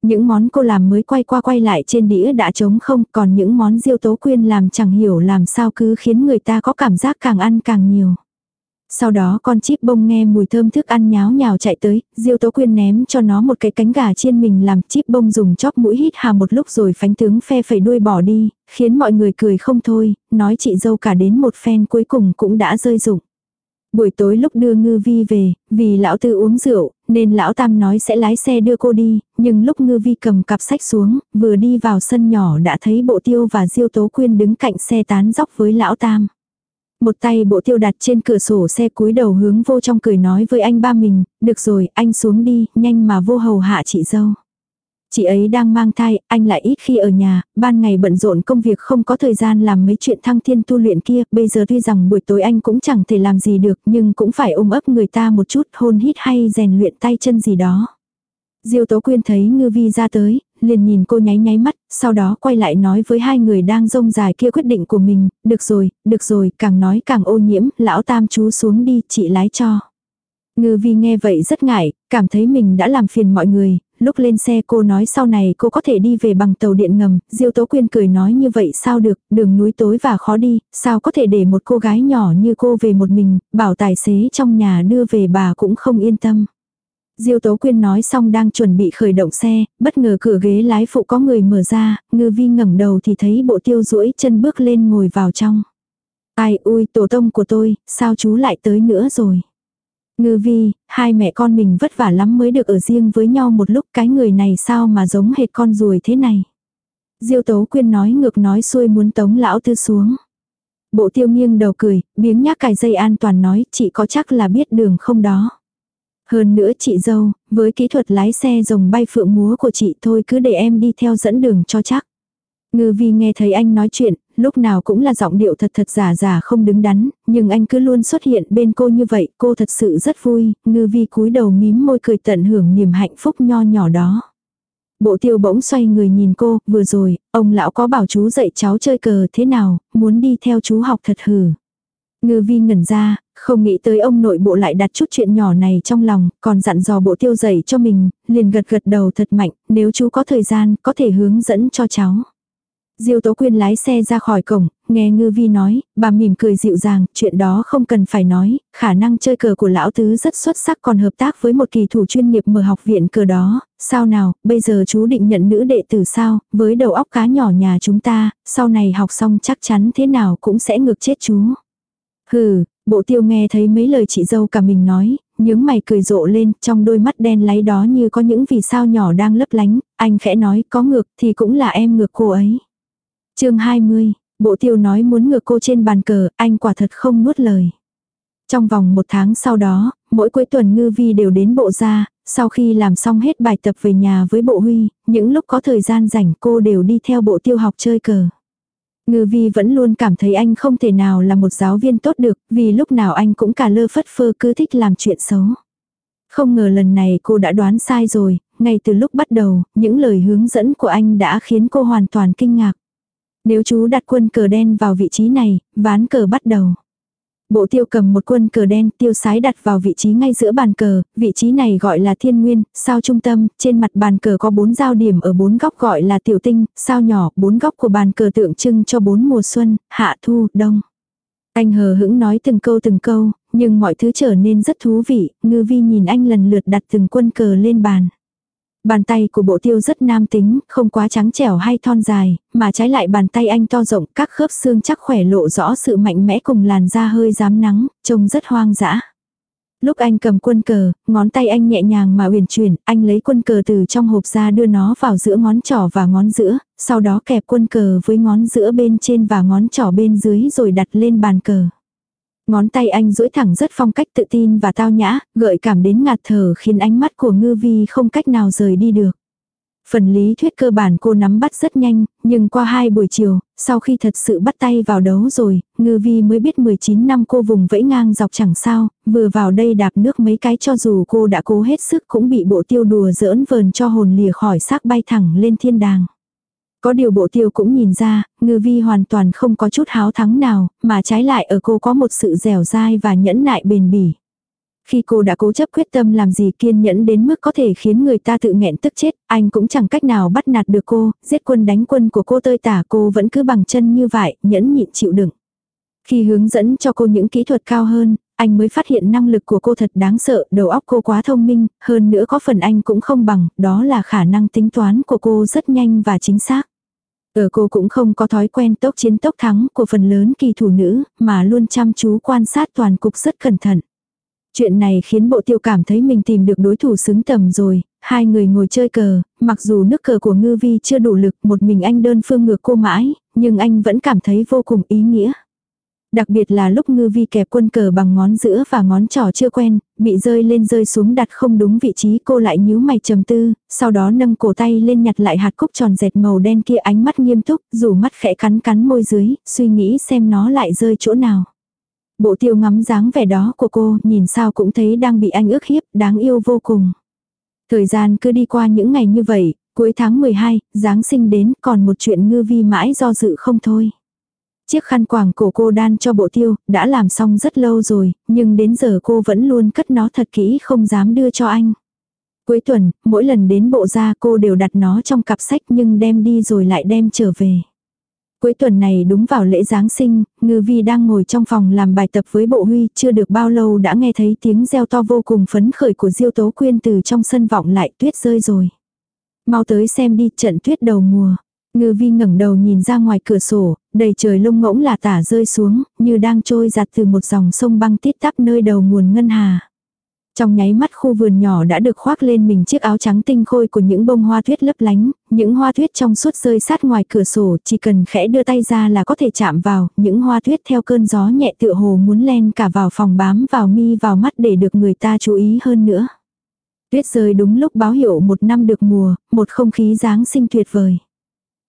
Những món cô làm mới quay qua quay lại trên đĩa đã trống không, còn những món diêu tố quyên làm chẳng hiểu làm sao cứ khiến người ta có cảm giác càng ăn càng nhiều. Sau đó con chip bông nghe mùi thơm thức ăn nháo nhào chạy tới, Diêu Tố Quyên ném cho nó một cái cánh gà chiên mình làm chip bông dùng chóp mũi hít hà một lúc rồi phánh tướng phe phẩy đuôi bỏ đi, khiến mọi người cười không thôi, nói chị dâu cả đến một phen cuối cùng cũng đã rơi rụng. Buổi tối lúc đưa ngư vi về, vì lão tư uống rượu, nên lão tam nói sẽ lái xe đưa cô đi, nhưng lúc ngư vi cầm cặp sách xuống, vừa đi vào sân nhỏ đã thấy bộ tiêu và diêu tố quyên đứng cạnh xe tán dóc với lão tam. Một tay bộ tiêu đặt trên cửa sổ xe cúi đầu hướng vô trong cười nói với anh ba mình, được rồi, anh xuống đi, nhanh mà vô hầu hạ chị dâu. Chị ấy đang mang thai, anh lại ít khi ở nhà, ban ngày bận rộn công việc không có thời gian làm mấy chuyện thăng thiên tu luyện kia, bây giờ tuy rằng buổi tối anh cũng chẳng thể làm gì được nhưng cũng phải ôm ấp người ta một chút hôn hít hay rèn luyện tay chân gì đó. Diêu Tố Quyên thấy Ngư Vi ra tới, liền nhìn cô nháy nháy mắt, sau đó quay lại nói với hai người đang rông dài kia quyết định của mình, được rồi, được rồi, càng nói càng ô nhiễm, lão tam chú xuống đi, chị lái cho. Ngư Vi nghe vậy rất ngại, cảm thấy mình đã làm phiền mọi người, lúc lên xe cô nói sau này cô có thể đi về bằng tàu điện ngầm, Diêu Tố Quyên cười nói như vậy sao được, đường núi tối và khó đi, sao có thể để một cô gái nhỏ như cô về một mình, bảo tài xế trong nhà đưa về bà cũng không yên tâm. Diêu Tố Quyên nói xong đang chuẩn bị khởi động xe, bất ngờ cửa ghế lái phụ có người mở ra, ngư vi ngẩng đầu thì thấy bộ tiêu duỗi chân bước lên ngồi vào trong. Ai ui tổ tông của tôi, sao chú lại tới nữa rồi. Ngư vi, hai mẹ con mình vất vả lắm mới được ở riêng với nhau một lúc cái người này sao mà giống hệt con ruồi thế này. Diêu Tố Quyên nói ngược nói xuôi muốn tống lão tư xuống. Bộ tiêu nghiêng đầu cười, biếng nhác cài dây an toàn nói, chị có chắc là biết đường không đó. Hơn nữa chị dâu, với kỹ thuật lái xe rồng bay phượng múa của chị thôi cứ để em đi theo dẫn đường cho chắc. Ngư vi nghe thấy anh nói chuyện, lúc nào cũng là giọng điệu thật thật giả giả không đứng đắn, nhưng anh cứ luôn xuất hiện bên cô như vậy, cô thật sự rất vui, ngư vi cúi đầu mím môi cười tận hưởng niềm hạnh phúc nho nhỏ đó. Bộ tiêu bỗng xoay người nhìn cô, vừa rồi, ông lão có bảo chú dạy cháu chơi cờ thế nào, muốn đi theo chú học thật hử. Ngư vi ngẩn ra, không nghĩ tới ông nội bộ lại đặt chút chuyện nhỏ này trong lòng, còn dặn dò bộ tiêu dạy cho mình, liền gật gật đầu thật mạnh, nếu chú có thời gian, có thể hướng dẫn cho cháu. Diêu Tố Quyên lái xe ra khỏi cổng, nghe Ngư Vi nói, bà mỉm cười dịu dàng, chuyện đó không cần phải nói, khả năng chơi cờ của lão tứ rất xuất sắc còn hợp tác với một kỳ thủ chuyên nghiệp mở học viện cờ đó, sao nào, bây giờ chú định nhận nữ đệ tử sao, với đầu óc cá nhỏ nhà chúng ta, sau này học xong chắc chắn thế nào cũng sẽ ngược chết chú. Hừ, bộ tiêu nghe thấy mấy lời chị dâu cả mình nói, nhướng mày cười rộ lên, trong đôi mắt đen láy đó như có những vì sao nhỏ đang lấp lánh, anh khẽ nói có ngược thì cũng là em ngược cô ấy chương 20, bộ tiêu nói muốn ngược cô trên bàn cờ, anh quả thật không nuốt lời. Trong vòng một tháng sau đó, mỗi cuối tuần ngư vi đều đến bộ ra, sau khi làm xong hết bài tập về nhà với bộ huy, những lúc có thời gian rảnh cô đều đi theo bộ tiêu học chơi cờ. Ngư vi vẫn luôn cảm thấy anh không thể nào là một giáo viên tốt được, vì lúc nào anh cũng cả lơ phất phơ cứ thích làm chuyện xấu. Không ngờ lần này cô đã đoán sai rồi, ngay từ lúc bắt đầu, những lời hướng dẫn của anh đã khiến cô hoàn toàn kinh ngạc. Nếu chú đặt quân cờ đen vào vị trí này, ván cờ bắt đầu. Bộ tiêu cầm một quân cờ đen tiêu sái đặt vào vị trí ngay giữa bàn cờ, vị trí này gọi là thiên nguyên, sao trung tâm, trên mặt bàn cờ có bốn giao điểm ở bốn góc gọi là tiểu tinh, sao nhỏ, bốn góc của bàn cờ tượng trưng cho bốn mùa xuân, hạ thu, đông. Anh hờ hững nói từng câu từng câu, nhưng mọi thứ trở nên rất thú vị, ngư vi nhìn anh lần lượt đặt từng quân cờ lên bàn. Bàn tay của bộ tiêu rất nam tính, không quá trắng trẻo hay thon dài, mà trái lại bàn tay anh to rộng, các khớp xương chắc khỏe lộ rõ sự mạnh mẽ cùng làn da hơi dám nắng, trông rất hoang dã. Lúc anh cầm quân cờ, ngón tay anh nhẹ nhàng mà uyển chuyển, anh lấy quân cờ từ trong hộp ra đưa nó vào giữa ngón trỏ và ngón giữa, sau đó kẹp quân cờ với ngón giữa bên trên và ngón trỏ bên dưới rồi đặt lên bàn cờ. Ngón tay anh duỗi thẳng rất phong cách tự tin và tao nhã, gợi cảm đến ngạt thở khiến ánh mắt của ngư vi không cách nào rời đi được. Phần lý thuyết cơ bản cô nắm bắt rất nhanh, nhưng qua hai buổi chiều, sau khi thật sự bắt tay vào đấu rồi, ngư vi mới biết 19 năm cô vùng vẫy ngang dọc chẳng sao, vừa vào đây đạp nước mấy cái cho dù cô đã cố hết sức cũng bị bộ tiêu đùa giỡn vờn cho hồn lìa khỏi xác bay thẳng lên thiên đàng. Có điều bộ tiêu cũng nhìn ra, ngư vi hoàn toàn không có chút háo thắng nào, mà trái lại ở cô có một sự dẻo dai và nhẫn nại bền bỉ. Khi cô đã cố chấp quyết tâm làm gì kiên nhẫn đến mức có thể khiến người ta tự nghẹn tức chết, anh cũng chẳng cách nào bắt nạt được cô, giết quân đánh quân của cô tơi tả cô vẫn cứ bằng chân như vậy, nhẫn nhịn chịu đựng. Khi hướng dẫn cho cô những kỹ thuật cao hơn, anh mới phát hiện năng lực của cô thật đáng sợ, đầu óc cô quá thông minh, hơn nữa có phần anh cũng không bằng, đó là khả năng tính toán của cô rất nhanh và chính xác. Ở cô cũng không có thói quen tốc chiến tốc thắng của phần lớn kỳ thủ nữ, mà luôn chăm chú quan sát toàn cục rất cẩn thận. Chuyện này khiến bộ tiêu cảm thấy mình tìm được đối thủ xứng tầm rồi, hai người ngồi chơi cờ, mặc dù nước cờ của ngư vi chưa đủ lực một mình anh đơn phương ngược cô mãi, nhưng anh vẫn cảm thấy vô cùng ý nghĩa. Đặc biệt là lúc ngư vi kẹp quân cờ bằng ngón giữa và ngón trỏ chưa quen, bị rơi lên rơi xuống đặt không đúng vị trí cô lại nhíu mày trầm tư, sau đó nâng cổ tay lên nhặt lại hạt cúc tròn dẹt màu đen kia ánh mắt nghiêm túc, dù mắt khẽ cắn cắn môi dưới, suy nghĩ xem nó lại rơi chỗ nào. Bộ tiêu ngắm dáng vẻ đó của cô, nhìn sao cũng thấy đang bị anh ước hiếp, đáng yêu vô cùng. Thời gian cứ đi qua những ngày như vậy, cuối tháng 12, Giáng sinh đến còn một chuyện ngư vi mãi do dự không thôi. Chiếc khăn quàng cổ cô đan cho bộ tiêu, đã làm xong rất lâu rồi, nhưng đến giờ cô vẫn luôn cất nó thật kỹ không dám đưa cho anh. Cuối tuần, mỗi lần đến bộ ra cô đều đặt nó trong cặp sách nhưng đem đi rồi lại đem trở về. Cuối tuần này đúng vào lễ Giáng sinh, Ngư Vi đang ngồi trong phòng làm bài tập với bộ huy, chưa được bao lâu đã nghe thấy tiếng reo to vô cùng phấn khởi của Diêu Tố Quyên từ trong sân vọng lại tuyết rơi rồi. Mau tới xem đi trận tuyết đầu mùa. Ngư vi ngẩng đầu nhìn ra ngoài cửa sổ, đầy trời lông ngỗng là tả rơi xuống, như đang trôi giặt từ một dòng sông băng tít tắp nơi đầu nguồn ngân hà. Trong nháy mắt khu vườn nhỏ đã được khoác lên mình chiếc áo trắng tinh khôi của những bông hoa tuyết lấp lánh, những hoa tuyết trong suốt rơi sát ngoài cửa sổ, chỉ cần khẽ đưa tay ra là có thể chạm vào, những hoa tuyết theo cơn gió nhẹ tựa hồ muốn len cả vào phòng bám vào mi vào mắt để được người ta chú ý hơn nữa. Tuyết rơi đúng lúc báo hiệu một năm được mùa, một không khí Giáng sinh tuyệt vời.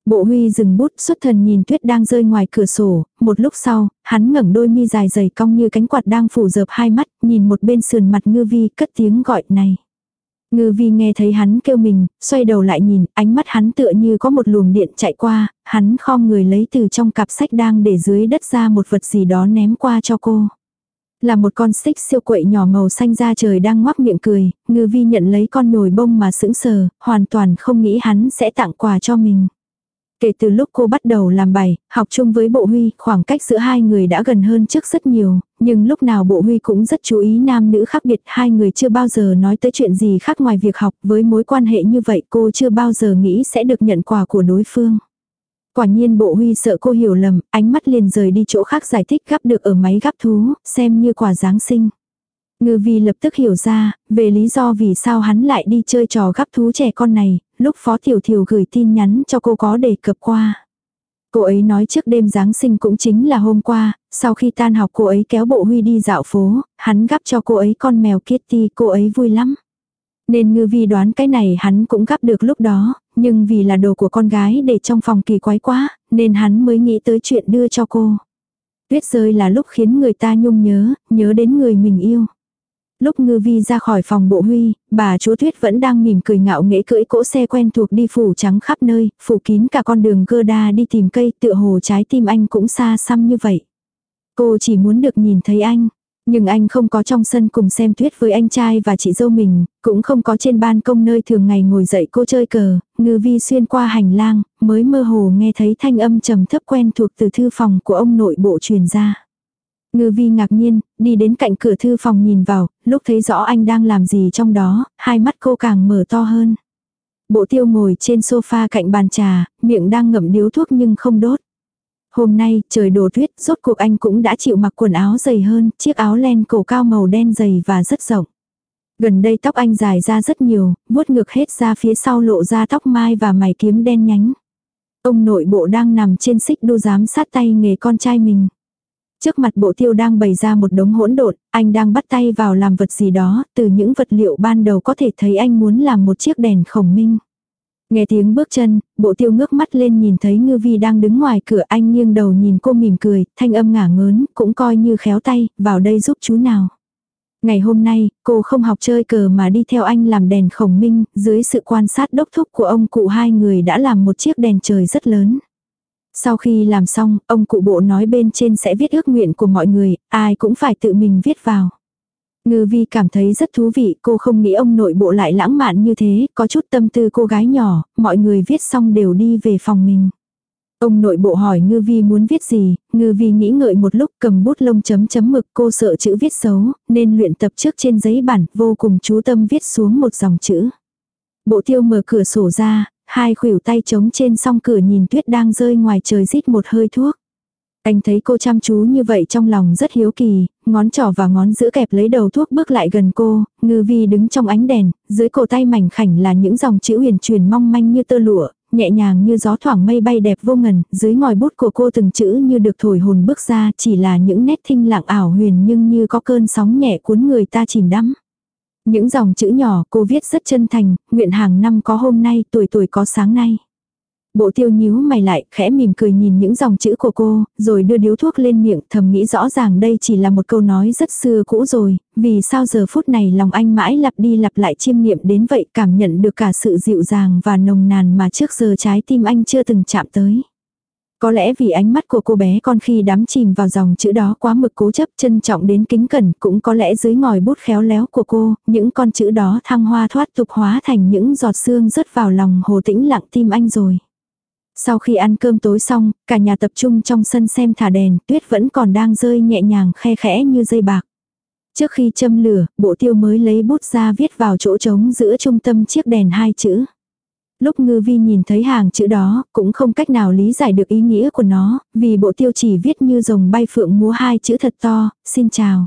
Bộ huy dừng bút xuất thần nhìn tuyết đang rơi ngoài cửa sổ, một lúc sau, hắn ngẩng đôi mi dài dày cong như cánh quạt đang phủ dợp hai mắt, nhìn một bên sườn mặt ngư vi cất tiếng gọi này. Ngư vi nghe thấy hắn kêu mình, xoay đầu lại nhìn, ánh mắt hắn tựa như có một luồng điện chạy qua, hắn khom người lấy từ trong cặp sách đang để dưới đất ra một vật gì đó ném qua cho cô. Là một con xích siêu quậy nhỏ màu xanh da trời đang ngoác miệng cười, ngư vi nhận lấy con nhồi bông mà sững sờ, hoàn toàn không nghĩ hắn sẽ tặng quà cho mình. Kể từ lúc cô bắt đầu làm bài, học chung với bộ huy, khoảng cách giữa hai người đã gần hơn trước rất nhiều, nhưng lúc nào bộ huy cũng rất chú ý nam nữ khác biệt, hai người chưa bao giờ nói tới chuyện gì khác ngoài việc học, với mối quan hệ như vậy cô chưa bao giờ nghĩ sẽ được nhận quà của đối phương. Quả nhiên bộ huy sợ cô hiểu lầm, ánh mắt liền rời đi chỗ khác giải thích gắp được ở máy gắp thú, xem như quà Giáng sinh. Ngư vi lập tức hiểu ra, về lý do vì sao hắn lại đi chơi trò gắp thú trẻ con này, lúc Phó Tiểu Thiều gửi tin nhắn cho cô có đề cập qua. Cô ấy nói trước đêm Giáng sinh cũng chính là hôm qua, sau khi tan học cô ấy kéo bộ Huy đi dạo phố, hắn gắp cho cô ấy con mèo Kitty, cô ấy vui lắm. Nên ngư vi đoán cái này hắn cũng gắp được lúc đó, nhưng vì là đồ của con gái để trong phòng kỳ quái quá, nên hắn mới nghĩ tới chuyện đưa cho cô. Tuyết rơi là lúc khiến người ta nhung nhớ, nhớ đến người mình yêu. Lúc ngư vi ra khỏi phòng bộ huy, bà chúa tuyết vẫn đang mỉm cười ngạo nghễ cưỡi cỗ xe quen thuộc đi phủ trắng khắp nơi, phủ kín cả con đường gơ đa đi tìm cây tựa hồ trái tim anh cũng xa xăm như vậy. Cô chỉ muốn được nhìn thấy anh. Nhưng anh không có trong sân cùng xem tuyết với anh trai và chị dâu mình, cũng không có trên ban công nơi thường ngày ngồi dậy cô chơi cờ, ngư vi xuyên qua hành lang, mới mơ hồ nghe thấy thanh âm trầm thấp quen thuộc từ thư phòng của ông nội bộ truyền ra. Ngư vi ngạc nhiên, đi đến cạnh cửa thư phòng nhìn vào, lúc thấy rõ anh đang làm gì trong đó, hai mắt cô càng mở to hơn. Bộ tiêu ngồi trên sofa cạnh bàn trà, miệng đang ngậm điếu thuốc nhưng không đốt. Hôm nay, trời đổ tuyết, rốt cuộc anh cũng đã chịu mặc quần áo dày hơn, chiếc áo len cổ cao màu đen dày và rất rộng. Gần đây tóc anh dài ra rất nhiều, vuốt ngược hết ra phía sau lộ ra tóc mai và mày kiếm đen nhánh. Ông nội bộ đang nằm trên xích đu giám sát tay nghề con trai mình. Trước mặt bộ tiêu đang bày ra một đống hỗn độn, anh đang bắt tay vào làm vật gì đó, từ những vật liệu ban đầu có thể thấy anh muốn làm một chiếc đèn khổng minh. Nghe tiếng bước chân, bộ tiêu ngước mắt lên nhìn thấy ngư vi đang đứng ngoài cửa anh nghiêng đầu nhìn cô mỉm cười, thanh âm ngả ngớn, cũng coi như khéo tay, vào đây giúp chú nào. Ngày hôm nay, cô không học chơi cờ mà đi theo anh làm đèn khổng minh, dưới sự quan sát đốc thúc của ông cụ hai người đã làm một chiếc đèn trời rất lớn. Sau khi làm xong, ông cụ bộ nói bên trên sẽ viết ước nguyện của mọi người, ai cũng phải tự mình viết vào. Ngư vi cảm thấy rất thú vị, cô không nghĩ ông nội bộ lại lãng mạn như thế, có chút tâm tư cô gái nhỏ, mọi người viết xong đều đi về phòng mình. Ông nội bộ hỏi ngư vi muốn viết gì, ngư vi nghĩ ngợi một lúc cầm bút lông chấm chấm mực cô sợ chữ viết xấu, nên luyện tập trước trên giấy bản vô cùng chú tâm viết xuống một dòng chữ. Bộ tiêu mở cửa sổ ra, hai khuỷu tay trống trên song cửa nhìn tuyết đang rơi ngoài trời rít một hơi thuốc. Anh thấy cô chăm chú như vậy trong lòng rất hiếu kỳ, ngón trỏ và ngón giữa kẹp lấy đầu thuốc bước lại gần cô, ngư vi đứng trong ánh đèn, dưới cổ tay mảnh khảnh là những dòng chữ huyền truyền mong manh như tơ lụa, nhẹ nhàng như gió thoảng mây bay đẹp vô ngần, dưới ngòi bút của cô từng chữ như được thổi hồn bước ra chỉ là những nét thinh lặng ảo huyền nhưng như có cơn sóng nhẹ cuốn người ta chìm đắm. Những dòng chữ nhỏ cô viết rất chân thành, nguyện hàng năm có hôm nay, tuổi tuổi có sáng nay. Bộ tiêu nhíu mày lại, khẽ mỉm cười nhìn những dòng chữ của cô, rồi đưa điếu thuốc lên miệng, thầm nghĩ rõ ràng đây chỉ là một câu nói rất xưa cũ rồi, vì sao giờ phút này lòng anh mãi lặp đi lặp lại chiêm nghiệm đến vậy, cảm nhận được cả sự dịu dàng và nồng nàn mà trước giờ trái tim anh chưa từng chạm tới. Có lẽ vì ánh mắt của cô bé con khi đắm chìm vào dòng chữ đó quá mực cố chấp trân trọng đến kính cẩn cũng có lẽ dưới ngòi bút khéo léo của cô, những con chữ đó thăng hoa thoát tục hóa thành những giọt sương rớt vào lòng hồ tĩnh lặng tim anh rồi. Sau khi ăn cơm tối xong, cả nhà tập trung trong sân xem thả đèn, tuyết vẫn còn đang rơi nhẹ nhàng khe khẽ như dây bạc. Trước khi châm lửa, bộ tiêu mới lấy bút ra viết vào chỗ trống giữa trung tâm chiếc đèn hai chữ. Lúc ngư vi nhìn thấy hàng chữ đó, cũng không cách nào lý giải được ý nghĩa của nó, vì bộ tiêu chỉ viết như rồng bay phượng múa hai chữ thật to, xin chào.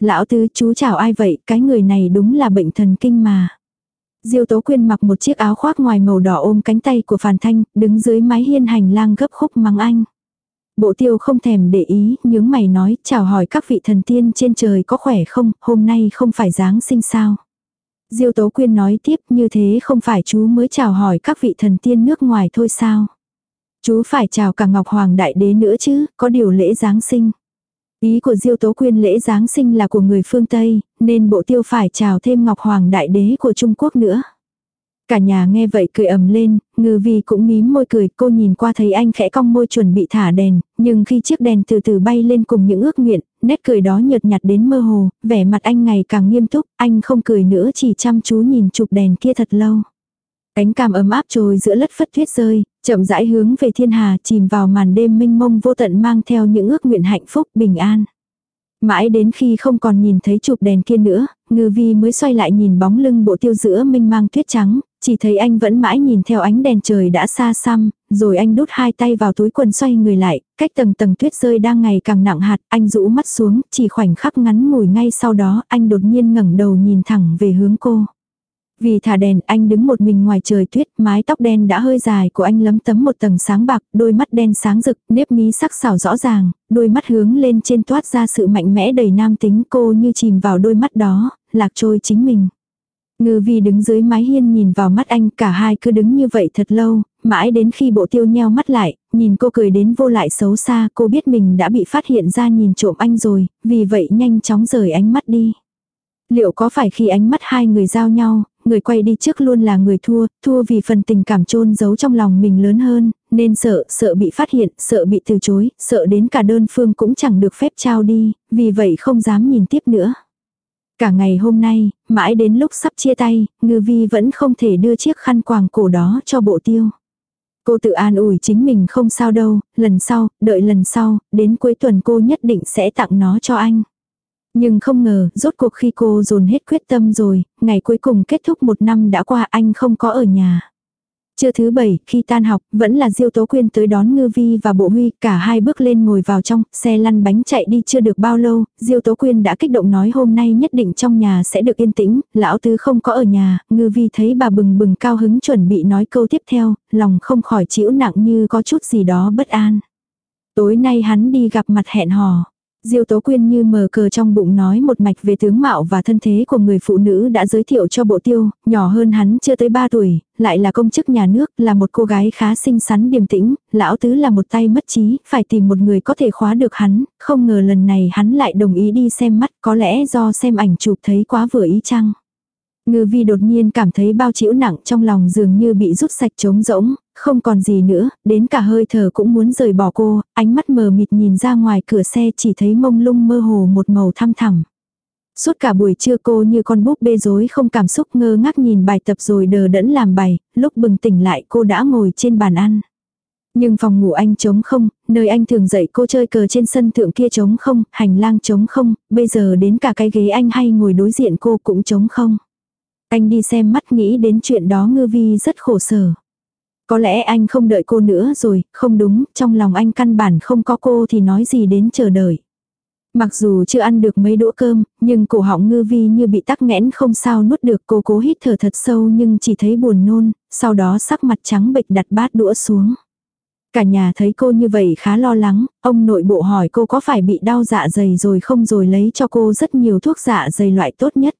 Lão tứ chú chào ai vậy, cái người này đúng là bệnh thần kinh mà. Diêu Tố Quyên mặc một chiếc áo khoác ngoài màu đỏ ôm cánh tay của Phàn Thanh, đứng dưới mái hiên hành lang gấp khúc mắng anh. Bộ tiêu không thèm để ý, nhướng mày nói, chào hỏi các vị thần tiên trên trời có khỏe không, hôm nay không phải Giáng sinh sao. Diêu Tố Quyên nói tiếp như thế không phải chú mới chào hỏi các vị thần tiên nước ngoài thôi sao. Chú phải chào cả Ngọc Hoàng Đại Đế nữa chứ, có điều lễ Giáng sinh. Ý của Diêu Tố Quyên lễ Giáng sinh là của người phương Tây, nên bộ tiêu phải chào thêm Ngọc Hoàng Đại Đế của Trung Quốc nữa. Cả nhà nghe vậy cười ầm lên, ngư vi cũng mím môi cười, cô nhìn qua thấy anh khẽ cong môi chuẩn bị thả đèn, nhưng khi chiếc đèn từ từ bay lên cùng những ước nguyện, nét cười đó nhợt nhạt đến mơ hồ, vẻ mặt anh ngày càng nghiêm túc, anh không cười nữa chỉ chăm chú nhìn chụp đèn kia thật lâu. Cánh cam ấm áp trồi giữa lất phất tuyết rơi, chậm rãi hướng về thiên hà chìm vào màn đêm mênh mông vô tận mang theo những ước nguyện hạnh phúc bình an. Mãi đến khi không còn nhìn thấy chụp đèn kia nữa, ngư vi mới xoay lại nhìn bóng lưng bộ tiêu giữa minh mang tuyết trắng, chỉ thấy anh vẫn mãi nhìn theo ánh đèn trời đã xa xăm, rồi anh đút hai tay vào túi quần xoay người lại, cách tầng tầng tuyết rơi đang ngày càng nặng hạt, anh rũ mắt xuống, chỉ khoảnh khắc ngắn ngủi ngay sau đó anh đột nhiên ngẩng đầu nhìn thẳng về hướng cô. Vì thả đèn anh đứng một mình ngoài trời tuyết, mái tóc đen đã hơi dài của anh lấm tấm một tầng sáng bạc, đôi mắt đen sáng rực, nếp mí sắc sảo rõ ràng, đôi mắt hướng lên trên toát ra sự mạnh mẽ đầy nam tính cô như chìm vào đôi mắt đó, lạc trôi chính mình. Ngư vi đứng dưới mái hiên nhìn vào mắt anh cả hai cứ đứng như vậy thật lâu, mãi đến khi bộ tiêu nheo mắt lại, nhìn cô cười đến vô lại xấu xa cô biết mình đã bị phát hiện ra nhìn trộm anh rồi, vì vậy nhanh chóng rời ánh mắt đi. Liệu có phải khi ánh mắt hai người giao nhau, người quay đi trước luôn là người thua, thua vì phần tình cảm chôn giấu trong lòng mình lớn hơn, nên sợ, sợ bị phát hiện, sợ bị từ chối, sợ đến cả đơn phương cũng chẳng được phép trao đi, vì vậy không dám nhìn tiếp nữa. Cả ngày hôm nay, mãi đến lúc sắp chia tay, ngư vi vẫn không thể đưa chiếc khăn quàng cổ đó cho bộ tiêu. Cô tự an ủi chính mình không sao đâu, lần sau, đợi lần sau, đến cuối tuần cô nhất định sẽ tặng nó cho anh. Nhưng không ngờ, rốt cuộc khi cô dồn hết quyết tâm rồi, ngày cuối cùng kết thúc một năm đã qua anh không có ở nhà. Trưa thứ bảy, khi tan học, vẫn là Diêu Tố Quyên tới đón Ngư Vi và Bộ Huy, cả hai bước lên ngồi vào trong, xe lăn bánh chạy đi chưa được bao lâu, Diêu Tố Quyên đã kích động nói hôm nay nhất định trong nhà sẽ được yên tĩnh, lão tứ không có ở nhà, Ngư Vi thấy bà bừng bừng cao hứng chuẩn bị nói câu tiếp theo, lòng không khỏi chịu nặng như có chút gì đó bất an. Tối nay hắn đi gặp mặt hẹn hò. Diêu Tố Quyên như mờ cờ trong bụng nói một mạch về tướng mạo và thân thế của người phụ nữ đã giới thiệu cho bộ tiêu, nhỏ hơn hắn chưa tới 3 tuổi, lại là công chức nhà nước, là một cô gái khá xinh xắn điềm tĩnh, lão tứ là một tay mất trí, phải tìm một người có thể khóa được hắn, không ngờ lần này hắn lại đồng ý đi xem mắt, có lẽ do xem ảnh chụp thấy quá vừa ý chăng. Ngư vi đột nhiên cảm thấy bao chịu nặng trong lòng dường như bị rút sạch trống rỗng, không còn gì nữa, đến cả hơi thở cũng muốn rời bỏ cô, ánh mắt mờ mịt nhìn ra ngoài cửa xe chỉ thấy mông lung mơ hồ một màu thăm thẳm. Suốt cả buổi trưa cô như con búp bê rối không cảm xúc ngơ ngác nhìn bài tập rồi đờ đẫn làm bài, lúc bừng tỉnh lại cô đã ngồi trên bàn ăn. Nhưng phòng ngủ anh trống không, nơi anh thường dạy cô chơi cờ trên sân thượng kia trống không, hành lang trống không, bây giờ đến cả cái ghế anh hay ngồi đối diện cô cũng trống không. Anh đi xem mắt nghĩ đến chuyện đó ngư vi rất khổ sở. Có lẽ anh không đợi cô nữa rồi, không đúng, trong lòng anh căn bản không có cô thì nói gì đến chờ đợi. Mặc dù chưa ăn được mấy đũa cơm, nhưng cổ họng ngư vi như bị tắc nghẽn không sao nuốt được cô cố hít thở thật sâu nhưng chỉ thấy buồn nôn, sau đó sắc mặt trắng bệch đặt bát đũa xuống. Cả nhà thấy cô như vậy khá lo lắng, ông nội bộ hỏi cô có phải bị đau dạ dày rồi không rồi lấy cho cô rất nhiều thuốc dạ dày loại tốt nhất.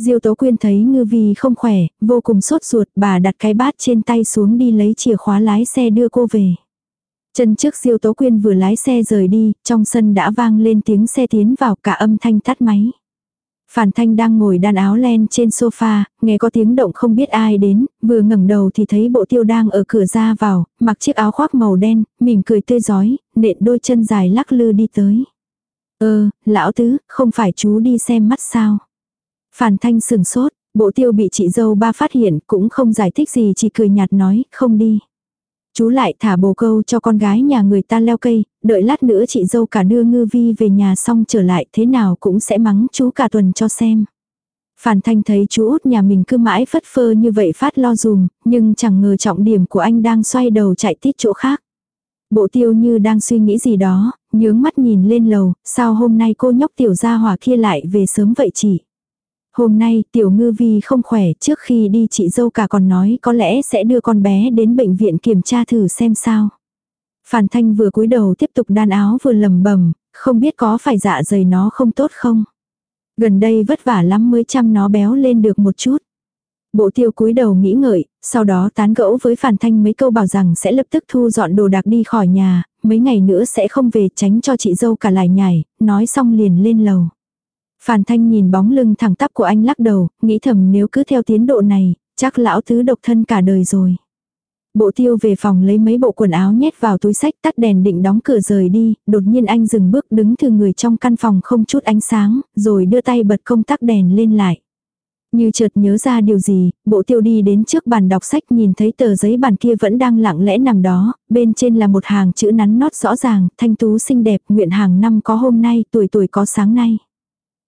Diêu Tố Quyên thấy Ngư Vi không khỏe, vô cùng sốt ruột, bà đặt cái bát trên tay xuống đi lấy chìa khóa lái xe đưa cô về. Chân trước Diêu Tố Quyên vừa lái xe rời đi, trong sân đã vang lên tiếng xe tiến vào cả âm thanh tắt máy. Phản Thanh đang ngồi đan áo len trên sofa, nghe có tiếng động không biết ai đến, vừa ngẩng đầu thì thấy bộ tiêu đang ở cửa ra vào, mặc chiếc áo khoác màu đen, mỉm cười tươi giói, nện đôi chân dài lắc lư đi tới. Ơ, lão tứ, không phải chú đi xem mắt sao? Phản thanh sừng sốt, bộ tiêu bị chị dâu ba phát hiện cũng không giải thích gì chỉ cười nhạt nói, không đi. Chú lại thả bồ câu cho con gái nhà người ta leo cây, đợi lát nữa chị dâu cả đưa ngư vi về nhà xong trở lại thế nào cũng sẽ mắng chú cả tuần cho xem. Phản thanh thấy chú út nhà mình cứ mãi phất phơ như vậy phát lo dùm, nhưng chẳng ngờ trọng điểm của anh đang xoay đầu chạy tít chỗ khác. Bộ tiêu như đang suy nghĩ gì đó, nhướng mắt nhìn lên lầu, sao hôm nay cô nhóc tiểu gia hỏa kia lại về sớm vậy chị? Hôm nay tiểu ngư vi không khỏe trước khi đi chị dâu cả còn nói có lẽ sẽ đưa con bé đến bệnh viện kiểm tra thử xem sao. Phản thanh vừa cúi đầu tiếp tục đan áo vừa lầm bầm, không biết có phải dạ dày nó không tốt không. Gần đây vất vả lắm mới chăm nó béo lên được một chút. Bộ tiêu cúi đầu nghĩ ngợi, sau đó tán gẫu với phản thanh mấy câu bảo rằng sẽ lập tức thu dọn đồ đạc đi khỏi nhà, mấy ngày nữa sẽ không về tránh cho chị dâu cả lại nhảy, nói xong liền lên lầu. Phản thanh nhìn bóng lưng thẳng tắp của anh lắc đầu, nghĩ thầm nếu cứ theo tiến độ này, chắc lão tứ độc thân cả đời rồi. Bộ tiêu về phòng lấy mấy bộ quần áo nhét vào túi sách tắt đèn định đóng cửa rời đi, đột nhiên anh dừng bước đứng thư người trong căn phòng không chút ánh sáng, rồi đưa tay bật công tắc đèn lên lại. Như chợt nhớ ra điều gì, bộ tiêu đi đến trước bàn đọc sách nhìn thấy tờ giấy bàn kia vẫn đang lặng lẽ nằm đó, bên trên là một hàng chữ nắn nót rõ ràng, thanh tú xinh đẹp, nguyện hàng năm có hôm nay, tuổi tuổi có sáng nay.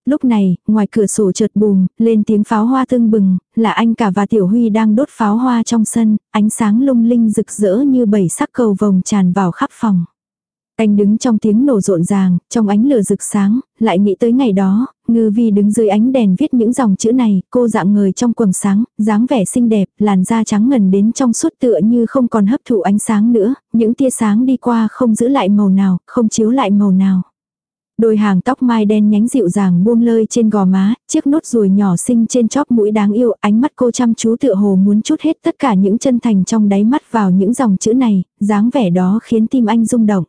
Lúc này, ngoài cửa sổ chợt bùm, lên tiếng pháo hoa tương bừng, là anh cả và Tiểu Huy đang đốt pháo hoa trong sân, ánh sáng lung linh rực rỡ như bảy sắc cầu vồng tràn vào khắp phòng. Anh đứng trong tiếng nổ rộn ràng, trong ánh lửa rực sáng, lại nghĩ tới ngày đó, ngư vi đứng dưới ánh đèn viết những dòng chữ này, cô dạng người trong quầng sáng, dáng vẻ xinh đẹp, làn da trắng ngần đến trong suốt tựa như không còn hấp thụ ánh sáng nữa, những tia sáng đi qua không giữ lại màu nào, không chiếu lại màu nào. Đôi hàng tóc mai đen nhánh dịu dàng buông lơi trên gò má, chiếc nốt ruồi nhỏ xinh trên chóp mũi đáng yêu, ánh mắt cô chăm chú tựa hồ muốn chút hết tất cả những chân thành trong đáy mắt vào những dòng chữ này, dáng vẻ đó khiến tim anh rung động.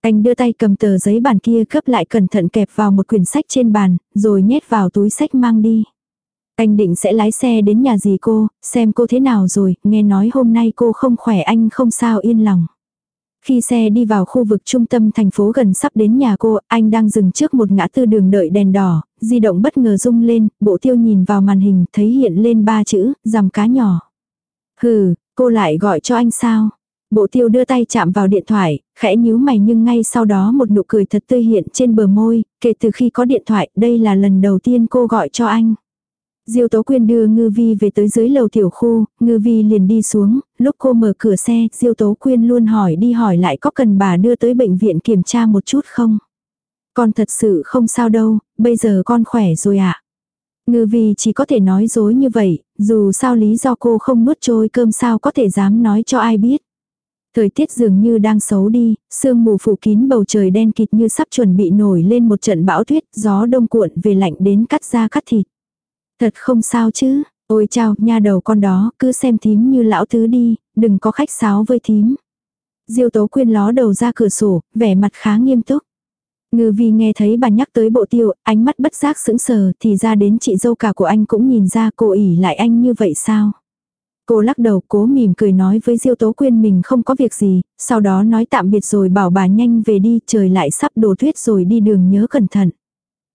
Anh đưa tay cầm tờ giấy bàn kia cấp lại cẩn thận kẹp vào một quyển sách trên bàn, rồi nhét vào túi sách mang đi. Anh định sẽ lái xe đến nhà dì cô, xem cô thế nào rồi, nghe nói hôm nay cô không khỏe anh không sao yên lòng. Khi xe đi vào khu vực trung tâm thành phố gần sắp đến nhà cô, anh đang dừng trước một ngã tư đường đợi đèn đỏ, di động bất ngờ rung lên, bộ tiêu nhìn vào màn hình thấy hiện lên ba chữ, dằm cá nhỏ. Hừ, cô lại gọi cho anh sao? Bộ tiêu đưa tay chạm vào điện thoại, khẽ nhíu mày nhưng ngay sau đó một nụ cười thật tươi hiện trên bờ môi, kể từ khi có điện thoại, đây là lần đầu tiên cô gọi cho anh. Diêu Tố Quyên đưa Ngư Vi về tới dưới lầu tiểu khu, Ngư Vi liền đi xuống, lúc cô mở cửa xe, Diêu Tố Quyên luôn hỏi đi hỏi lại có cần bà đưa tới bệnh viện kiểm tra một chút không? Con thật sự không sao đâu, bây giờ con khỏe rồi ạ. À? Ngư Vi chỉ có thể nói dối như vậy, dù sao lý do cô không nuốt trôi cơm sao có thể dám nói cho ai biết. Thời tiết dường như đang xấu đi, sương mù phủ kín bầu trời đen kịt như sắp chuẩn bị nổi lên một trận bão tuyết, gió đông cuộn về lạnh đến cắt da cắt thịt. Thật không sao chứ, ôi chao, nha đầu con đó, cứ xem thím như lão tứ đi, đừng có khách sáo với thím. Diêu tố quyên ló đầu ra cửa sổ, vẻ mặt khá nghiêm túc. Ngư vi nghe thấy bà nhắc tới bộ tiêu, ánh mắt bất giác sững sờ, thì ra đến chị dâu cả của anh cũng nhìn ra cô ỉ lại anh như vậy sao. Cô lắc đầu cố mỉm cười nói với Diêu Tố Quyên mình không có việc gì, sau đó nói tạm biệt rồi bảo bà nhanh về đi, trời lại sắp đổ tuyết rồi đi đường nhớ cẩn thận.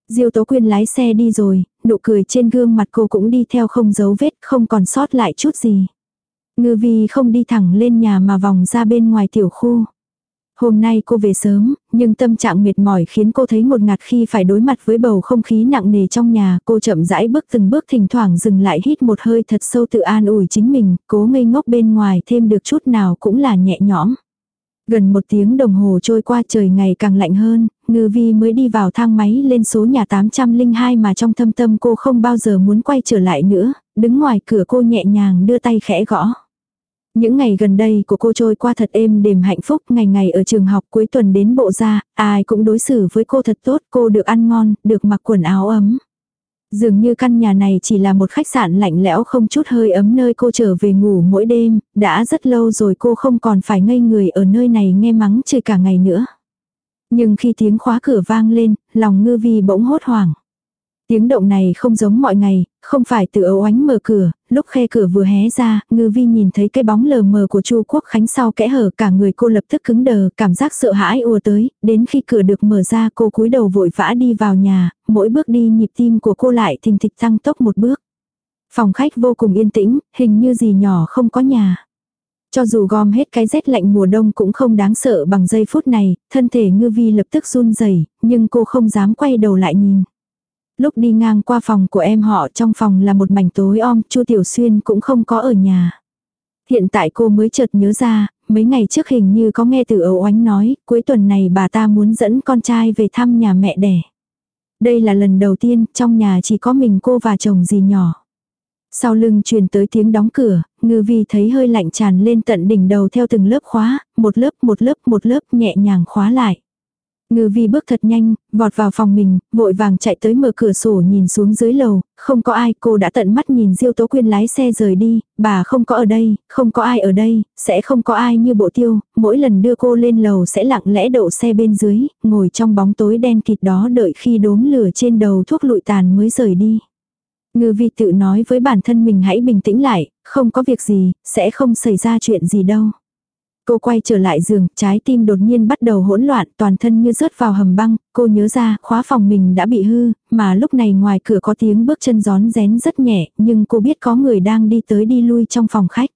Diêu Tố Quyên lái xe đi rồi, nụ cười trên gương mặt cô cũng đi theo không dấu vết, không còn sót lại chút gì. Ngư vi không đi thẳng lên nhà mà vòng ra bên ngoài tiểu khu. Hôm nay cô về sớm, nhưng tâm trạng mệt mỏi khiến cô thấy một ngạt khi phải đối mặt với bầu không khí nặng nề trong nhà. Cô chậm rãi bước từng bước thỉnh thoảng dừng lại hít một hơi thật sâu tự an ủi chính mình, cố ngây ngốc bên ngoài thêm được chút nào cũng là nhẹ nhõm. Gần một tiếng đồng hồ trôi qua trời ngày càng lạnh hơn, ngư vi mới đi vào thang máy lên số nhà 802 mà trong thâm tâm cô không bao giờ muốn quay trở lại nữa, đứng ngoài cửa cô nhẹ nhàng đưa tay khẽ gõ. Những ngày gần đây của cô trôi qua thật êm đềm hạnh phúc, ngày ngày ở trường học cuối tuần đến bộ ra, ai cũng đối xử với cô thật tốt, cô được ăn ngon, được mặc quần áo ấm. Dường như căn nhà này chỉ là một khách sạn lạnh lẽo không chút hơi ấm nơi cô trở về ngủ mỗi đêm, đã rất lâu rồi cô không còn phải ngây người ở nơi này nghe mắng chửi cả ngày nữa. Nhưng khi tiếng khóa cửa vang lên, lòng ngư vi bỗng hốt hoảng. Tiếng động này không giống mọi ngày, không phải từ ấu ánh mở cửa, lúc khe cửa vừa hé ra, ngư vi nhìn thấy cái bóng lờ mờ của chu quốc khánh sau kẽ hở cả người cô lập tức cứng đờ, cảm giác sợ hãi ùa tới, đến khi cửa được mở ra cô cúi đầu vội vã đi vào nhà, mỗi bước đi nhịp tim của cô lại thình thịch tăng tốc một bước. Phòng khách vô cùng yên tĩnh, hình như gì nhỏ không có nhà. Cho dù gom hết cái rét lạnh mùa đông cũng không đáng sợ bằng giây phút này, thân thể ngư vi lập tức run rẩy nhưng cô không dám quay đầu lại nhìn. Lúc đi ngang qua phòng của em họ trong phòng là một mảnh tối om, Chu Tiểu Xuyên cũng không có ở nhà. Hiện tại cô mới chợt nhớ ra, mấy ngày trước hình như có nghe từ ấu oánh nói, cuối tuần này bà ta muốn dẫn con trai về thăm nhà mẹ đẻ. Đây là lần đầu tiên, trong nhà chỉ có mình cô và chồng gì nhỏ. Sau lưng truyền tới tiếng đóng cửa, ngư vi thấy hơi lạnh tràn lên tận đỉnh đầu theo từng lớp khóa, một lớp một lớp một lớp nhẹ nhàng khóa lại. Ngư vi bước thật nhanh, vọt vào phòng mình, vội vàng chạy tới mở cửa sổ nhìn xuống dưới lầu, không có ai, cô đã tận mắt nhìn Diêu Tố Quyên lái xe rời đi, bà không có ở đây, không có ai ở đây, sẽ không có ai như bộ tiêu, mỗi lần đưa cô lên lầu sẽ lặng lẽ đậu xe bên dưới, ngồi trong bóng tối đen kịt đó đợi khi đốm lửa trên đầu thuốc lụi tàn mới rời đi. Ngư vi tự nói với bản thân mình hãy bình tĩnh lại, không có việc gì, sẽ không xảy ra chuyện gì đâu. Cô quay trở lại giường, trái tim đột nhiên bắt đầu hỗn loạn, toàn thân như rớt vào hầm băng, cô nhớ ra, khóa phòng mình đã bị hư, mà lúc này ngoài cửa có tiếng bước chân gión rén rất nhẹ, nhưng cô biết có người đang đi tới đi lui trong phòng khách.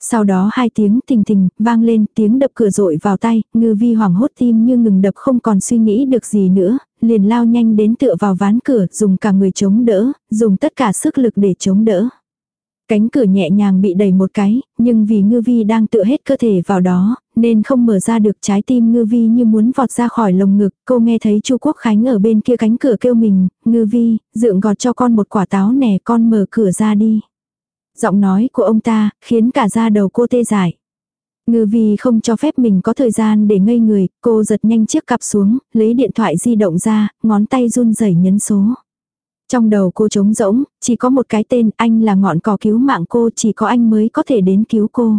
Sau đó hai tiếng thình thình, vang lên, tiếng đập cửa rội vào tay, ngư vi hoảng hốt tim như ngừng đập không còn suy nghĩ được gì nữa, liền lao nhanh đến tựa vào ván cửa, dùng cả người chống đỡ, dùng tất cả sức lực để chống đỡ. Cánh cửa nhẹ nhàng bị đẩy một cái, nhưng vì ngư vi đang tựa hết cơ thể vào đó, nên không mở ra được trái tim ngư vi như muốn vọt ra khỏi lồng ngực. Cô nghe thấy chu Quốc Khánh ở bên kia cánh cửa kêu mình, ngư vi, dượng gọt cho con một quả táo nè con mở cửa ra đi. Giọng nói của ông ta, khiến cả da đầu cô tê dại. Ngư vi không cho phép mình có thời gian để ngây người, cô giật nhanh chiếc cặp xuống, lấy điện thoại di động ra, ngón tay run rẩy nhấn số. Trong đầu cô trống rỗng, chỉ có một cái tên anh là ngọn cỏ cứu mạng cô, chỉ có anh mới có thể đến cứu cô.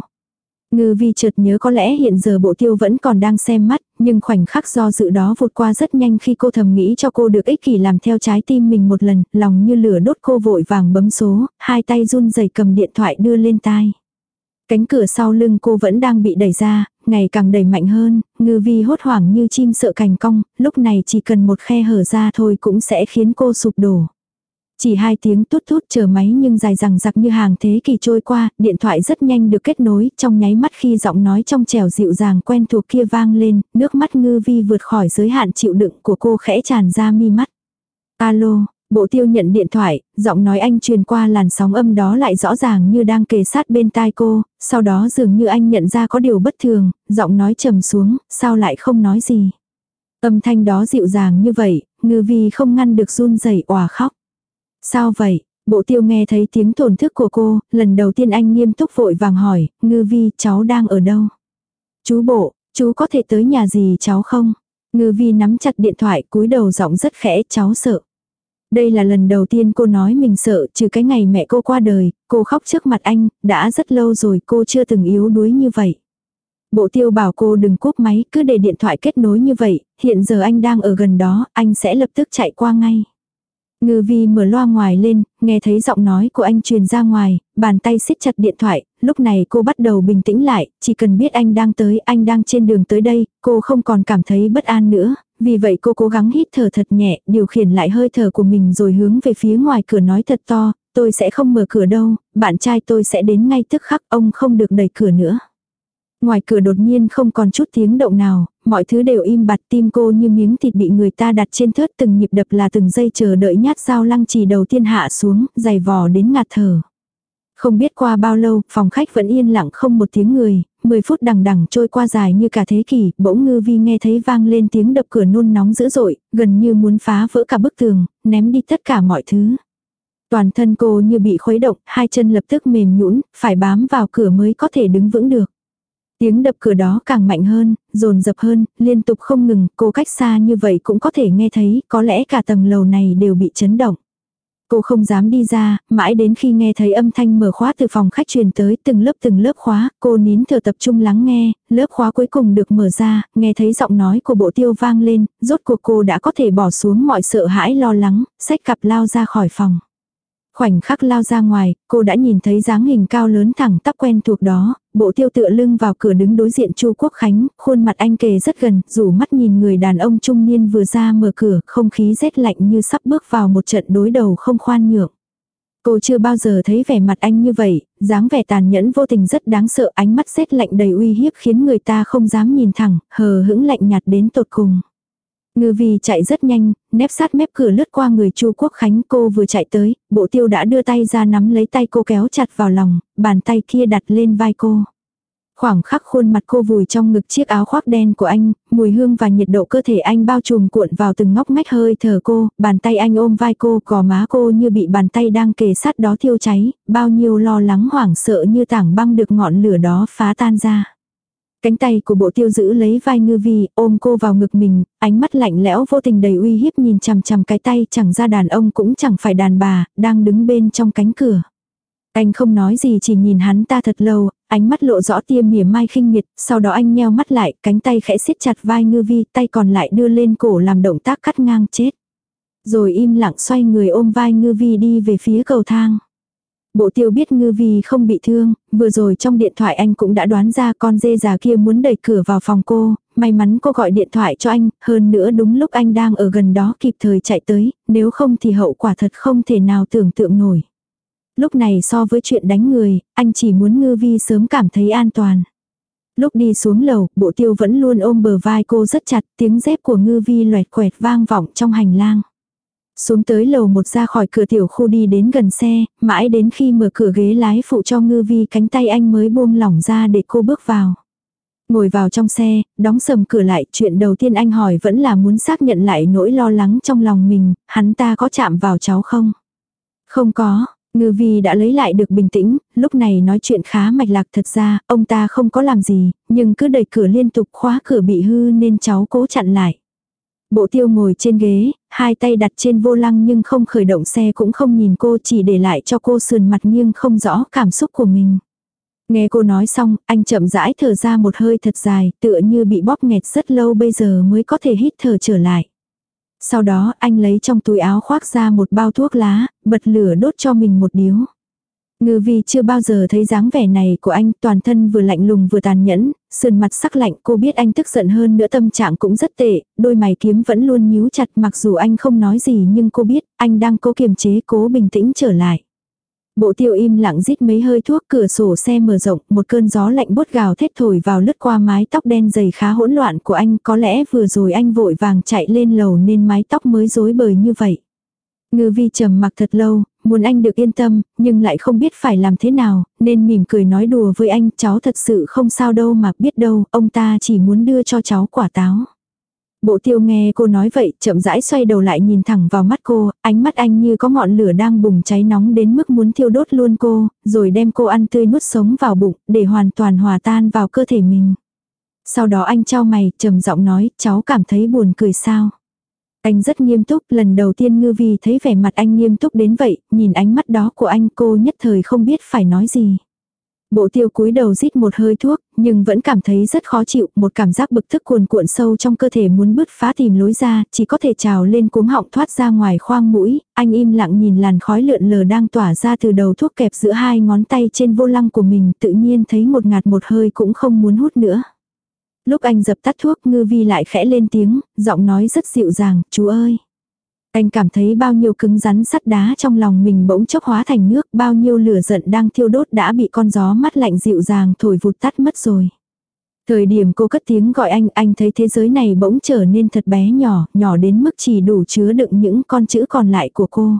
Ngư vi chợt nhớ có lẽ hiện giờ bộ tiêu vẫn còn đang xem mắt, nhưng khoảnh khắc do dự đó vụt qua rất nhanh khi cô thầm nghĩ cho cô được ích kỷ làm theo trái tim mình một lần, lòng như lửa đốt cô vội vàng bấm số, hai tay run rẩy cầm điện thoại đưa lên tai. Cánh cửa sau lưng cô vẫn đang bị đẩy ra, ngày càng đẩy mạnh hơn, ngư vi hốt hoảng như chim sợ cành cong, lúc này chỉ cần một khe hở ra thôi cũng sẽ khiến cô sụp đổ. Chỉ hai tiếng tút tút chờ máy nhưng dài rằng giặc như hàng thế kỷ trôi qua, điện thoại rất nhanh được kết nối, trong nháy mắt khi giọng nói trong trẻo dịu dàng quen thuộc kia vang lên, nước mắt ngư vi vượt khỏi giới hạn chịu đựng của cô khẽ tràn ra mi mắt. Alo, bộ tiêu nhận điện thoại, giọng nói anh truyền qua làn sóng âm đó lại rõ ràng như đang kề sát bên tai cô, sau đó dường như anh nhận ra có điều bất thường, giọng nói trầm xuống, sao lại không nói gì. Âm thanh đó dịu dàng như vậy, ngư vi không ngăn được run rẩy òa khóc. Sao vậy? Bộ tiêu nghe thấy tiếng thổn thức của cô, lần đầu tiên anh nghiêm túc vội vàng hỏi, ngư vi cháu đang ở đâu? Chú bộ, chú có thể tới nhà gì cháu không? Ngư vi nắm chặt điện thoại cúi đầu giọng rất khẽ, cháu sợ. Đây là lần đầu tiên cô nói mình sợ, trừ cái ngày mẹ cô qua đời, cô khóc trước mặt anh, đã rất lâu rồi cô chưa từng yếu đuối như vậy. Bộ tiêu bảo cô đừng cúp máy, cứ để điện thoại kết nối như vậy, hiện giờ anh đang ở gần đó, anh sẽ lập tức chạy qua ngay. Ngư vi mở loa ngoài lên, nghe thấy giọng nói của anh truyền ra ngoài, bàn tay siết chặt điện thoại, lúc này cô bắt đầu bình tĩnh lại, chỉ cần biết anh đang tới, anh đang trên đường tới đây, cô không còn cảm thấy bất an nữa, vì vậy cô cố gắng hít thở thật nhẹ, điều khiển lại hơi thở của mình rồi hướng về phía ngoài cửa nói thật to, tôi sẽ không mở cửa đâu, bạn trai tôi sẽ đến ngay tức khắc, ông không được đẩy cửa nữa. Ngoài cửa đột nhiên không còn chút tiếng động nào, mọi thứ đều im bặt tim cô như miếng thịt bị người ta đặt trên thớt từng nhịp đập là từng giây chờ đợi nhát dao lăng trì đầu tiên hạ xuống, dày vò đến ngạt thở. Không biết qua bao lâu, phòng khách vẫn yên lặng không một tiếng người, 10 phút đằng đằng trôi qua dài như cả thế kỷ, bỗng ngư vi nghe thấy vang lên tiếng đập cửa nôn nóng dữ dội, gần như muốn phá vỡ cả bức tường, ném đi tất cả mọi thứ. Toàn thân cô như bị khuấy động, hai chân lập tức mềm nhũn, phải bám vào cửa mới có thể đứng vững được. Tiếng đập cửa đó càng mạnh hơn, rồn dập hơn, liên tục không ngừng, cô cách xa như vậy cũng có thể nghe thấy, có lẽ cả tầng lầu này đều bị chấn động. Cô không dám đi ra, mãi đến khi nghe thấy âm thanh mở khóa từ phòng khách truyền tới từng lớp từng lớp khóa, cô nín thở tập trung lắng nghe, lớp khóa cuối cùng được mở ra, nghe thấy giọng nói của bộ tiêu vang lên, rốt cuộc cô đã có thể bỏ xuống mọi sợ hãi lo lắng, xách cặp lao ra khỏi phòng. Khoảnh khắc lao ra ngoài, cô đã nhìn thấy dáng hình cao lớn thẳng tắp quen thuộc đó, bộ tiêu tựa lưng vào cửa đứng đối diện Chu Quốc Khánh, khuôn mặt anh kề rất gần, rủ mắt nhìn người đàn ông trung niên vừa ra mở cửa, không khí rét lạnh như sắp bước vào một trận đối đầu không khoan nhượng. Cô chưa bao giờ thấy vẻ mặt anh như vậy, dáng vẻ tàn nhẫn vô tình rất đáng sợ, ánh mắt rét lạnh đầy uy hiếp khiến người ta không dám nhìn thẳng, hờ hững lạnh nhạt đến tột cùng. Ngư vi chạy rất nhanh, nép sát mép cửa lướt qua người Chu Quốc Khánh cô vừa chạy tới, bộ tiêu đã đưa tay ra nắm lấy tay cô kéo chặt vào lòng, bàn tay kia đặt lên vai cô. Khoảng khắc khuôn mặt cô vùi trong ngực chiếc áo khoác đen của anh, mùi hương và nhiệt độ cơ thể anh bao trùm cuộn vào từng ngóc ngách hơi thở cô, bàn tay anh ôm vai cô, gò má cô như bị bàn tay đang kề sát đó thiêu cháy, bao nhiêu lo lắng hoảng sợ như tảng băng được ngọn lửa đó phá tan ra. Cánh tay của bộ tiêu giữ lấy vai ngư vi, ôm cô vào ngực mình, ánh mắt lạnh lẽo vô tình đầy uy hiếp nhìn chằm chằm cái tay chẳng ra đàn ông cũng chẳng phải đàn bà, đang đứng bên trong cánh cửa. Anh không nói gì chỉ nhìn hắn ta thật lâu, ánh mắt lộ rõ tia mỉa mai khinh miệt, sau đó anh nheo mắt lại, cánh tay khẽ siết chặt vai ngư vi, tay còn lại đưa lên cổ làm động tác cắt ngang chết. Rồi im lặng xoay người ôm vai ngư vi đi về phía cầu thang. Bộ tiêu biết ngư vi không bị thương, vừa rồi trong điện thoại anh cũng đã đoán ra con dê già kia muốn đẩy cửa vào phòng cô, may mắn cô gọi điện thoại cho anh, hơn nữa đúng lúc anh đang ở gần đó kịp thời chạy tới, nếu không thì hậu quả thật không thể nào tưởng tượng nổi. Lúc này so với chuyện đánh người, anh chỉ muốn ngư vi sớm cảm thấy an toàn. Lúc đi xuống lầu, bộ tiêu vẫn luôn ôm bờ vai cô rất chặt, tiếng dép của ngư vi loẹt quẹt vang vọng trong hành lang. Xuống tới lầu một ra khỏi cửa tiểu khu đi đến gần xe, mãi đến khi mở cửa ghế lái phụ cho ngư vi cánh tay anh mới buông lỏng ra để cô bước vào. Ngồi vào trong xe, đóng sầm cửa lại, chuyện đầu tiên anh hỏi vẫn là muốn xác nhận lại nỗi lo lắng trong lòng mình, hắn ta có chạm vào cháu không? Không có, Ngư vi đã lấy lại được bình tĩnh, lúc này nói chuyện khá mạch lạc thật ra, ông ta không có làm gì, nhưng cứ đẩy cửa liên tục khóa cửa bị hư nên cháu cố chặn lại. Bộ tiêu ngồi trên ghế, hai tay đặt trên vô lăng nhưng không khởi động xe cũng không nhìn cô chỉ để lại cho cô sườn mặt nghiêng không rõ cảm xúc của mình. Nghe cô nói xong, anh chậm rãi thở ra một hơi thật dài, tựa như bị bóp nghẹt rất lâu bây giờ mới có thể hít thở trở lại. Sau đó anh lấy trong túi áo khoác ra một bao thuốc lá, bật lửa đốt cho mình một điếu. Ngư vi chưa bao giờ thấy dáng vẻ này của anh, toàn thân vừa lạnh lùng vừa tàn nhẫn, sườn mặt sắc lạnh cô biết anh tức giận hơn nữa tâm trạng cũng rất tệ, đôi mày kiếm vẫn luôn nhíu chặt mặc dù anh không nói gì nhưng cô biết anh đang cố kiềm chế cố bình tĩnh trở lại. Bộ tiêu im lặng rít mấy hơi thuốc cửa sổ xe mở rộng, một cơn gió lạnh bút gào thét thổi vào lướt qua mái tóc đen dày khá hỗn loạn của anh, có lẽ vừa rồi anh vội vàng chạy lên lầu nên mái tóc mới rối bời như vậy. Ngư vi trầm mặc thật lâu, muốn anh được yên tâm, nhưng lại không biết phải làm thế nào, nên mỉm cười nói đùa với anh, cháu thật sự không sao đâu mà biết đâu, ông ta chỉ muốn đưa cho cháu quả táo. Bộ tiêu nghe cô nói vậy, chậm rãi xoay đầu lại nhìn thẳng vào mắt cô, ánh mắt anh như có ngọn lửa đang bùng cháy nóng đến mức muốn thiêu đốt luôn cô, rồi đem cô ăn tươi nuốt sống vào bụng, để hoàn toàn hòa tan vào cơ thể mình. Sau đó anh trao mày, trầm giọng nói, cháu cảm thấy buồn cười sao. Anh rất nghiêm túc, lần đầu tiên ngư vi thấy vẻ mặt anh nghiêm túc đến vậy, nhìn ánh mắt đó của anh cô nhất thời không biết phải nói gì. Bộ tiêu cúi đầu rít một hơi thuốc, nhưng vẫn cảm thấy rất khó chịu, một cảm giác bực tức cuồn cuộn sâu trong cơ thể muốn bứt phá tìm lối ra, chỉ có thể trào lên cuống họng thoát ra ngoài khoang mũi, anh im lặng nhìn làn khói lượn lờ đang tỏa ra từ đầu thuốc kẹp giữa hai ngón tay trên vô lăng của mình, tự nhiên thấy một ngạt một hơi cũng không muốn hút nữa. Lúc anh dập tắt thuốc ngư vi lại khẽ lên tiếng, giọng nói rất dịu dàng, chú ơi. Anh cảm thấy bao nhiêu cứng rắn sắt đá trong lòng mình bỗng chốc hóa thành nước, bao nhiêu lửa giận đang thiêu đốt đã bị con gió mắt lạnh dịu dàng thổi vụt tắt mất rồi. Thời điểm cô cất tiếng gọi anh, anh thấy thế giới này bỗng trở nên thật bé nhỏ, nhỏ đến mức chỉ đủ chứa đựng những con chữ còn lại của cô.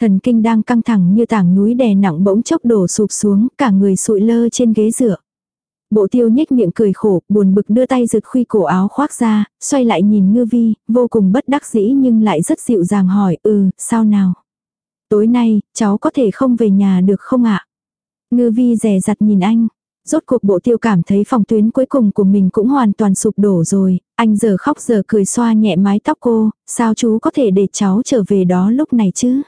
Thần kinh đang căng thẳng như tảng núi đè nặng bỗng chốc đổ sụp xuống, cả người sụi lơ trên ghế dựa. Bộ tiêu nhếch miệng cười khổ, buồn bực đưa tay giật khuy cổ áo khoác ra, xoay lại nhìn ngư vi, vô cùng bất đắc dĩ nhưng lại rất dịu dàng hỏi, ừ, sao nào? Tối nay, cháu có thể không về nhà được không ạ? Ngư vi rè rặt nhìn anh. Rốt cuộc bộ tiêu cảm thấy phòng tuyến cuối cùng của mình cũng hoàn toàn sụp đổ rồi, anh giờ khóc giờ cười xoa nhẹ mái tóc cô, sao chú có thể để cháu trở về đó lúc này chứ?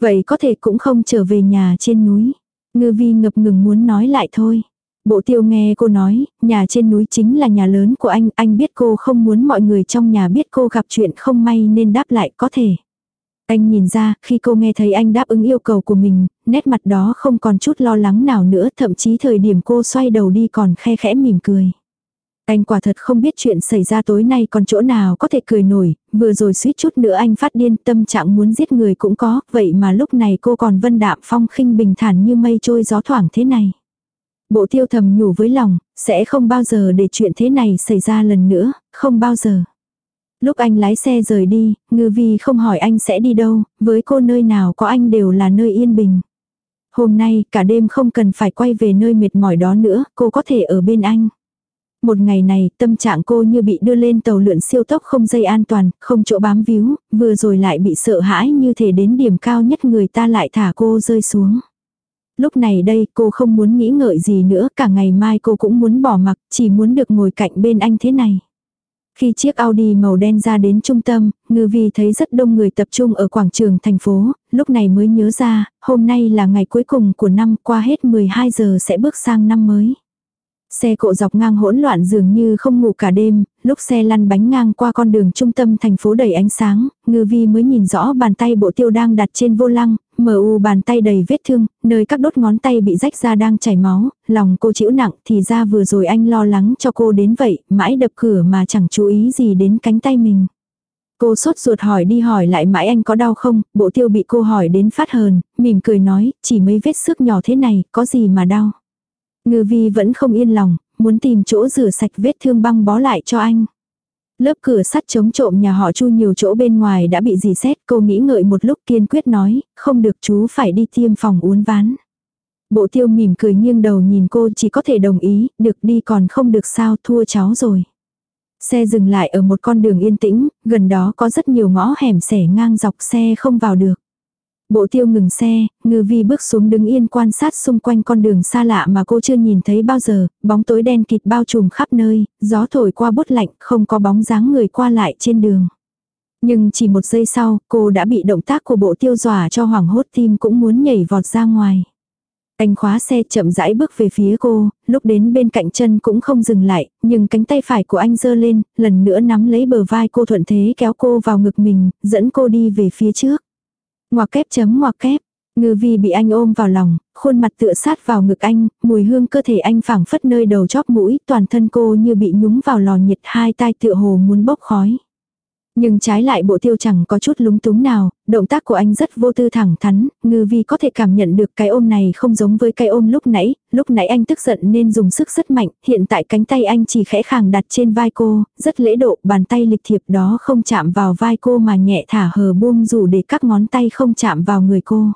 Vậy có thể cũng không trở về nhà trên núi. Ngư vi ngập ngừng muốn nói lại thôi. Bộ tiêu nghe cô nói, nhà trên núi chính là nhà lớn của anh, anh biết cô không muốn mọi người trong nhà biết cô gặp chuyện không may nên đáp lại có thể. Anh nhìn ra, khi cô nghe thấy anh đáp ứng yêu cầu của mình, nét mặt đó không còn chút lo lắng nào nữa, thậm chí thời điểm cô xoay đầu đi còn khe khẽ mỉm cười. Anh quả thật không biết chuyện xảy ra tối nay còn chỗ nào có thể cười nổi, vừa rồi suýt chút nữa anh phát điên tâm trạng muốn giết người cũng có, vậy mà lúc này cô còn vân đạm phong khinh bình thản như mây trôi gió thoảng thế này. Bộ tiêu thầm nhủ với lòng, sẽ không bao giờ để chuyện thế này xảy ra lần nữa, không bao giờ. Lúc anh lái xe rời đi, ngư vi không hỏi anh sẽ đi đâu, với cô nơi nào có anh đều là nơi yên bình. Hôm nay cả đêm không cần phải quay về nơi mệt mỏi đó nữa, cô có thể ở bên anh. Một ngày này, tâm trạng cô như bị đưa lên tàu lượn siêu tốc không dây an toàn, không chỗ bám víu, vừa rồi lại bị sợ hãi như thể đến điểm cao nhất người ta lại thả cô rơi xuống. Lúc này đây cô không muốn nghĩ ngợi gì nữa, cả ngày mai cô cũng muốn bỏ mặc, chỉ muốn được ngồi cạnh bên anh thế này. Khi chiếc Audi màu đen ra đến trung tâm, ngư vi thấy rất đông người tập trung ở quảng trường thành phố, lúc này mới nhớ ra, hôm nay là ngày cuối cùng của năm qua hết 12 giờ sẽ bước sang năm mới. Xe cộ dọc ngang hỗn loạn dường như không ngủ cả đêm, lúc xe lăn bánh ngang qua con đường trung tâm thành phố đầy ánh sáng, ngư vi mới nhìn rõ bàn tay bộ tiêu đang đặt trên vô lăng, mờ u bàn tay đầy vết thương, nơi các đốt ngón tay bị rách ra đang chảy máu, lòng cô chịu nặng thì ra vừa rồi anh lo lắng cho cô đến vậy, mãi đập cửa mà chẳng chú ý gì đến cánh tay mình. Cô sốt ruột hỏi đi hỏi lại mãi anh có đau không, bộ tiêu bị cô hỏi đến phát hờn, mỉm cười nói, chỉ mấy vết sức nhỏ thế này, có gì mà đau. Ngư vi vẫn không yên lòng, muốn tìm chỗ rửa sạch vết thương băng bó lại cho anh. Lớp cửa sắt chống trộm nhà họ chu nhiều chỗ bên ngoài đã bị dì xét, cô nghĩ ngợi một lúc kiên quyết nói, không được chú phải đi tiêm phòng uốn ván. Bộ tiêu mỉm cười nghiêng đầu nhìn cô chỉ có thể đồng ý, được đi còn không được sao thua cháu rồi. Xe dừng lại ở một con đường yên tĩnh, gần đó có rất nhiều ngõ hẻm xẻ ngang dọc xe không vào được. Bộ tiêu ngừng xe, ngư vi bước xuống đứng yên quan sát xung quanh con đường xa lạ mà cô chưa nhìn thấy bao giờ, bóng tối đen kịt bao trùm khắp nơi, gió thổi qua bút lạnh, không có bóng dáng người qua lại trên đường. Nhưng chỉ một giây sau, cô đã bị động tác của bộ tiêu dòa cho hoảng hốt tim cũng muốn nhảy vọt ra ngoài. Anh khóa xe chậm rãi bước về phía cô, lúc đến bên cạnh chân cũng không dừng lại, nhưng cánh tay phải của anh giơ lên, lần nữa nắm lấy bờ vai cô thuận thế kéo cô vào ngực mình, dẫn cô đi về phía trước. Ngoặc kép chấm ngoặc kép. Ngư vi bị anh ôm vào lòng, khuôn mặt tựa sát vào ngực anh, mùi hương cơ thể anh phảng phất nơi đầu chóp mũi, toàn thân cô như bị nhúng vào lò nhiệt hai tai tựa hồ muốn bốc khói. Nhưng trái lại bộ tiêu chẳng có chút lúng túng nào, động tác của anh rất vô tư thẳng thắn, ngư vi có thể cảm nhận được cái ôm này không giống với cái ôm lúc nãy, lúc nãy anh tức giận nên dùng sức rất mạnh, hiện tại cánh tay anh chỉ khẽ khàng đặt trên vai cô, rất lễ độ, bàn tay lịch thiệp đó không chạm vào vai cô mà nhẹ thả hờ buông dù để các ngón tay không chạm vào người cô.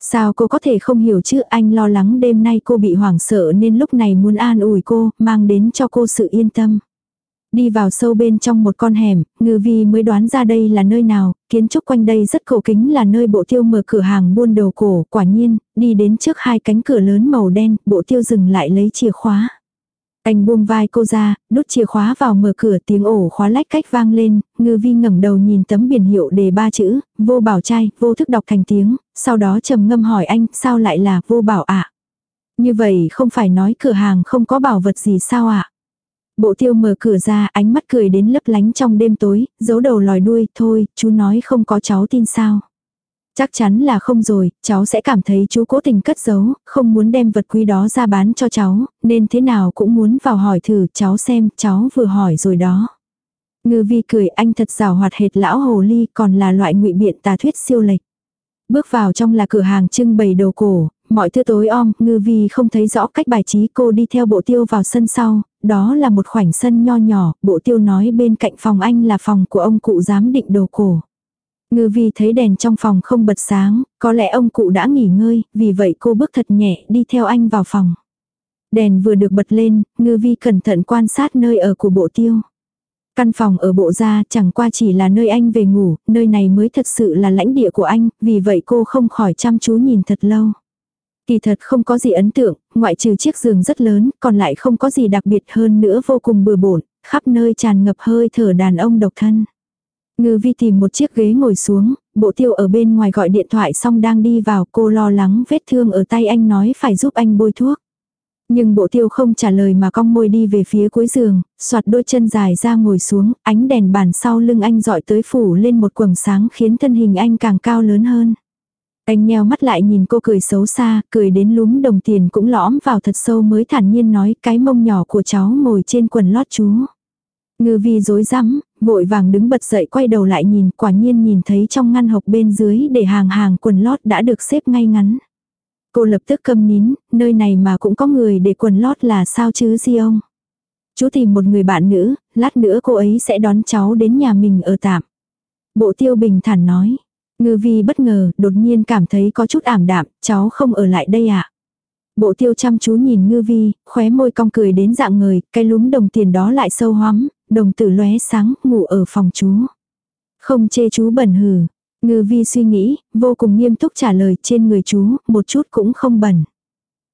Sao cô có thể không hiểu chứ anh lo lắng đêm nay cô bị hoảng sợ nên lúc này muốn an ủi cô, mang đến cho cô sự yên tâm. Đi vào sâu bên trong một con hẻm, ngư vi mới đoán ra đây là nơi nào, kiến trúc quanh đây rất cổ kính là nơi bộ tiêu mở cửa hàng buôn đồ cổ, quả nhiên, đi đến trước hai cánh cửa lớn màu đen, bộ tiêu dừng lại lấy chìa khóa. Anh buông vai cô ra, đút chìa khóa vào mở cửa tiếng ổ khóa lách cách vang lên, ngư vi ngẩng đầu nhìn tấm biển hiệu đề ba chữ, vô bảo trai, vô thức đọc thành tiếng, sau đó trầm ngâm hỏi anh, sao lại là vô bảo ạ? Như vậy không phải nói cửa hàng không có bảo vật gì sao ạ? Bộ tiêu mở cửa ra, ánh mắt cười đến lấp lánh trong đêm tối, giấu đầu lòi đuôi, thôi, chú nói không có cháu tin sao. Chắc chắn là không rồi, cháu sẽ cảm thấy chú cố tình cất giấu, không muốn đem vật quý đó ra bán cho cháu, nên thế nào cũng muốn vào hỏi thử cháu xem, cháu vừa hỏi rồi đó. Ngư vi cười anh thật rào hoạt hệt lão hồ ly còn là loại ngụy biện tà thuyết siêu lệch. Bước vào trong là cửa hàng trưng bày đồ cổ, mọi thứ tối om, ngư vi không thấy rõ cách bài trí cô đi theo bộ tiêu vào sân sau, đó là một khoảnh sân nho nhỏ, bộ tiêu nói bên cạnh phòng anh là phòng của ông cụ giám định đồ cổ. Ngư vi thấy đèn trong phòng không bật sáng, có lẽ ông cụ đã nghỉ ngơi, vì vậy cô bước thật nhẹ đi theo anh vào phòng. Đèn vừa được bật lên, ngư vi cẩn thận quan sát nơi ở của bộ tiêu. Căn phòng ở bộ gia chẳng qua chỉ là nơi anh về ngủ, nơi này mới thật sự là lãnh địa của anh, vì vậy cô không khỏi chăm chú nhìn thật lâu. Kỳ thật không có gì ấn tượng, ngoại trừ chiếc giường rất lớn, còn lại không có gì đặc biệt hơn nữa vô cùng bừa bộn, khắp nơi tràn ngập hơi thở đàn ông độc thân. Ngư vi tìm một chiếc ghế ngồi xuống, bộ tiêu ở bên ngoài gọi điện thoại xong đang đi vào cô lo lắng vết thương ở tay anh nói phải giúp anh bôi thuốc. Nhưng bộ tiêu không trả lời mà cong môi đi về phía cuối giường, soạt đôi chân dài ra ngồi xuống, ánh đèn bàn sau lưng anh dọi tới phủ lên một quầng sáng khiến thân hình anh càng cao lớn hơn. Anh nheo mắt lại nhìn cô cười xấu xa, cười đến lúm đồng tiền cũng lõm vào thật sâu mới thản nhiên nói cái mông nhỏ của cháu ngồi trên quần lót chú. Ngư vi dối rắm vội vàng đứng bật dậy quay đầu lại nhìn quả nhiên nhìn thấy trong ngăn hộc bên dưới để hàng hàng quần lót đã được xếp ngay ngắn. Cô lập tức câm nín, nơi này mà cũng có người để quần lót là sao chứ gì ông. Chú tìm một người bạn nữ, lát nữa cô ấy sẽ đón cháu đến nhà mình ở tạm. Bộ tiêu bình thản nói. Ngư vi bất ngờ, đột nhiên cảm thấy có chút ảm đạm, cháu không ở lại đây ạ. À? Bộ tiêu chăm chú nhìn ngư vi, khóe môi cong cười đến dạng người, cái lúm đồng tiền đó lại sâu hoắm, đồng tử lóe sáng, ngủ ở phòng chú. Không chê chú bẩn hử. Ngư vi suy nghĩ, vô cùng nghiêm túc trả lời trên người chú, một chút cũng không bẩn.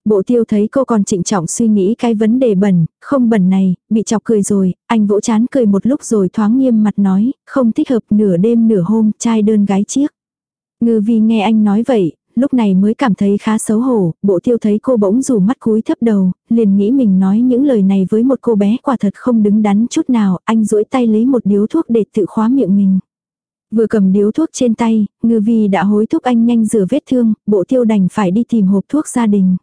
Bộ tiêu thấy cô còn trịnh trọng suy nghĩ cái vấn đề bẩn, không bẩn này, bị chọc cười rồi, anh vỗ chán cười một lúc rồi thoáng nghiêm mặt nói, không thích hợp nửa đêm nửa hôm, trai đơn gái chiếc. Ngư vi nghe anh nói vậy, lúc này mới cảm thấy khá xấu hổ, bộ tiêu thấy cô bỗng rủ mắt cúi thấp đầu, liền nghĩ mình nói những lời này với một cô bé quả thật không đứng đắn chút nào, anh duỗi tay lấy một điếu thuốc để tự khóa miệng mình. Vừa cầm điếu thuốc trên tay, ngư vi đã hối thúc anh nhanh rửa vết thương, bộ tiêu đành phải đi tìm hộp thuốc gia đình.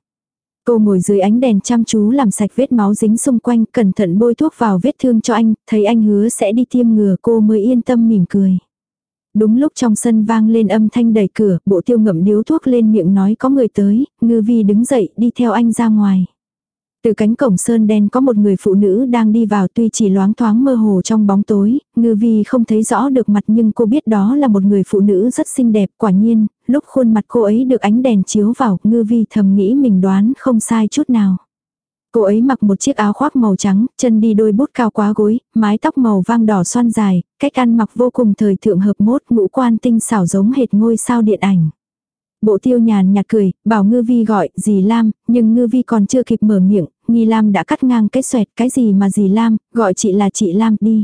Cô ngồi dưới ánh đèn chăm chú làm sạch vết máu dính xung quanh, cẩn thận bôi thuốc vào vết thương cho anh, thấy anh hứa sẽ đi tiêm ngừa cô mới yên tâm mỉm cười. Đúng lúc trong sân vang lên âm thanh đẩy cửa, bộ tiêu ngậm điếu thuốc lên miệng nói có người tới, ngư vi đứng dậy đi theo anh ra ngoài. Từ cánh cổng sơn đen có một người phụ nữ đang đi vào tuy chỉ loáng thoáng mơ hồ trong bóng tối, ngư vi không thấy rõ được mặt nhưng cô biết đó là một người phụ nữ rất xinh đẹp quả nhiên, lúc khuôn mặt cô ấy được ánh đèn chiếu vào, ngư vi thầm nghĩ mình đoán không sai chút nào. Cô ấy mặc một chiếc áo khoác màu trắng, chân đi đôi bút cao quá gối, mái tóc màu vang đỏ xoăn dài, cách ăn mặc vô cùng thời thượng hợp mốt ngũ quan tinh xảo giống hệt ngôi sao điện ảnh. Bộ tiêu nhàn nhạt cười, bảo ngư vi gọi, dì Lam, nhưng ngư vi còn chưa kịp mở miệng, nghi Lam đã cắt ngang cái xoẹt, cái gì mà dì Lam, gọi chị là chị Lam đi.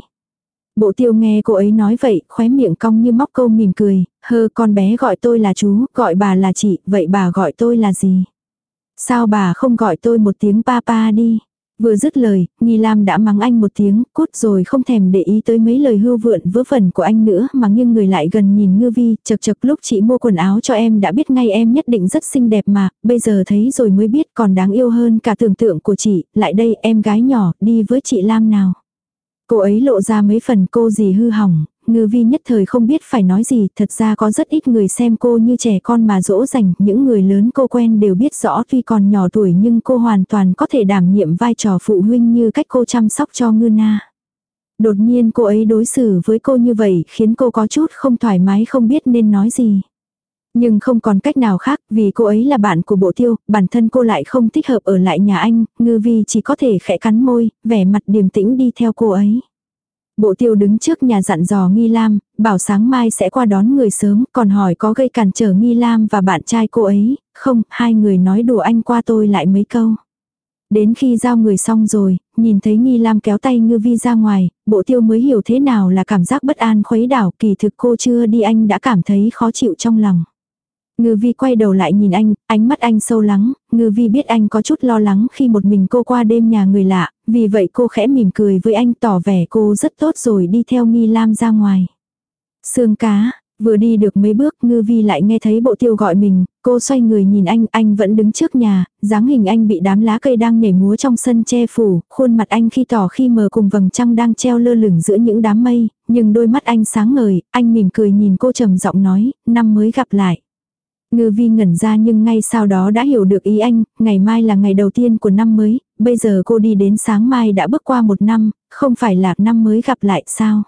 Bộ tiêu nghe cô ấy nói vậy, khóe miệng cong như móc câu mỉm cười, hơ con bé gọi tôi là chú, gọi bà là chị, vậy bà gọi tôi là gì? Sao bà không gọi tôi một tiếng papa đi? Vừa dứt lời, Nghi Lam đã mắng anh một tiếng, cút rồi không thèm để ý tới mấy lời hưu vượn vớ vẩn của anh nữa mà nghiêng người lại gần nhìn Ngư Vi, chật chật lúc chị mua quần áo cho em đã biết ngay em nhất định rất xinh đẹp mà, bây giờ thấy rồi mới biết còn đáng yêu hơn cả tưởng tượng của chị, lại đây em gái nhỏ, đi với chị Lam nào. Cô ấy lộ ra mấy phần cô gì hư hỏng, ngư vi nhất thời không biết phải nói gì, thật ra có rất ít người xem cô như trẻ con mà dỗ dành, những người lớn cô quen đều biết rõ tuy còn nhỏ tuổi nhưng cô hoàn toàn có thể đảm nhiệm vai trò phụ huynh như cách cô chăm sóc cho ngư na. Đột nhiên cô ấy đối xử với cô như vậy khiến cô có chút không thoải mái không biết nên nói gì. Nhưng không còn cách nào khác vì cô ấy là bạn của bộ tiêu, bản thân cô lại không thích hợp ở lại nhà anh, ngư vi chỉ có thể khẽ cắn môi, vẻ mặt điềm tĩnh đi theo cô ấy. Bộ tiêu đứng trước nhà dặn dò Nghi Lam, bảo sáng mai sẽ qua đón người sớm, còn hỏi có gây cản trở Nghi Lam và bạn trai cô ấy, không, hai người nói đùa anh qua tôi lại mấy câu. Đến khi giao người xong rồi, nhìn thấy Nghi Lam kéo tay ngư vi ra ngoài, bộ tiêu mới hiểu thế nào là cảm giác bất an khuấy đảo, kỳ thực cô chưa đi anh đã cảm thấy khó chịu trong lòng. Ngư vi quay đầu lại nhìn anh, ánh mắt anh sâu lắng, ngư vi biết anh có chút lo lắng khi một mình cô qua đêm nhà người lạ, vì vậy cô khẽ mỉm cười với anh tỏ vẻ cô rất tốt rồi đi theo nghi lam ra ngoài. Sương cá, vừa đi được mấy bước ngư vi lại nghe thấy bộ tiêu gọi mình, cô xoay người nhìn anh, anh vẫn đứng trước nhà, dáng hình anh bị đám lá cây đang nhảy múa trong sân che phủ, khuôn mặt anh khi tỏ khi mờ cùng vầng trăng đang treo lơ lửng giữa những đám mây, nhưng đôi mắt anh sáng ngời, anh mỉm cười nhìn cô trầm giọng nói, năm mới gặp lại. Ngư vi ngẩn ra nhưng ngay sau đó đã hiểu được ý anh, ngày mai là ngày đầu tiên của năm mới, bây giờ cô đi đến sáng mai đã bước qua một năm, không phải là năm mới gặp lại sao.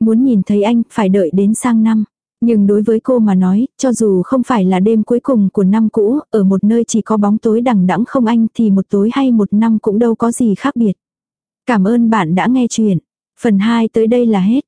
Muốn nhìn thấy anh, phải đợi đến sang năm. Nhưng đối với cô mà nói, cho dù không phải là đêm cuối cùng của năm cũ, ở một nơi chỉ có bóng tối đằng đẵng không anh thì một tối hay một năm cũng đâu có gì khác biệt. Cảm ơn bạn đã nghe chuyện. Phần 2 tới đây là hết.